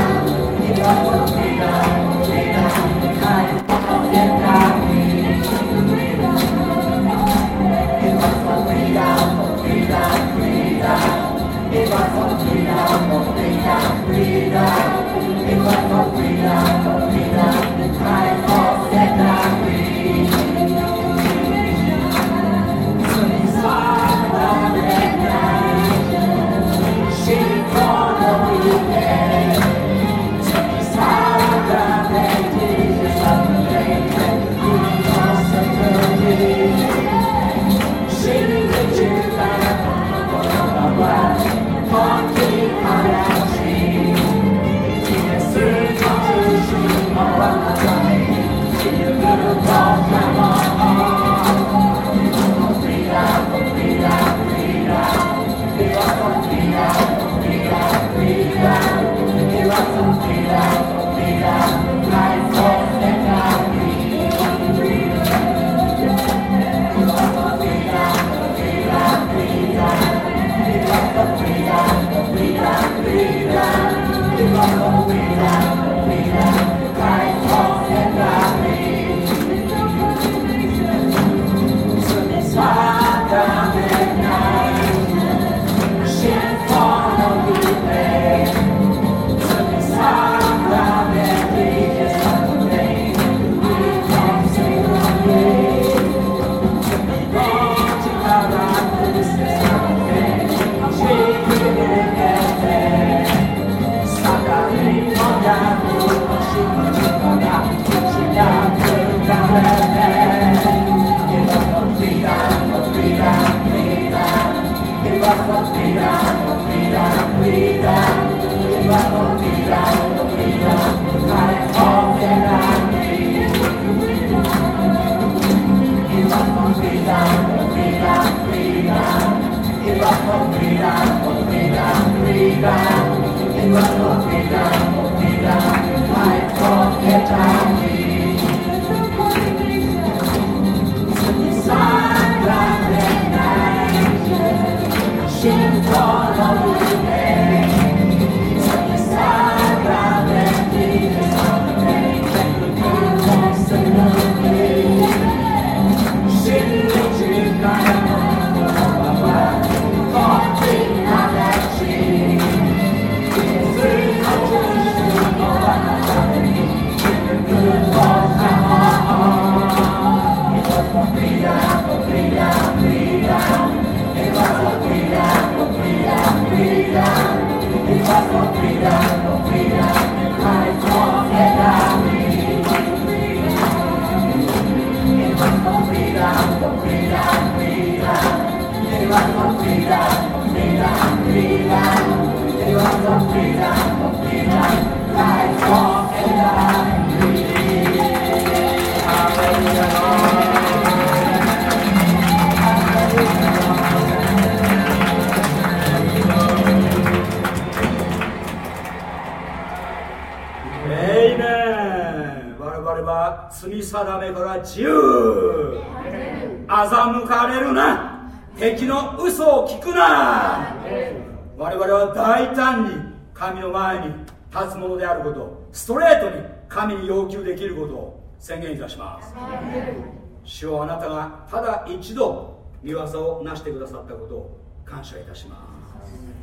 見業をなしてくださったことを感謝いたします。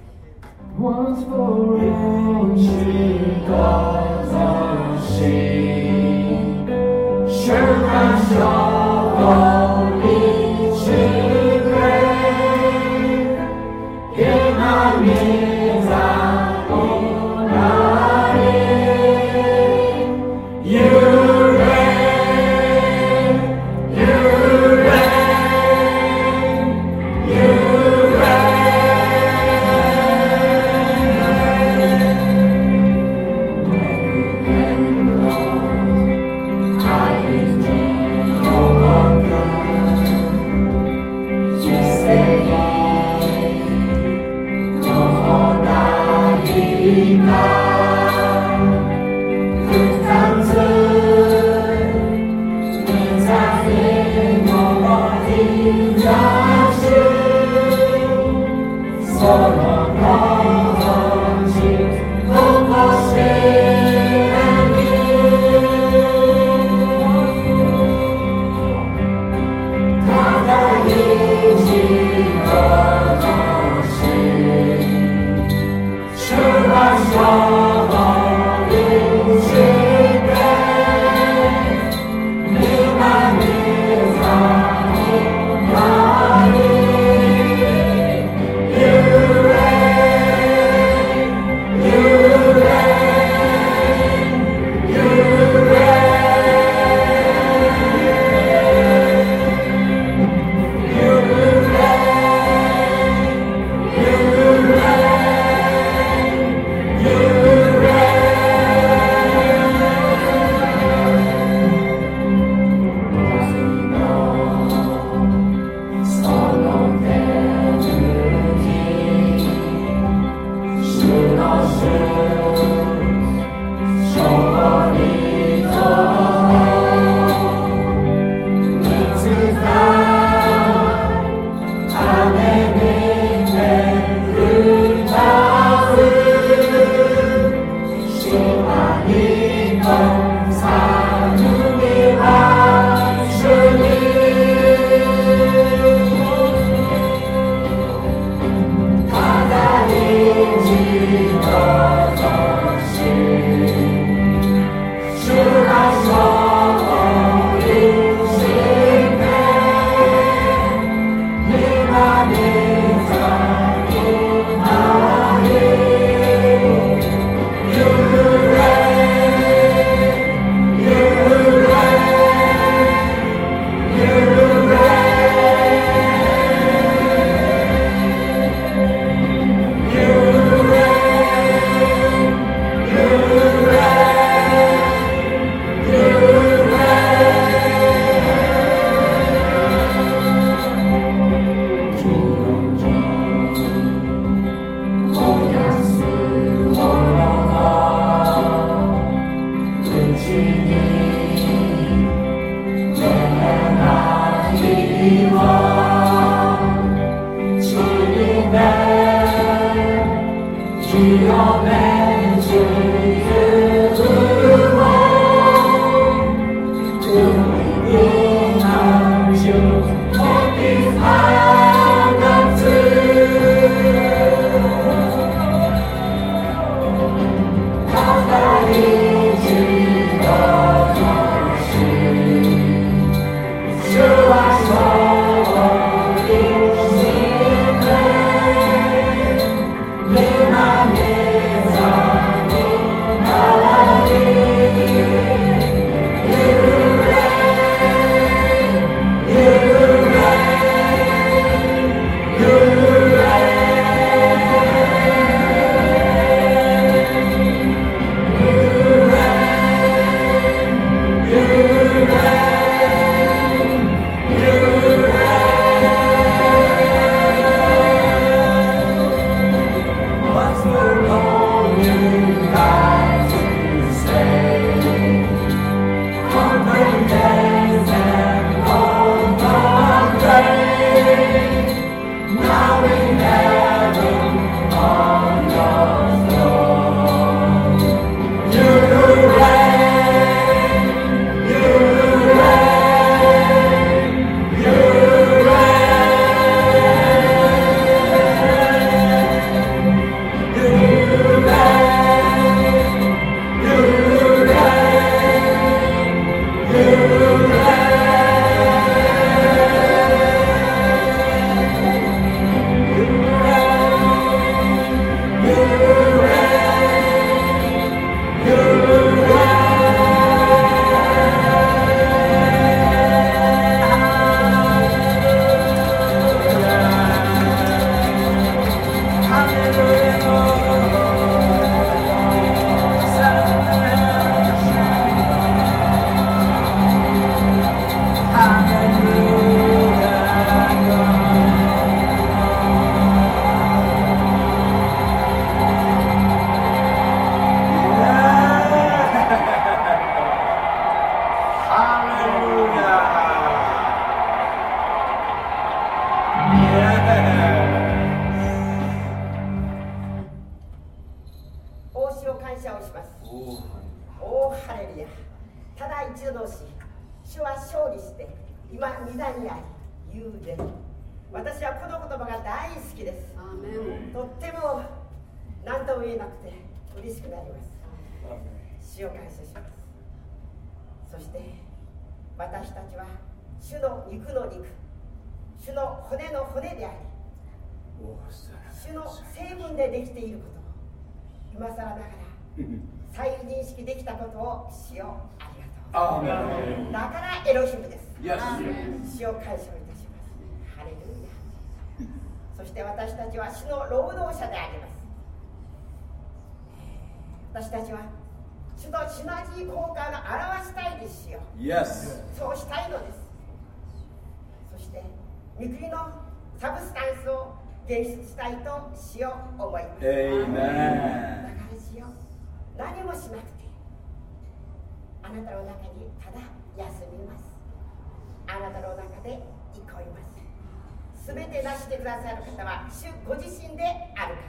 すべてなしてくださる方は主ご自身であるか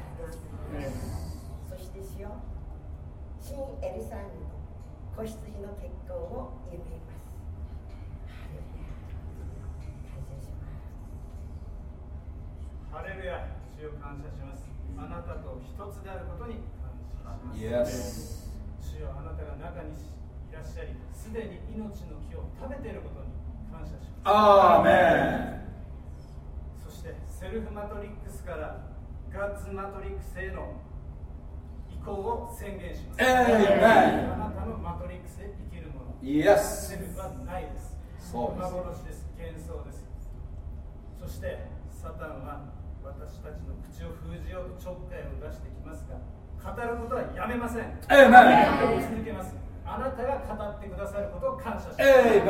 らです。そしてしよう。新エルサレムの子羊の結婚を夢見ます。ハレルヤ主を感謝しますあなたと一つであることに感謝します、主よあなたが中にいらっしゃりすでに命の木を食べていることに感謝しますアーメンセルフマトリックスからガッツマトリックスへの移行を宣言します。あなたのマトリックスで生きるもの。イエスセルフはないです。そうです。幻です。幻想です。そしてサタンは私たちの口を封じようとちょっかいを出してきますが語ることはやめません。エイメン続けます。あなたが語ってくださることを感謝します。エイメン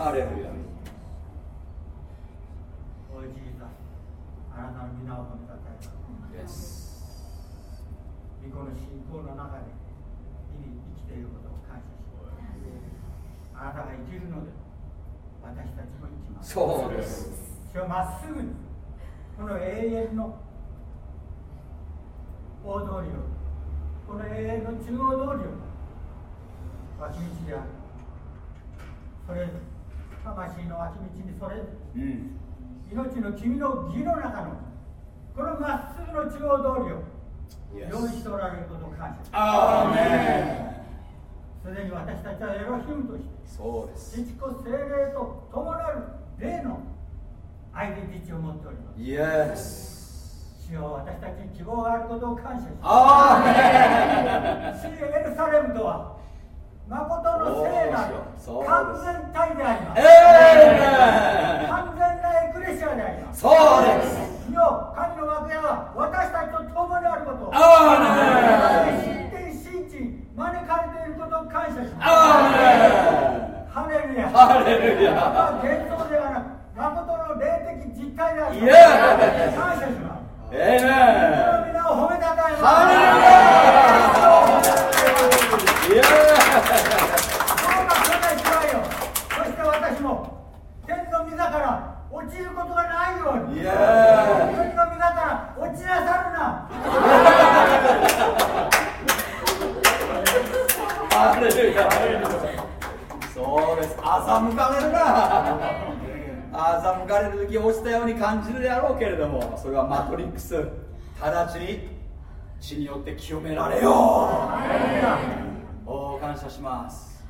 ハレルヤおいじいさあなたの皆を褒めたたえます。御子の信仰の中で日々生きていることを感謝しますあなたが生きるので私たちも生きます。そうです。まっすぐにこの永遠の大通りをこの永遠の中央通りを脇道である。それ魂の脇道にそれ、うん、命の君の義の中のこのまっすぐの中央通りを用意しておられることを感謝す。でに私たちはエロヒムとしてそうです。父子精霊と共なる霊のアイデンティティを持っております。イエス主よ私たちに希望があることを感謝します。エルサレムとは誠の聖なる完全体であります。えー、完全なエクレシアであります。そうです。主よ神の幕屋は私たちと共にあることを。アーメン信天信地招かれていることを感謝します。ハレルヤ。ハレルヤ。幻想ではなく誠の霊的実体であ感謝しますエーメン皆を褒めたたえますハレルヤそうかそんな一よそして私も天の御座から落ちることがないようにイエー天の御座から落ちなさるなそうです。欺かれる。な欺かれる時落ちたように感じるであろうけれどもそれはマトリックス。直ちに血によって清められよう。お感謝します。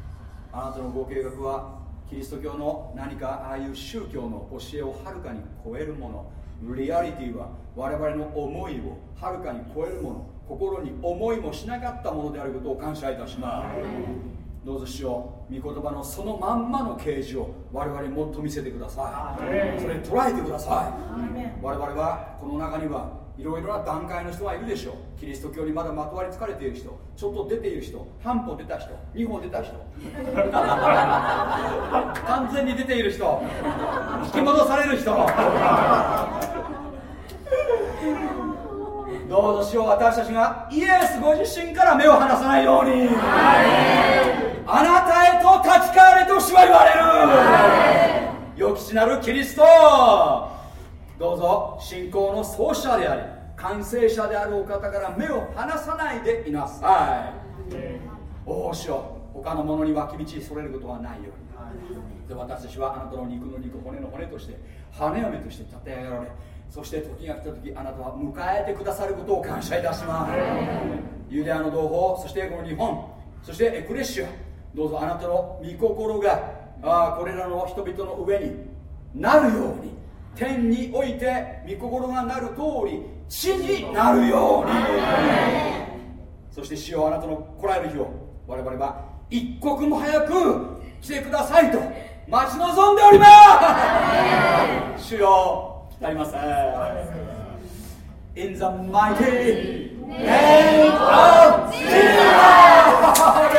あなたのご計画はキリスト教の何かああいう宗教の教えをはるかに超えるもの。リアリティは我々の思いをはるかに超えるもの。心に思いもしなかったものであることを感謝いたします。どうぞしよう。御言葉のそのまんまの啓示を我々にもっと見せてください。それ捉えてください。我々はこの中にはいろいろな段階の人がいるでしょう。キリスト教にまだまとわりつかれている人。ちょっと出ている人。半歩出た人。2歩出た人。完全に出ている人。引き戻される人。どうぞしよう。私たちがイエスご自身から目を離さないように。あなたへと立ち返れとしは言われる。良き地なるキリストどうぞ。信仰の創始者であり完成者であるお方から目を離さないでいなさい。おおしよ他のものに脇道それることはないように。で私たちはあなたの肉の肉骨の骨として羽嫁として立て上げられそして時が来た時あなたは迎えてくださることを感謝いたします。ユダヤの同胞そしてこの日本そしてエクレシアどうぞあなたの御心があこれらの人々の上になるように天において御心がなる通り地になるように。そして主よあなたの来られる日を我々は一刻も早く来てくださいと待ち望んでおります。主よ来たりません。In the mighty name of Jesus!